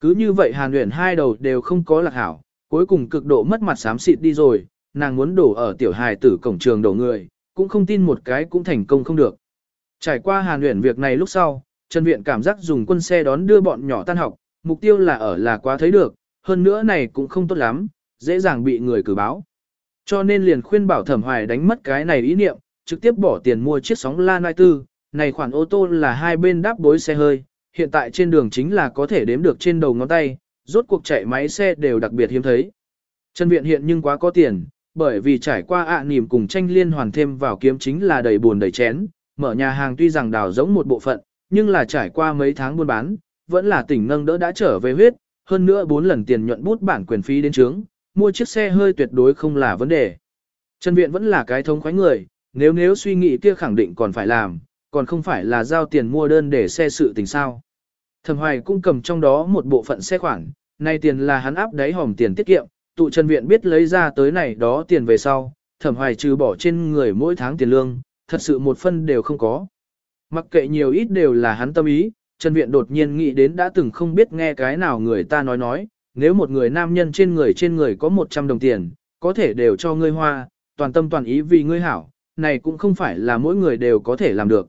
[SPEAKER 1] Cứ như vậy hàn huyền hai đầu đều không có lạc hảo, cuối cùng cực độ mất mặt xám xịt đi rồi, nàng muốn đổ ở tiểu hài tử cổng trường đổ người, cũng không tin một cái cũng thành công không được. Trải qua hàn luyện việc này lúc sau, Trần Viện cảm giác dùng quân xe đón đưa bọn nhỏ tan học, mục tiêu là ở là quá thấy được, hơn nữa này cũng không tốt lắm, dễ dàng bị người cử báo. Cho nên liền khuyên bảo thẩm hoài đánh mất cái này ý niệm, trực tiếp bỏ tiền mua chiếc sóng La Nai Tư, này khoản ô tô là hai bên đáp bối xe hơi, hiện tại trên đường chính là có thể đếm được trên đầu ngón tay, rốt cuộc chạy máy xe đều đặc biệt hiếm thấy. Trần Viện hiện nhưng quá có tiền, bởi vì trải qua ạ à cùng tranh liên hoàn thêm vào kiếm chính là đầy buồn đầy chén, mở nhà hàng tuy rằng đào giống một bộ phận, nhưng là trải qua mấy tháng buôn bán, vẫn là tỉnh nâng đỡ đã trở về huyết, hơn nữa 4 lần tiền nhuận bút bản quyền phí đến trướng, mua chiếc xe hơi tuyệt đối không là vấn đề. Trần Viện vẫn là cái thông khoái người, nếu nếu suy nghĩ kia khẳng định còn phải làm, còn không phải là giao tiền mua đơn để xe sự tình sao. Thẩm Hoài cũng cầm trong đó một bộ phận xe khoản, nay tiền là hắn áp đáy hòm tiền tiết kiệm, tụ Trần Viện biết lấy ra tới này đó tiền về sau, Thẩm Hoài trừ bỏ trên người mỗi tháng tiền lương, thật sự một phân đều không có. Mặc kệ nhiều ít đều là hắn tâm ý, Trần Viện đột nhiên nghĩ đến đã từng không biết nghe cái nào người ta nói nói, nếu một người nam nhân trên người trên người có 100 đồng tiền, có thể đều cho ngươi hoa, toàn tâm toàn ý vì ngươi hảo, này cũng không phải là mỗi người đều có thể làm được.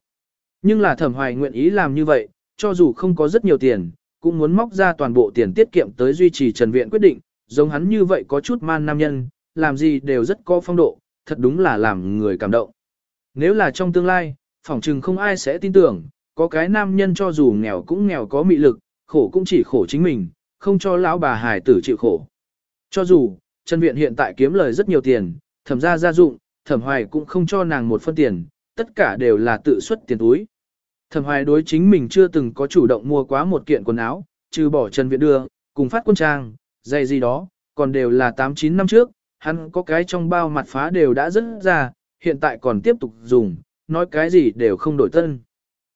[SPEAKER 1] Nhưng là thẩm hoài nguyện ý làm như vậy, cho dù không có rất nhiều tiền, cũng muốn móc ra toàn bộ tiền tiết kiệm tới duy trì Trần Viện quyết định, giống hắn như vậy có chút man nam nhân, làm gì đều rất có phong độ, thật đúng là làm người cảm động. Nếu là trong tương lai, phỏng chừng không ai sẽ tin tưởng, có cái nam nhân cho dù nghèo cũng nghèo có mị lực, khổ cũng chỉ khổ chính mình, không cho lão bà hài tử chịu khổ. Cho dù, Trần Viện hiện tại kiếm lời rất nhiều tiền, thẩm ra gia dụng, thẩm hoài cũng không cho nàng một phân tiền, tất cả đều là tự xuất tiền túi. Thẩm hoài đối chính mình chưa từng có chủ động mua quá một kiện quần áo, trừ bỏ Trần Viện đưa, cùng phát quân trang, giày gì đó, còn đều là 8-9 năm trước, hắn có cái trong bao mặt phá đều đã rất ra, hiện tại còn tiếp tục dùng, nói cái gì đều không đổi tân.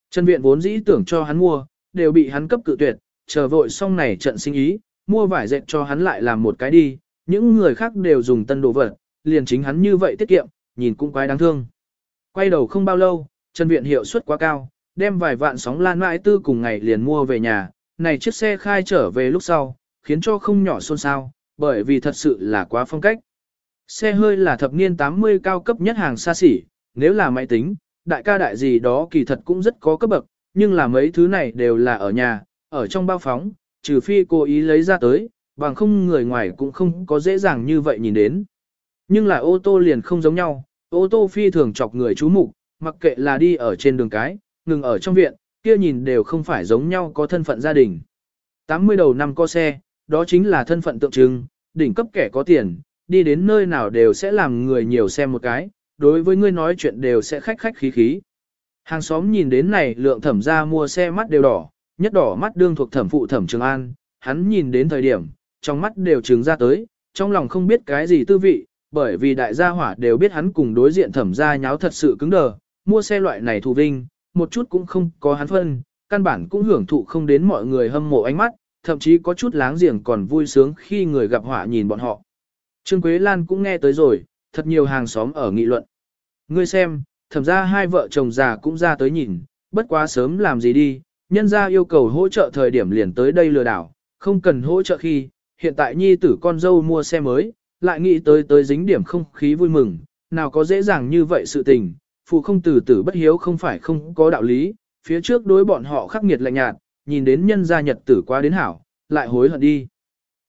[SPEAKER 1] Trần Viện vốn dĩ tưởng cho hắn mua, đều bị hắn cấp cự tuyệt, chờ vội xong này trận sinh ý, mua vải dệt cho hắn lại làm một cái đi, những người khác đều dùng tân đồ vật, liền chính hắn như vậy tiết kiệm, nhìn cũng quái đáng thương. Quay đầu không bao lâu, Trần Viện hiệu suất quá cao, đem vài vạn sóng lan mãi tư cùng ngày liền mua về nhà, này chiếc xe khai trở về lúc sau, khiến cho không nhỏ xôn xao, bởi vì thật sự là quá phong cách. Xe hơi là thập niên 80 cao cấp nhất hàng xa xỉ, nếu là máy tính, đại ca đại gì đó kỳ thật cũng rất có cấp bậc, nhưng là mấy thứ này đều là ở nhà, ở trong bao phóng, trừ phi cố ý lấy ra tới, bằng không người ngoài cũng không có dễ dàng như vậy nhìn đến. Nhưng là ô tô liền không giống nhau, ô tô phi thường chọc người chú mục, mặc kệ là đi ở trên đường cái, ngừng ở trong viện, kia nhìn đều không phải giống nhau có thân phận gia đình. 80 đầu năm có xe, đó chính là thân phận tượng trưng, đỉnh cấp kẻ có tiền, đi đến nơi nào đều sẽ làm người nhiều xem một cái, đối với ngươi nói chuyện đều sẽ khách khách khí khí. Hàng xóm nhìn đến này lượng thẩm ra mua xe mắt đều đỏ, nhất đỏ mắt đương thuộc thẩm phụ thẩm Trường An, hắn nhìn đến thời điểm, trong mắt đều trứng ra tới, trong lòng không biết cái gì tư vị, bởi vì đại gia hỏa đều biết hắn cùng đối diện thẩm gia nháo thật sự cứng đờ, mua xe loại này thù vinh, một chút cũng không có hắn phân, căn bản cũng hưởng thụ không đến mọi người hâm mộ ánh mắt, thậm chí có chút láng giềng còn vui sướng khi người gặp họa nhìn bọn họ. Trương Quế Lan cũng nghe tới rồi, thật nhiều hàng xóm ở nghị luận. Ngươi xem, thẩm ra hai vợ chồng già cũng ra tới nhìn, bất quá sớm làm gì đi, nhân ra yêu cầu hỗ trợ thời điểm liền tới đây lừa đảo, không cần hỗ trợ khi, hiện tại nhi tử con dâu mua xe mới, lại nghĩ tới tới dính điểm không khí vui mừng, nào có dễ dàng như vậy sự tình, phụ không tử tử bất hiếu không phải không có đạo lý, phía trước đối bọn họ khắc nghiệt lạnh nhạt, nhìn đến nhân gia nhật tử quá đến hảo, lại hối hận đi.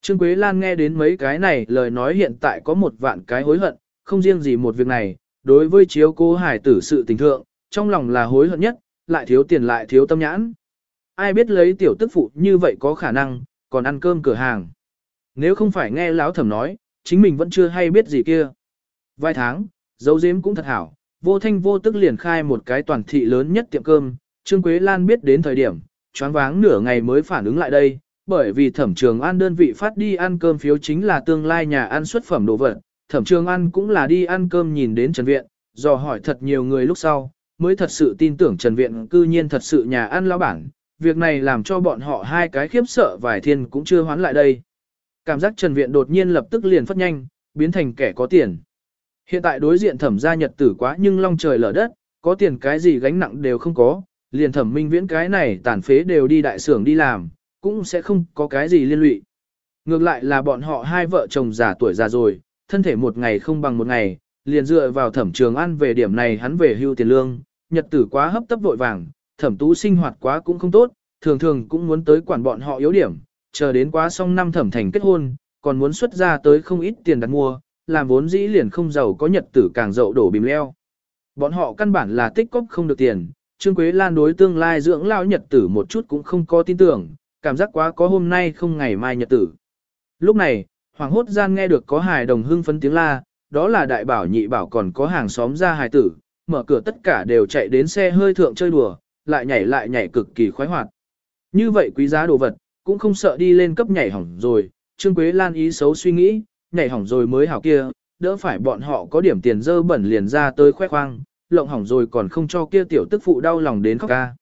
[SPEAKER 1] Trương Quế Lan nghe đến mấy cái này lời nói hiện tại có một vạn cái hối hận, không riêng gì một việc này, đối với chiếu cô hải tử sự tình thượng, trong lòng là hối hận nhất, lại thiếu tiền lại thiếu tâm nhãn. Ai biết lấy tiểu tức phụ như vậy có khả năng, còn ăn cơm cửa hàng. Nếu không phải nghe lão thẩm nói, chính mình vẫn chưa hay biết gì kia. Vài tháng, dấu diếm cũng thật hảo, vô thanh vô tức liền khai một cái toàn thị lớn nhất tiệm cơm, Trương Quế Lan biết đến thời điểm, choáng váng nửa ngày mới phản ứng lại đây, bởi vì thẩm trường an đơn vị phát đi ăn cơm phiếu chính là tương lai nhà ăn xuất phẩm đồ vật, thẩm trường ăn cũng là đi ăn cơm nhìn đến Trần Viện, dò hỏi thật nhiều người lúc sau, mới thật sự tin tưởng Trần Viện cư nhiên thật sự nhà ăn lão bản, việc này làm cho bọn họ hai cái khiếp sợ vài thiên cũng chưa hoán lại đây. Cảm giác Trần Viện đột nhiên lập tức liền phát nhanh, biến thành kẻ có tiền. Hiện tại đối diện thẩm gia nhật tử quá nhưng long trời lở đất, có tiền cái gì gánh nặng đều không có, liền thẩm minh viễn cái này tàn phế đều đi đại xưởng đi làm, cũng sẽ không có cái gì liên lụy. Ngược lại là bọn họ hai vợ chồng già tuổi già rồi, thân thể một ngày không bằng một ngày, liền dựa vào thẩm trường ăn về điểm này hắn về hưu tiền lương, nhật tử quá hấp tấp vội vàng, thẩm tú sinh hoạt quá cũng không tốt, thường thường cũng muốn tới quản bọn họ yếu điểm, chờ đến quá xong năm thẩm thành kết hôn, còn muốn xuất ra tới không ít tiền đặt mua, làm vốn dĩ liền không giàu có nhật tử càng dậu đổ bìm leo. Bọn họ căn bản là tích cóp không được tiền, Trương Quế Lan đối tương lai dưỡng lao nhật tử một chút cũng không có tin tưởng, cảm giác quá có hôm nay không ngày mai nhật tử. Lúc này, Hoàng hốt gian nghe được có hài đồng hưng phấn tiếng la, đó là đại bảo nhị bảo còn có hàng xóm ra hài tử, mở cửa tất cả đều chạy đến xe hơi thượng chơi đùa, lại nhảy lại nhảy cực kỳ khoái hoạt. Như vậy quý giá đồ vật, cũng không sợ đi lên cấp nhảy hỏng rồi, Trương Quế Lan ý xấu suy nghĩ, nhảy hỏng rồi mới hảo kia, đỡ phải bọn họ có điểm tiền dơ bẩn liền ra tới khoe khoang, lộng hỏng rồi còn không cho kia tiểu tức phụ đau lòng đến khóc ca.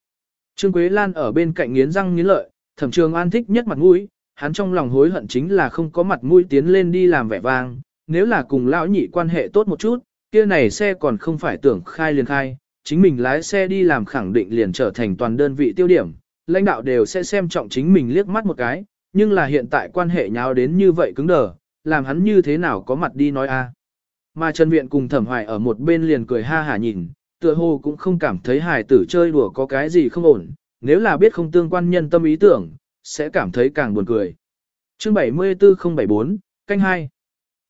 [SPEAKER 1] Trương Quế Lan ở bên cạnh nghiến răng nghiến lợi, thẩm trường an thích nhất mặt mũi, hắn trong lòng hối hận chính là không có mặt mũi tiến lên đi làm vẻ vang, nếu là cùng lão nhị quan hệ tốt một chút, kia này xe còn không phải tưởng khai liền khai, chính mình lái xe đi làm khẳng định liền trở thành toàn đơn vị tiêu điểm, lãnh đạo đều sẽ xem trọng chính mình liếc mắt một cái, nhưng là hiện tại quan hệ nháo đến như vậy cứng đờ, làm hắn như thế nào có mặt đi nói a. Mà Trần Viện cùng Thẩm Hoài ở một bên liền cười ha hả nhìn, tựa hồ cũng không cảm thấy hài tử chơi đùa có cái gì không ổn, nếu là biết không tương quan nhân tâm ý tưởng, sẽ cảm thấy càng buồn cười. Chương 74074, canh 2.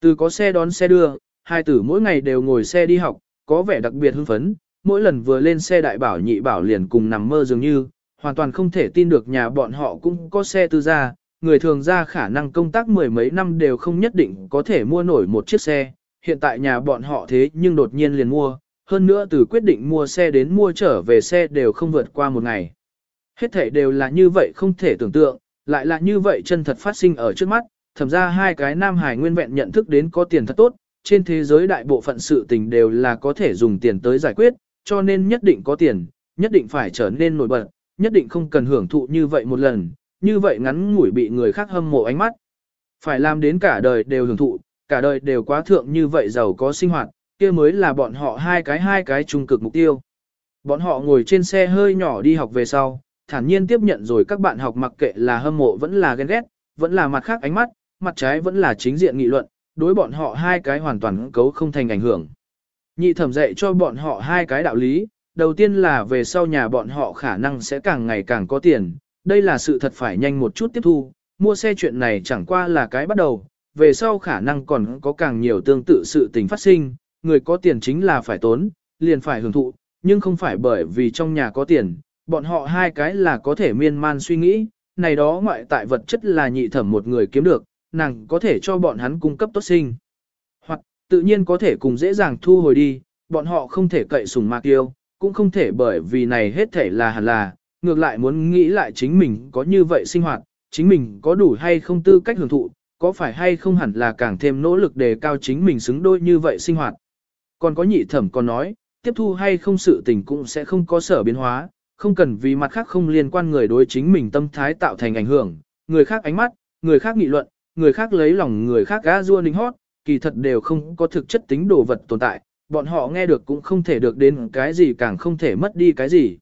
[SPEAKER 1] Từ có xe đón xe đưa, hai tử mỗi ngày đều ngồi xe đi học, có vẻ đặc biệt hưng phấn, mỗi lần vừa lên xe đại bảo nhị bảo liền cùng nằm mơ dường như, hoàn toàn không thể tin được nhà bọn họ cũng có xe tư gia, người thường ra khả năng công tác mười mấy năm đều không nhất định có thể mua nổi một chiếc xe, hiện tại nhà bọn họ thế nhưng đột nhiên liền mua, hơn nữa từ quyết định mua xe đến mua trở về xe đều không vượt qua một ngày. Hết thể đều là như vậy không thể tưởng tượng, lại là như vậy chân thật phát sinh ở trước mắt, thậm ra hai cái nam hải nguyên vẹn nhận thức đến có tiền thật tốt, trên thế giới đại bộ phận sự tình đều là có thể dùng tiền tới giải quyết, cho nên nhất định có tiền, nhất định phải trở nên nổi bật, nhất định không cần hưởng thụ như vậy một lần, như vậy ngắn ngủi bị người khác hâm mộ ánh mắt. Phải làm đến cả đời đều hưởng thụ, cả đời đều quá thượng như vậy giàu có sinh hoạt, kia mới là bọn họ hai cái hai cái trung cực mục tiêu. Bọn họ ngồi trên xe hơi nhỏ đi học về sau, thản nhiên tiếp nhận rồi các bạn học mặc kệ là hâm mộ vẫn là ghen ghét, vẫn là mặt khác ánh mắt, mặt trái vẫn là chính diện nghị luận, đối bọn họ hai cái hoàn toàn cấu không thành ảnh hưởng. Nhị thẩm dạy cho bọn họ hai cái đạo lý, đầu tiên là về sau nhà bọn họ khả năng sẽ càng ngày càng có tiền, đây là sự thật phải nhanh một chút tiếp thu, mua xe chuyện này chẳng qua là cái bắt đầu, về sau khả năng còn có càng nhiều tương tự sự tình phát sinh, người có tiền chính là phải tốn, liền phải hưởng thụ, nhưng không phải bởi vì trong nhà có tiền, bọn họ hai cái là có thể miên man suy nghĩ, này đó ngoại tại vật chất là nhị thẩm một người kiếm được, nàng có thể cho bọn hắn cung cấp tốt sinh. Hoặc, tự nhiên có thể cùng dễ dàng thu hồi đi, bọn họ không thể cậy sùng mạc yêu, cũng không thể bởi vì này hết thể là hẳn là, ngược lại muốn nghĩ lại chính mình có như vậy sinh hoạt, chính mình có đủ hay không tư cách hưởng thụ, có phải hay không hẳn là càng thêm nỗ lực đề cao chính mình xứng đôi như vậy sinh hoạt. Còn có nhị thẩm còn nói, tiếp thu hay không sự tình cũng sẽ không có sở biến hóa, không cần vì mặt khác không liên quan người đối chính mình tâm thái tạo thành ảnh hưởng, người khác ánh mắt, người khác nghị luận, người khác lấy lòng người khác gã rua ninh hót, kỳ thật đều không có thực chất tính đồ vật tồn tại, bọn họ nghe được cũng không thể được đến cái gì càng không thể mất đi cái gì.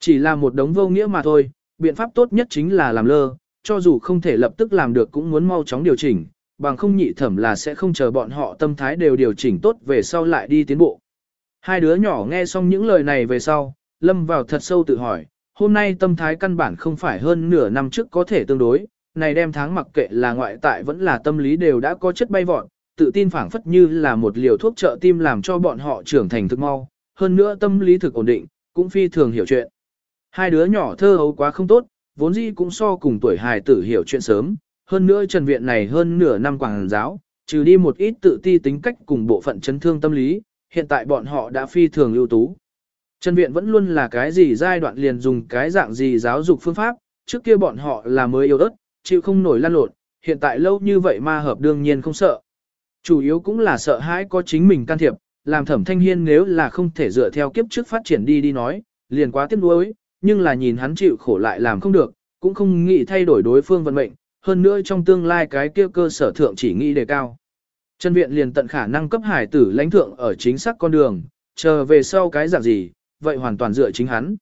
[SPEAKER 1] Chỉ là một đống vô nghĩa mà thôi, biện pháp tốt nhất chính là làm lơ, cho dù không thể lập tức làm được cũng muốn mau chóng điều chỉnh, bằng không nhị thẩm là sẽ không chờ bọn họ tâm thái đều điều chỉnh tốt về sau lại đi tiến bộ. Hai đứa nhỏ nghe xong những lời này về sau, lâm vào thật sâu tự hỏi, hôm nay tâm thái căn bản không phải hơn nửa năm trước có thể tương đối, này đem tháng mặc kệ là ngoại tại vẫn là tâm lý đều đã có chất bay vọt, tự tin phảng phất như là một liều thuốc trợ tim làm cho bọn họ trưởng thành thực mau, hơn nữa tâm lý thực ổn định, cũng phi thường hiểu chuyện. Hai đứa nhỏ thơ hấu quá không tốt, vốn dĩ cũng so cùng tuổi hài tử hiểu chuyện sớm, hơn nữa Trần Viện này hơn nửa năm quảng giáo, trừ đi một ít tự ti tính cách cùng bộ phận chấn thương tâm lý, hiện tại bọn họ đã phi thường ưu tú. Trần Viện vẫn luôn là cái gì giai đoạn liền dùng cái dạng gì giáo dục phương pháp, trước kia bọn họ là mới yêu ớt, chịu không nổi lan lột, hiện tại lâu như vậy ma hợp đương nhiên không sợ. Chủ yếu cũng là sợ hãi có chính mình can thiệp, làm thẩm thanh hiên nếu là không thể dựa theo kiếp trước phát triển đi đi nói, liền quá tiếc nuối, nhưng là nhìn hắn chịu khổ lại làm không được, cũng không nghĩ thay đổi đối phương vận mệnh, hơn nữa trong tương lai cái kia cơ sở thượng chỉ nghĩ đề cao. Chân viện liền tận khả năng cấp hải tử lãnh thượng ở chính xác con đường, chờ về sau cái dạng gì, vậy hoàn toàn dựa chính hắn.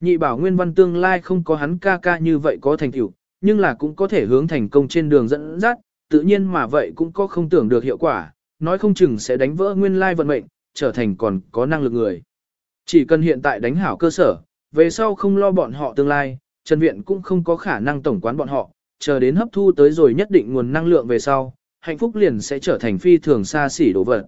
[SPEAKER 1] Nhị bảo nguyên văn tương lai không có hắn ca ca như vậy có thành tựu, nhưng là cũng có thể hướng thành công trên đường dẫn dắt, tự nhiên mà vậy cũng có không tưởng được hiệu quả, nói không chừng sẽ đánh vỡ nguyên lai vận mệnh, trở thành còn có năng lực người. Chỉ cần hiện tại đánh hảo cơ sở, về sau không lo bọn họ tương lai, Trần Viện cũng không có khả năng tổng quán bọn họ, chờ đến hấp thu tới rồi nhất định nguồn năng lượng về sau, hạnh phúc liền sẽ trở thành phi thường xa xỉ đồ vật.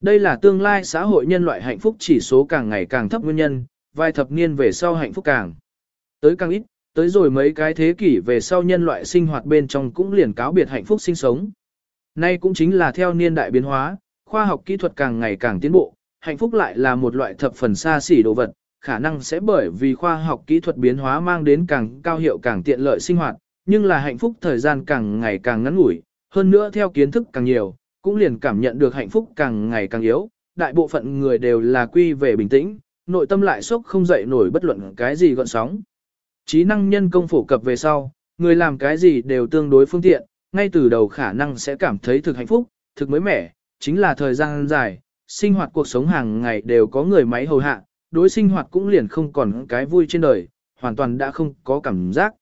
[SPEAKER 1] Đây là tương lai xã hội nhân loại hạnh phúc chỉ số càng ngày càng thấp nguyên nhân, vài thập niên về sau hạnh phúc càng tới càng ít, tới rồi mấy cái thế kỷ về sau nhân loại sinh hoạt bên trong cũng liền cáo biệt hạnh phúc sinh sống. Nay cũng chính là theo niên đại biến hóa, khoa học kỹ thuật càng ngày càng tiến bộ, hạnh phúc lại là một loại thập phần xa xỉ đồ vật, khả năng sẽ bởi vì khoa học kỹ thuật biến hóa mang đến càng cao hiệu càng tiện lợi sinh hoạt, nhưng là hạnh phúc thời gian càng ngày càng ngắn ngủi, hơn nữa theo kiến thức càng nhiều, cũng liền cảm nhận được hạnh phúc càng ngày càng yếu, đại bộ phận người đều là quy về bình tĩnh, nội tâm lại sốc không dậy nổi bất luận cái gì gọn sóng. Trí năng nhân công phổ cập về sau, người làm cái gì đều tương đối phương tiện, ngay từ đầu khả năng sẽ cảm thấy thực hạnh phúc, thực mới mẻ, chính là thời gian dài, sinh hoạt cuộc sống hàng ngày đều có người máy hầu hạ, đối sinh hoạt cũng liền không còn cái vui trên đời, hoàn toàn đã không có cảm giác.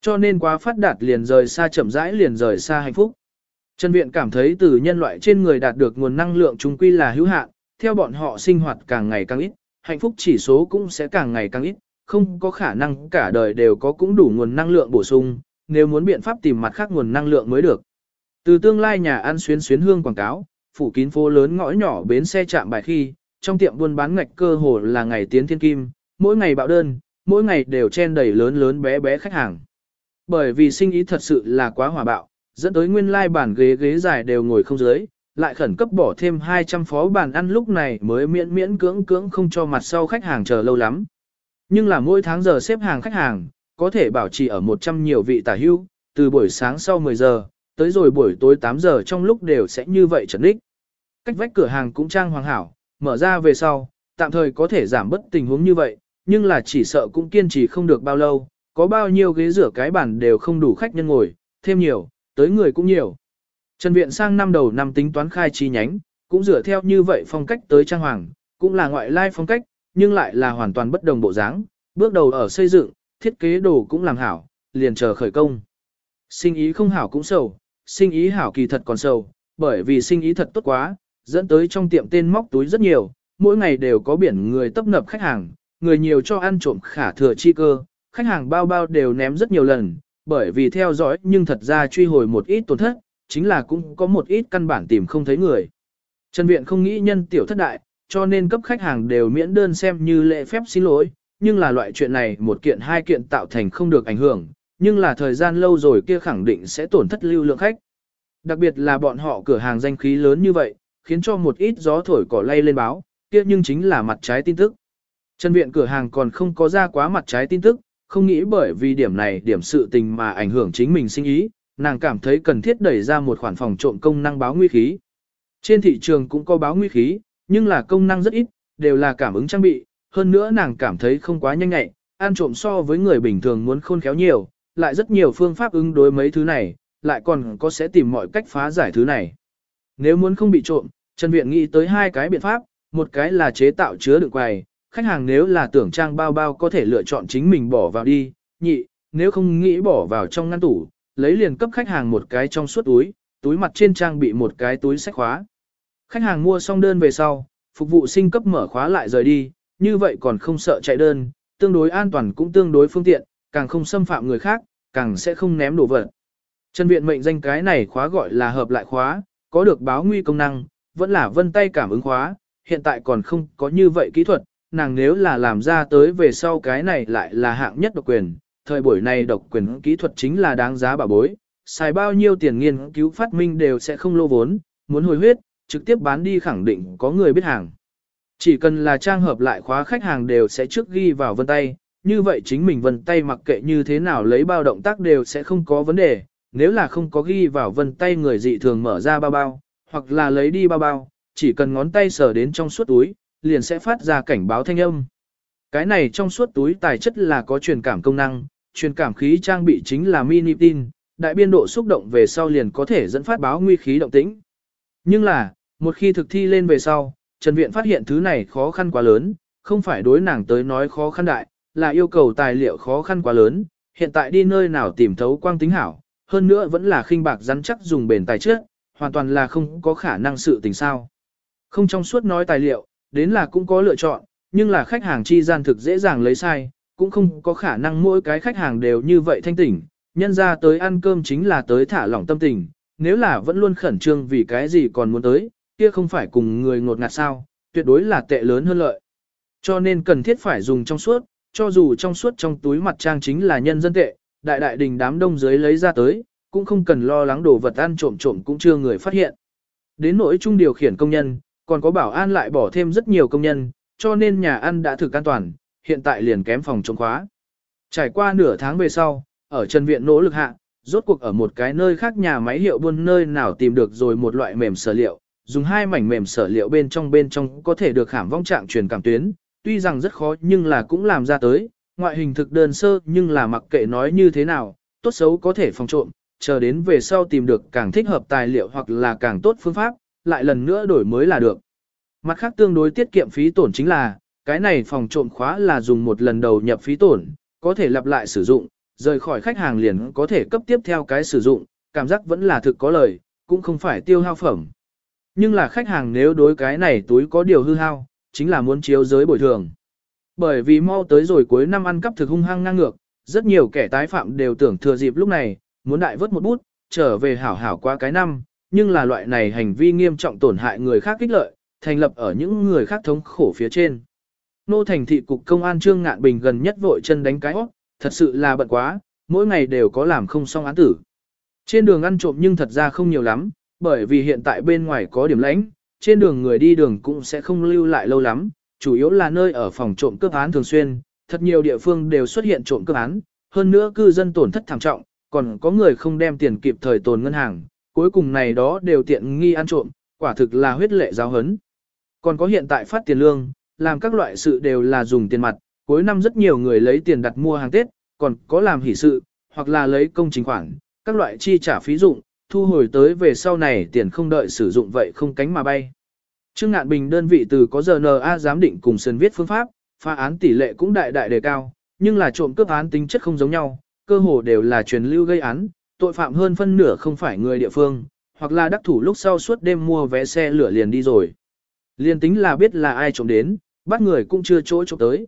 [SPEAKER 1] Cho nên quá phát đạt liền rời xa chậm rãi liền rời xa hạnh phúc. Trần Viện cảm thấy từ nhân loại trên người đạt được nguồn năng lượng chung quy là hữu hạn, theo bọn họ sinh hoạt càng ngày càng ít, hạnh phúc chỉ số cũng sẽ càng ngày càng ít, không có khả năng cả đời đều có cũng đủ nguồn năng lượng bổ sung, nếu muốn biện pháp tìm mặt khác nguồn năng lượng mới được. Từ tương lai nhà ăn xuyến xuyến hương quảng cáo, phủ kín phố lớn ngõ nhỏ bến xe chạm bài khi, trong tiệm buôn bán ngạch cơ hồ là ngày tiến thiên kim, mỗi ngày bạo đơn, mỗi ngày đều chen đầy lớn lớn bé bé khách hàng. Bởi vì sinh ý thật sự là quá hỏa bạo, dẫn tới nguyên lai like bàn ghế ghế dài đều ngồi không dưới, lại khẩn cấp bỏ thêm 200 phó bàn ăn lúc này mới miễn miễn cưỡng cưỡng không cho mặt sau khách hàng chờ lâu lắm. Nhưng là mỗi tháng giờ xếp hàng khách hàng, có thể bảo trì ở 100 nhiều vị tả hưu, từ buổi sáng sau 10 giờ, tới rồi buổi tối 8 giờ trong lúc đều sẽ như vậy trần đích. Cách vách cửa hàng cũng trang hoàng hảo, mở ra về sau, tạm thời có thể giảm bất tình huống như vậy, nhưng là chỉ sợ cũng kiên trì không được bao lâu, có bao nhiêu ghế rửa cái bàn đều không đủ khách nhân ngồi, thêm nhiều, tới người cũng nhiều. Trần Viện sang năm đầu năm tính toán khai chi nhánh, cũng dựa theo như vậy phong cách tới trang hoàng, cũng là ngoại lai phong cách, nhưng lại là hoàn toàn bất đồng bộ dáng. Bước đầu ở xây dựng, thiết kế đồ cũng làm hảo, liền chờ khởi công. Sinh ý không hảo cũng sầu, sinh ý hảo kỳ thật còn sầu, bởi vì sinh ý thật tốt quá, dẫn tới trong tiệm tên móc túi rất nhiều, mỗi ngày đều có biển người tấp nập khách hàng, người nhiều cho ăn trộm khả thừa chi cơ, khách hàng bao bao đều ném rất nhiều lần, bởi vì theo dõi nhưng thật ra truy hồi một ít tổn thất, chính là cũng có một ít căn bản tìm không thấy người. Trần Viện không nghĩ nhân tiểu thất đại, cho nên cấp khách hàng đều miễn đơn xem như lễ phép xin lỗi, nhưng là loại chuyện này một kiện hai kiện tạo thành không được ảnh hưởng, nhưng là thời gian lâu rồi kia khẳng định sẽ tổn thất lưu lượng khách. Đặc biệt là bọn họ cửa hàng danh khí lớn như vậy, khiến cho một ít gió thổi cỏ lay lên báo, kia nhưng chính là mặt trái tin tức. Trần viện cửa hàng còn không có ra quá mặt trái tin tức, không nghĩ bởi vì điểm này điểm sự tình mà ảnh hưởng chính mình sinh ý, nàng cảm thấy cần thiết đẩy ra một khoản phòng trộm công năng báo nguy khí. Trên thị trường cũng có báo nguy khí, nhưng là công năng rất ít, đều là cảm ứng trang bị, hơn nữa nàng cảm thấy không quá nhanh nhạy, ăn trộm so với người bình thường muốn khôn khéo nhiều, lại rất nhiều phương pháp ứng đối mấy thứ này, lại còn có sẽ tìm mọi cách phá giải thứ này. Nếu muốn không bị trộm, Trần Viện nghĩ tới hai cái biện pháp, một cái là chế tạo chứa đựng quầy, khách hàng nếu là tưởng trang bao bao có thể lựa chọn chính mình bỏ vào đi, nhị, nếu không nghĩ bỏ vào trong ngăn tủ, lấy liền cấp khách hàng một cái trong suốt túi, túi mặt trên trang bị một cái túi sách khóa. Khách hàng mua xong đơn về sau, phục vụ sinh cấp mở khóa lại rời đi, như vậy còn không sợ chạy đơn, tương đối an toàn cũng tương đối phương tiện, càng không xâm phạm người khác, càng sẽ không ném đồ vật. Trần Viện mệnh danh cái này khóa gọi là hợp lại khóa, có được báo nguy công năng, vẫn là vân tay cảm ứng khóa, hiện tại còn không có như vậy kỹ thuật, nàng nếu là làm ra tới về sau cái này lại là hạng nhất độc quyền, thời buổi này độc quyền kỹ thuật chính là đáng giá bảo bối, xài bao nhiêu tiền nghiên cứu phát minh đều sẽ không lô vốn, muốn hồi huyết, trực tiếp bán đi khẳng định có người biết hàng. Chỉ cần là trang hợp lại khóa khách hàng đều sẽ trước ghi vào vân tay, như vậy chính mình vân tay mặc kệ như thế nào lấy bao động tác đều sẽ không có vấn đề, nếu là không có ghi vào vân tay người dị thường mở ra bao bao, hoặc là lấy đi bao bao, chỉ cần ngón tay sờ đến trong suốt túi, liền sẽ phát ra cảnh báo thanh âm. Cái này trong suốt túi tài chất là có truyền cảm công năng, truyền cảm khí trang bị chính là mini tin, đại biên độ xúc động về sau liền có thể dẫn phát báo nguy khí động tĩnh. Nhưng là, một khi thực thi lên về sau, Trần Viện phát hiện thứ này khó khăn quá lớn, không phải đối nàng tới nói khó khăn đại, là yêu cầu tài liệu khó khăn quá lớn, hiện tại đi nơi nào tìm thấu quang tính hảo, hơn nữa vẫn là khinh bạc rắn chắc dùng bền tài trước, hoàn toàn là không có khả năng sự tình sao. Không trong suốt nói tài liệu, đến là cũng có lựa chọn, nhưng là khách hàng chi gian thực dễ dàng lấy sai, cũng không có khả năng mỗi cái khách hàng đều như vậy thanh tỉnh, nhân ra tới ăn cơm chính là tới thả lỏng tâm tình, nếu là vẫn luôn khẩn trương vì cái gì còn muốn tới, kia không phải cùng người ngột ngạt sao, tuyệt đối là tệ lớn hơn lợi. Cho nên cần thiết phải dùng trong suốt, cho dù trong suốt trong túi mặt trang chính là nhân dân tệ, đại đại đình đám đông dưới lấy ra tới, cũng không cần lo lắng đồ vật ăn trộm trộm cũng chưa người phát hiện. Đến nỗi chung điều khiển công nhân, còn có bảo an lại bỏ thêm rất nhiều công nhân, cho nên nhà ăn đã thực an toàn, hiện tại liền kém phòng chống khóa. Trải qua nửa tháng về sau, ở Trần Viện nỗ lực hạ, rốt cuộc ở một cái nơi khác nhà máy hiệu buôn nơi nào tìm được rồi một loại mềm sở liệu, dùng hai mảnh mềm sở liệu bên trong bên trong có thể được khảm vong trạng truyền cảm tuyến, tuy rằng rất khó nhưng là cũng làm ra tới, ngoại hình thực đơn sơ nhưng là mặc kệ nói như thế nào, tốt xấu có thể phòng trộm, chờ đến về sau tìm được càng thích hợp tài liệu hoặc là càng tốt phương pháp, lại lần nữa đổi mới là được. Mặt khác tương đối tiết kiệm phí tổn chính là, cái này phòng trộm khóa là dùng một lần đầu nhập phí tổn, có thể lặp lại sử dụng, rời khỏi khách hàng liền có thể cấp tiếp theo cái sử dụng, cảm giác vẫn là thực có lời, cũng không phải tiêu hao phẩm. Nhưng là khách hàng nếu đối cái này túi có điều hư hao, chính là muốn chiếu giới bồi thường. Bởi vì mau tới rồi cuối năm ăn cắp thực hung hăng ngang ngược, rất nhiều kẻ tái phạm đều tưởng thừa dịp lúc này, muốn đại vớt một bút, trở về hảo hảo qua cái năm, nhưng là loại này hành vi nghiêm trọng tổn hại người khác kích lợi, thành lập ở những người khác thống khổ phía trên. Nô thành thị cục công an Trương Ngạn Bình gần nhất vội chân đánh cái hót, thật sự là bận quá, mỗi ngày đều có làm không xong án tử. Trên đường ăn trộm nhưng thật ra không nhiều lắm, bởi vì hiện tại bên ngoài có điểm lãnh, trên đường người đi đường cũng sẽ không lưu lại lâu lắm, chủ yếu là nơi ở phòng trộm cướp án thường xuyên, thật nhiều địa phương đều xuất hiện trộm cướp án, hơn nữa cư dân tổn thất thảm trọng, còn có người không đem tiền kịp thời tồn ngân hàng, cuối cùng này đó đều tiện nghi ăn trộm, quả thực là huyết lệ giáo hấn. Còn có hiện tại phát tiền lương, làm các loại sự đều là dùng tiền mặt, cuối năm rất nhiều người lấy tiền đặt mua hàng Tết, còn có làm hỷ sự, hoặc là lấy công chính khoản, các loại chi trả phí dụng, thu hồi tới về sau này tiền không đợi sử dụng vậy không cánh mà bay. Trương Ngạn Bình đơn vị từ có giờ giám định cùng sơn viết phương pháp, phá án tỷ lệ cũng đại đại đề cao, nhưng là trộm cướp án tính chất không giống nhau, cơ hồ đều là truyền lưu gây án, tội phạm hơn phân nửa không phải người địa phương, hoặc là đắc thủ lúc sau suốt đêm mua vé xe lửa liền đi rồi. Liền tính là biết là ai trộm đến, bắt người cũng chưa chỗ trộm tới.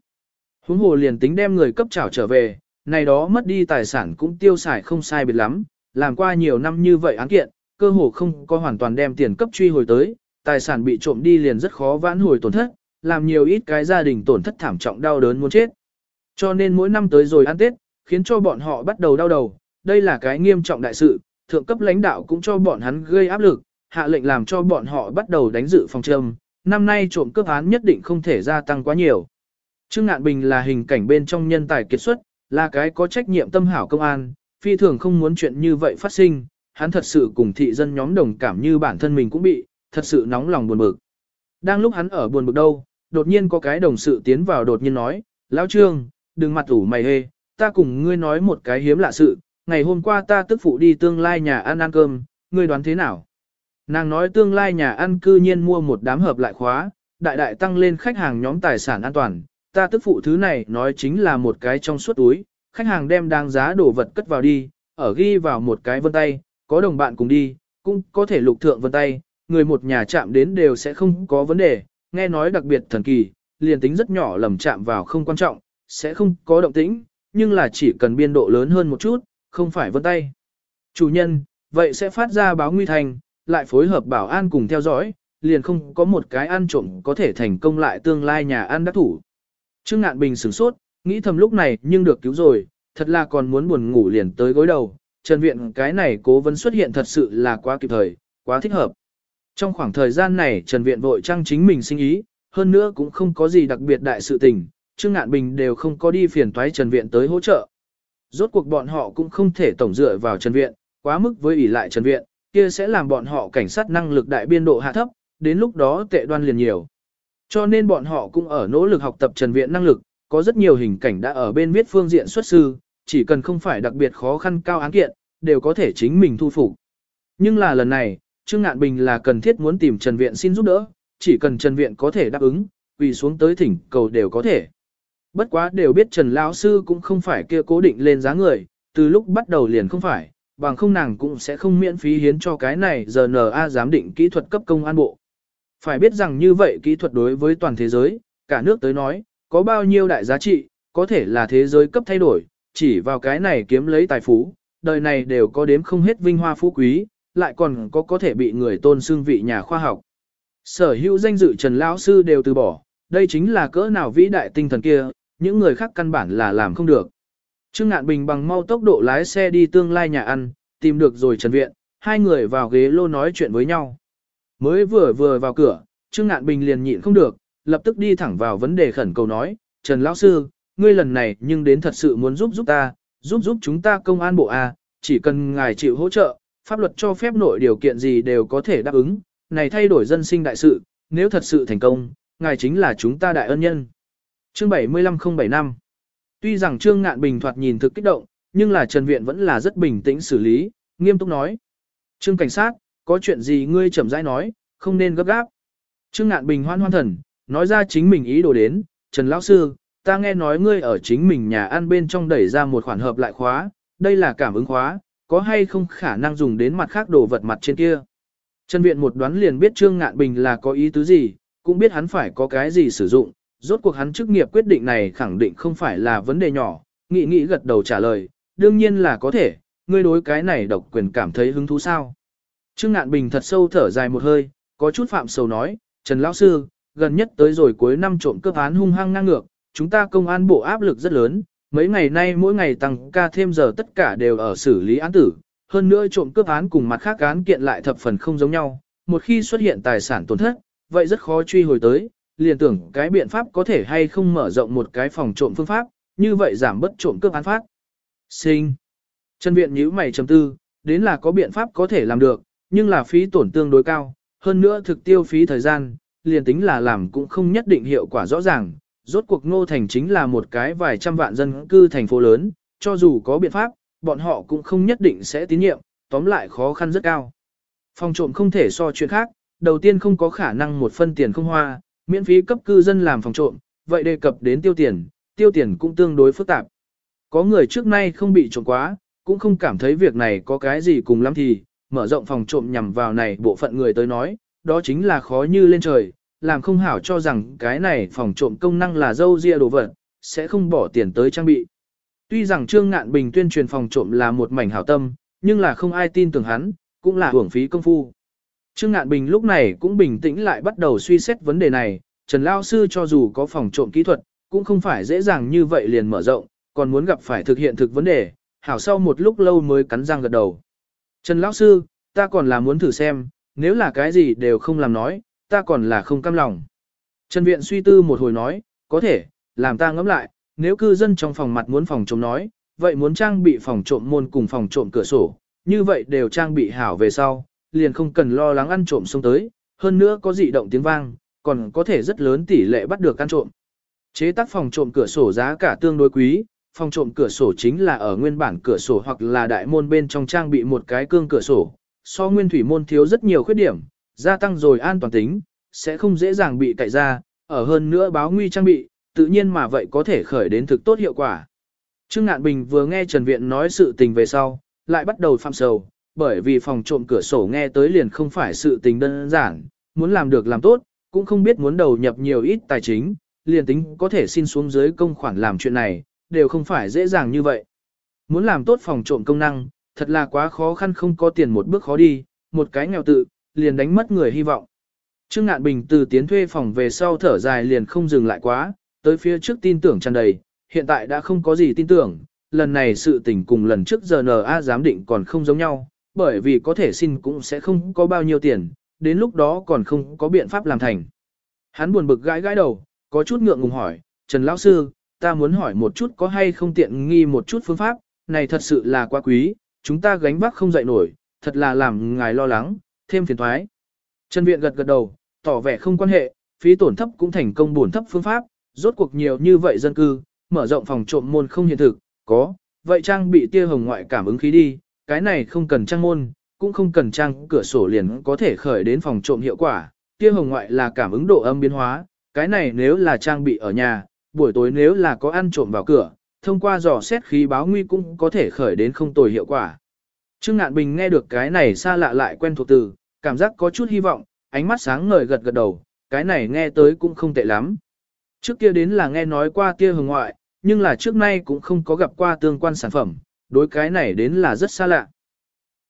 [SPEAKER 1] Huống hồ liền tính đem người cấp trảo trở về, này đó mất đi tài sản cũng tiêu xài không sai biệt lắm, làm qua nhiều năm như vậy án kiện, cơ hồ không có hoàn toàn đem tiền cấp truy hồi tới, tài sản bị trộm đi liền rất khó vãn hồi tổn thất, làm nhiều ít cái gia đình tổn thất thảm trọng đau đớn muốn chết. Cho nên mỗi năm tới rồi ăn Tết, khiến cho bọn họ bắt đầu đau đầu, đây là cái nghiêm trọng đại sự, thượng cấp lãnh đạo cũng cho bọn hắn gây áp lực, hạ lệnh làm cho bọn họ bắt đầu đánh dự phòng trầm, năm nay trộm cướp án nhất định không thể gia tăng quá nhiều. Trương Ngạn Bình là hình cảnh bên trong nhân tài kiệt xuất, là cái có trách nhiệm tâm hảo công an, phi thường không muốn chuyện như vậy phát sinh, hắn thật sự cùng thị dân nhóm đồng cảm như bản thân mình cũng bị, thật sự nóng lòng buồn bực. Đang lúc hắn ở buồn bực đâu, đột nhiên có cái đồng sự tiến vào đột nhiên nói, Lão Trương, đừng mặt ủ mày hê, ta cùng ngươi nói một cái hiếm lạ sự, ngày hôm qua ta tức phụ đi tương lai nhà ăn ăn cơm, ngươi đoán thế nào? Nàng nói tương lai nhà ăn cư nhiên mua một đám hợp lại khóa, đại đại tăng lên khách hàng nhóm tài sản an toàn, ta tức phụ thứ này nói chính là một cái trong suốt túi, khách hàng đem đáng giá đồ vật cất vào đi, ở ghi vào một cái vân tay, có đồng bạn cùng đi, cũng có thể lục thượng vân tay, người một nhà chạm đến đều sẽ không có vấn đề, nghe nói đặc biệt thần kỳ, liền tính rất nhỏ lầm chạm vào không quan trọng, sẽ không có động tĩnh, nhưng là chỉ cần biên độ lớn hơn một chút, không phải vân tay. Chủ nhân, vậy sẽ phát ra báo nguy thành, lại phối hợp bảo an cùng theo dõi, liền không có một cái ăn trộm có thể thành công lại tương lai nhà ăn đắc thủ. Trương Ngạn Bình sửng sốt, nghĩ thầm lúc này nhưng được cứu rồi, thật là còn muốn buồn ngủ liền tới gối đầu. Trần Viện cái này cố vấn xuất hiện thật sự là quá kịp thời, quá thích hợp. Trong khoảng thời gian này Trần Viện vội trang chính mình sinh ý, hơn nữa cũng không có gì đặc biệt đại sự tình, Trương Ngạn Bình đều không có đi phiền toái Trần Viện tới hỗ trợ. Rốt cuộc bọn họ cũng không thể tổng dựa vào Trần Viện, quá mức với ủy lại Trần Viện, kia sẽ làm bọn họ cảnh sát năng lực đại biên độ hạ thấp, đến lúc đó tệ đoan liền nhiều. Cho nên bọn họ cũng ở nỗ lực học tập Trần Viện năng lực, có rất nhiều hình cảnh đã ở bên viết phương diện xuất sư, chỉ cần không phải đặc biệt khó khăn cao án kiện, đều có thể chính mình thu phục. Nhưng là lần này, Trương Ngạn Bình là cần thiết muốn tìm Trần Viện xin giúp đỡ, chỉ cần Trần Viện có thể đáp ứng, vì xuống tới thỉnh cầu đều có thể. Bất quá đều biết Trần Lão Sư cũng không phải kia cố định lên giá người, từ lúc bắt đầu liền không phải, bằng không nàng cũng sẽ không miễn phí hiến cho cái này giờ NA giám định kỹ thuật cấp công an bộ. Phải biết rằng như vậy kỹ thuật đối với toàn thế giới, cả nước tới nói, có bao nhiêu đại giá trị, có thể là thế giới cấp thay đổi, chỉ vào cái này kiếm lấy tài phú, đời này đều có đếm không hết vinh hoa phú quý, lại còn có có thể bị người tôn xương vị nhà khoa học. Sở hữu danh dự Trần Lão Sư đều từ bỏ, đây chính là cỡ nào vĩ đại tinh thần kia, những người khác căn bản là làm không được. Trương Ngạn Bình bằng mau tốc độ lái xe đi tương lai nhà ăn, tìm được rồi Trần Viện, hai người vào ghế lô nói chuyện với nhau. Mới vừa vừa vào cửa, Trương Ngạn Bình liền nhịn không được, lập tức đi thẳng vào vấn đề khẩn cầu nói, Trần Lão Sư, ngươi lần này nhưng đến thật sự muốn giúp giúp ta, giúp giúp chúng ta công an bộ A, chỉ cần ngài chịu hỗ trợ, pháp luật cho phép nội điều kiện gì đều có thể đáp ứng, này thay đổi dân sinh đại sự, nếu thật sự thành công, ngài chính là chúng ta đại ân nhân. Chương 75075 Tuy rằng Trương Ngạn Bình thoạt nhìn thực kích động, nhưng là Trần Viện vẫn là rất bình tĩnh xử lý, nghiêm túc nói. Trương Cảnh sát, có chuyện gì ngươi chậm rãi nói, không nên gấp gáp. Trương Ngạn Bình hoan hoan thần, nói ra chính mình ý đồ đến, Trần Lão Sư, ta nghe nói ngươi ở chính mình nhà ăn bên trong đẩy ra một khoản hợp lại khóa, đây là cảm ứng khóa, có hay không khả năng dùng đến mặt khác đồ vật mặt trên kia. Trần Viện một đoán liền biết Trương Ngạn Bình là có ý tứ gì, cũng biết hắn phải có cái gì sử dụng, rốt cuộc hắn chức nghiệp quyết định này khẳng định không phải là vấn đề nhỏ, nghĩ nghĩ gật đầu trả lời, đương nhiên là có thể, ngươi đối cái này độc quyền cảm thấy hứng thú sao. Trương Ngạn Bình thật sâu thở dài một hơi, có chút phạm sầu nói, Trần Lão Sư, gần nhất tới rồi cuối năm trộm cướp án hung hăng ngang ngược, chúng ta công an bộ áp lực rất lớn, mấy ngày nay mỗi ngày tăng ca thêm giờ tất cả đều ở xử lý án tử, hơn nữa trộm cướp án cùng mặt khác án kiện lại thập phần không giống nhau, một khi xuất hiện tài sản tổn thất, vậy rất khó truy hồi tới, liền tưởng cái biện pháp có thể hay không mở rộng một cái phòng trộm phương pháp, như vậy giảm bất trộm cướp án phát. Sinh. chân viện nhíu mày trầm tư, đến là có biện pháp có thể làm được, nhưng là phí tổn tương đối cao, hơn nữa thực tiêu phí thời gian, liền tính là làm cũng không nhất định hiệu quả rõ ràng. Rốt cuộc Ngô Thành chính là một cái vài trăm vạn dân cư thành phố lớn, cho dù có biện pháp, bọn họ cũng không nhất định sẽ tín nhiệm, tóm lại khó khăn rất cao. Phòng trộm không thể so chuyện khác, đầu tiên không có khả năng một phân tiền không hoa, miễn phí cấp cư dân làm phòng trộm, vậy đề cập đến tiêu tiền, tiêu tiền cũng tương đối phức tạp. Có người trước nay không bị trộm quá, cũng không cảm thấy việc này có cái gì cùng lắm thì, mở rộng phòng trộm nhằm vào này bộ phận người tới nói, đó chính là khó như lên trời, làm không hảo cho rằng cái này phòng trộm công năng là dâu ria đồ vật, sẽ không bỏ tiền tới trang bị. Tuy rằng Trương Ngạn Bình tuyên truyền phòng trộm là một mảnh hảo tâm, nhưng là không ai tin tưởng hắn, cũng là hưởng phí công phu. Trương Ngạn Bình lúc này cũng bình tĩnh lại bắt đầu suy xét vấn đề này, Trần Lao Sư cho dù có phòng trộm kỹ thuật, cũng không phải dễ dàng như vậy liền mở rộng, còn muốn gặp phải thực hiện thực vấn đề, hảo sau một lúc lâu mới cắn răng gật đầu. Trần Lão Sư, ta còn là muốn thử xem, nếu là cái gì đều không làm nói, ta còn là không cam lòng. Trần Viện suy tư một hồi nói, có thể, làm ta ngẫm lại, nếu cư dân trong phòng mặt muốn phòng trộm nói, vậy muốn trang bị phòng trộm môn cùng phòng trộm cửa sổ, như vậy đều trang bị hảo về sau, liền không cần lo lắng ăn trộm xông tới, hơn nữa có dị động tiếng vang, còn có thể rất lớn tỷ lệ bắt được ăn trộm. Chế tác phòng trộm cửa sổ giá cả tương đối quý, phòng trộm cửa sổ chính là ở nguyên bản cửa sổ hoặc là đại môn bên trong trang bị một cái cương cửa sổ, so nguyên thủy môn thiếu rất nhiều khuyết điểm, gia tăng rồi an toàn tính, sẽ không dễ dàng bị cậy ra, ở hơn nữa báo nguy trang bị, tự nhiên mà vậy có thể khởi đến thực tốt hiệu quả. Trương Ngạn Bình vừa nghe Trần Viện nói sự tình về sau, lại bắt đầu phạm sầu, bởi vì phòng trộm cửa sổ nghe tới liền không phải sự tình đơn giản, muốn làm được làm tốt, cũng không biết muốn đầu nhập nhiều ít tài chính, liền tính có thể xin xuống dưới công khoản làm chuyện này, đều không phải dễ dàng như vậy. Muốn làm tốt phòng trộm công năng, thật là quá khó khăn không có tiền một bước khó đi, một cái nghèo tự, liền đánh mất người hy vọng. Trương Ngạn Bình từ tiến thuê phòng về sau thở dài liền không dừng lại quá, tới phía trước tin tưởng tràn đầy, hiện tại đã không có gì tin tưởng, lần này sự tình cùng lần trước giờ NA giám định còn không giống nhau, bởi vì có thể xin cũng sẽ không có bao nhiêu tiền, đến lúc đó còn không có biện pháp làm thành. Hắn buồn bực gãi gãi đầu, có chút ngượng ngùng hỏi, Trần Lão Sư, ta muốn hỏi một chút có hay không tiện nghi một chút phương pháp, này thật sự là quá quý, chúng ta gánh vác không dậy nổi, thật là làm ngài lo lắng, thêm phiền thoái. Trần Viện gật gật đầu, tỏ vẻ không quan hệ, phí tổn thấp cũng thành công bổn thấp phương pháp, rốt cuộc nhiều như vậy dân cư, mở rộng phòng trộm môn không hiện thực, có, vậy trang bị tia hồng ngoại cảm ứng khí đi, cái này không cần trang môn, cũng không cần trang cửa sổ liền có thể khởi đến phòng trộm hiệu quả, tia hồng ngoại là cảm ứng độ âm biến hóa, cái này nếu là trang bị ở nhà, buổi tối nếu là có ăn trộm vào cửa, thông qua dò xét khí báo nguy cũng có thể khởi đến không tồi hiệu quả. Trương Ngạn Bình nghe được cái này xa lạ lại quen thuộc từ, cảm giác có chút hy vọng, ánh mắt sáng ngời gật gật đầu, cái này nghe tới cũng không tệ lắm. Trước kia đến là nghe nói qua tia hồng ngoại, nhưng là trước nay cũng không có gặp qua tương quan sản phẩm, đối cái này đến là rất xa lạ.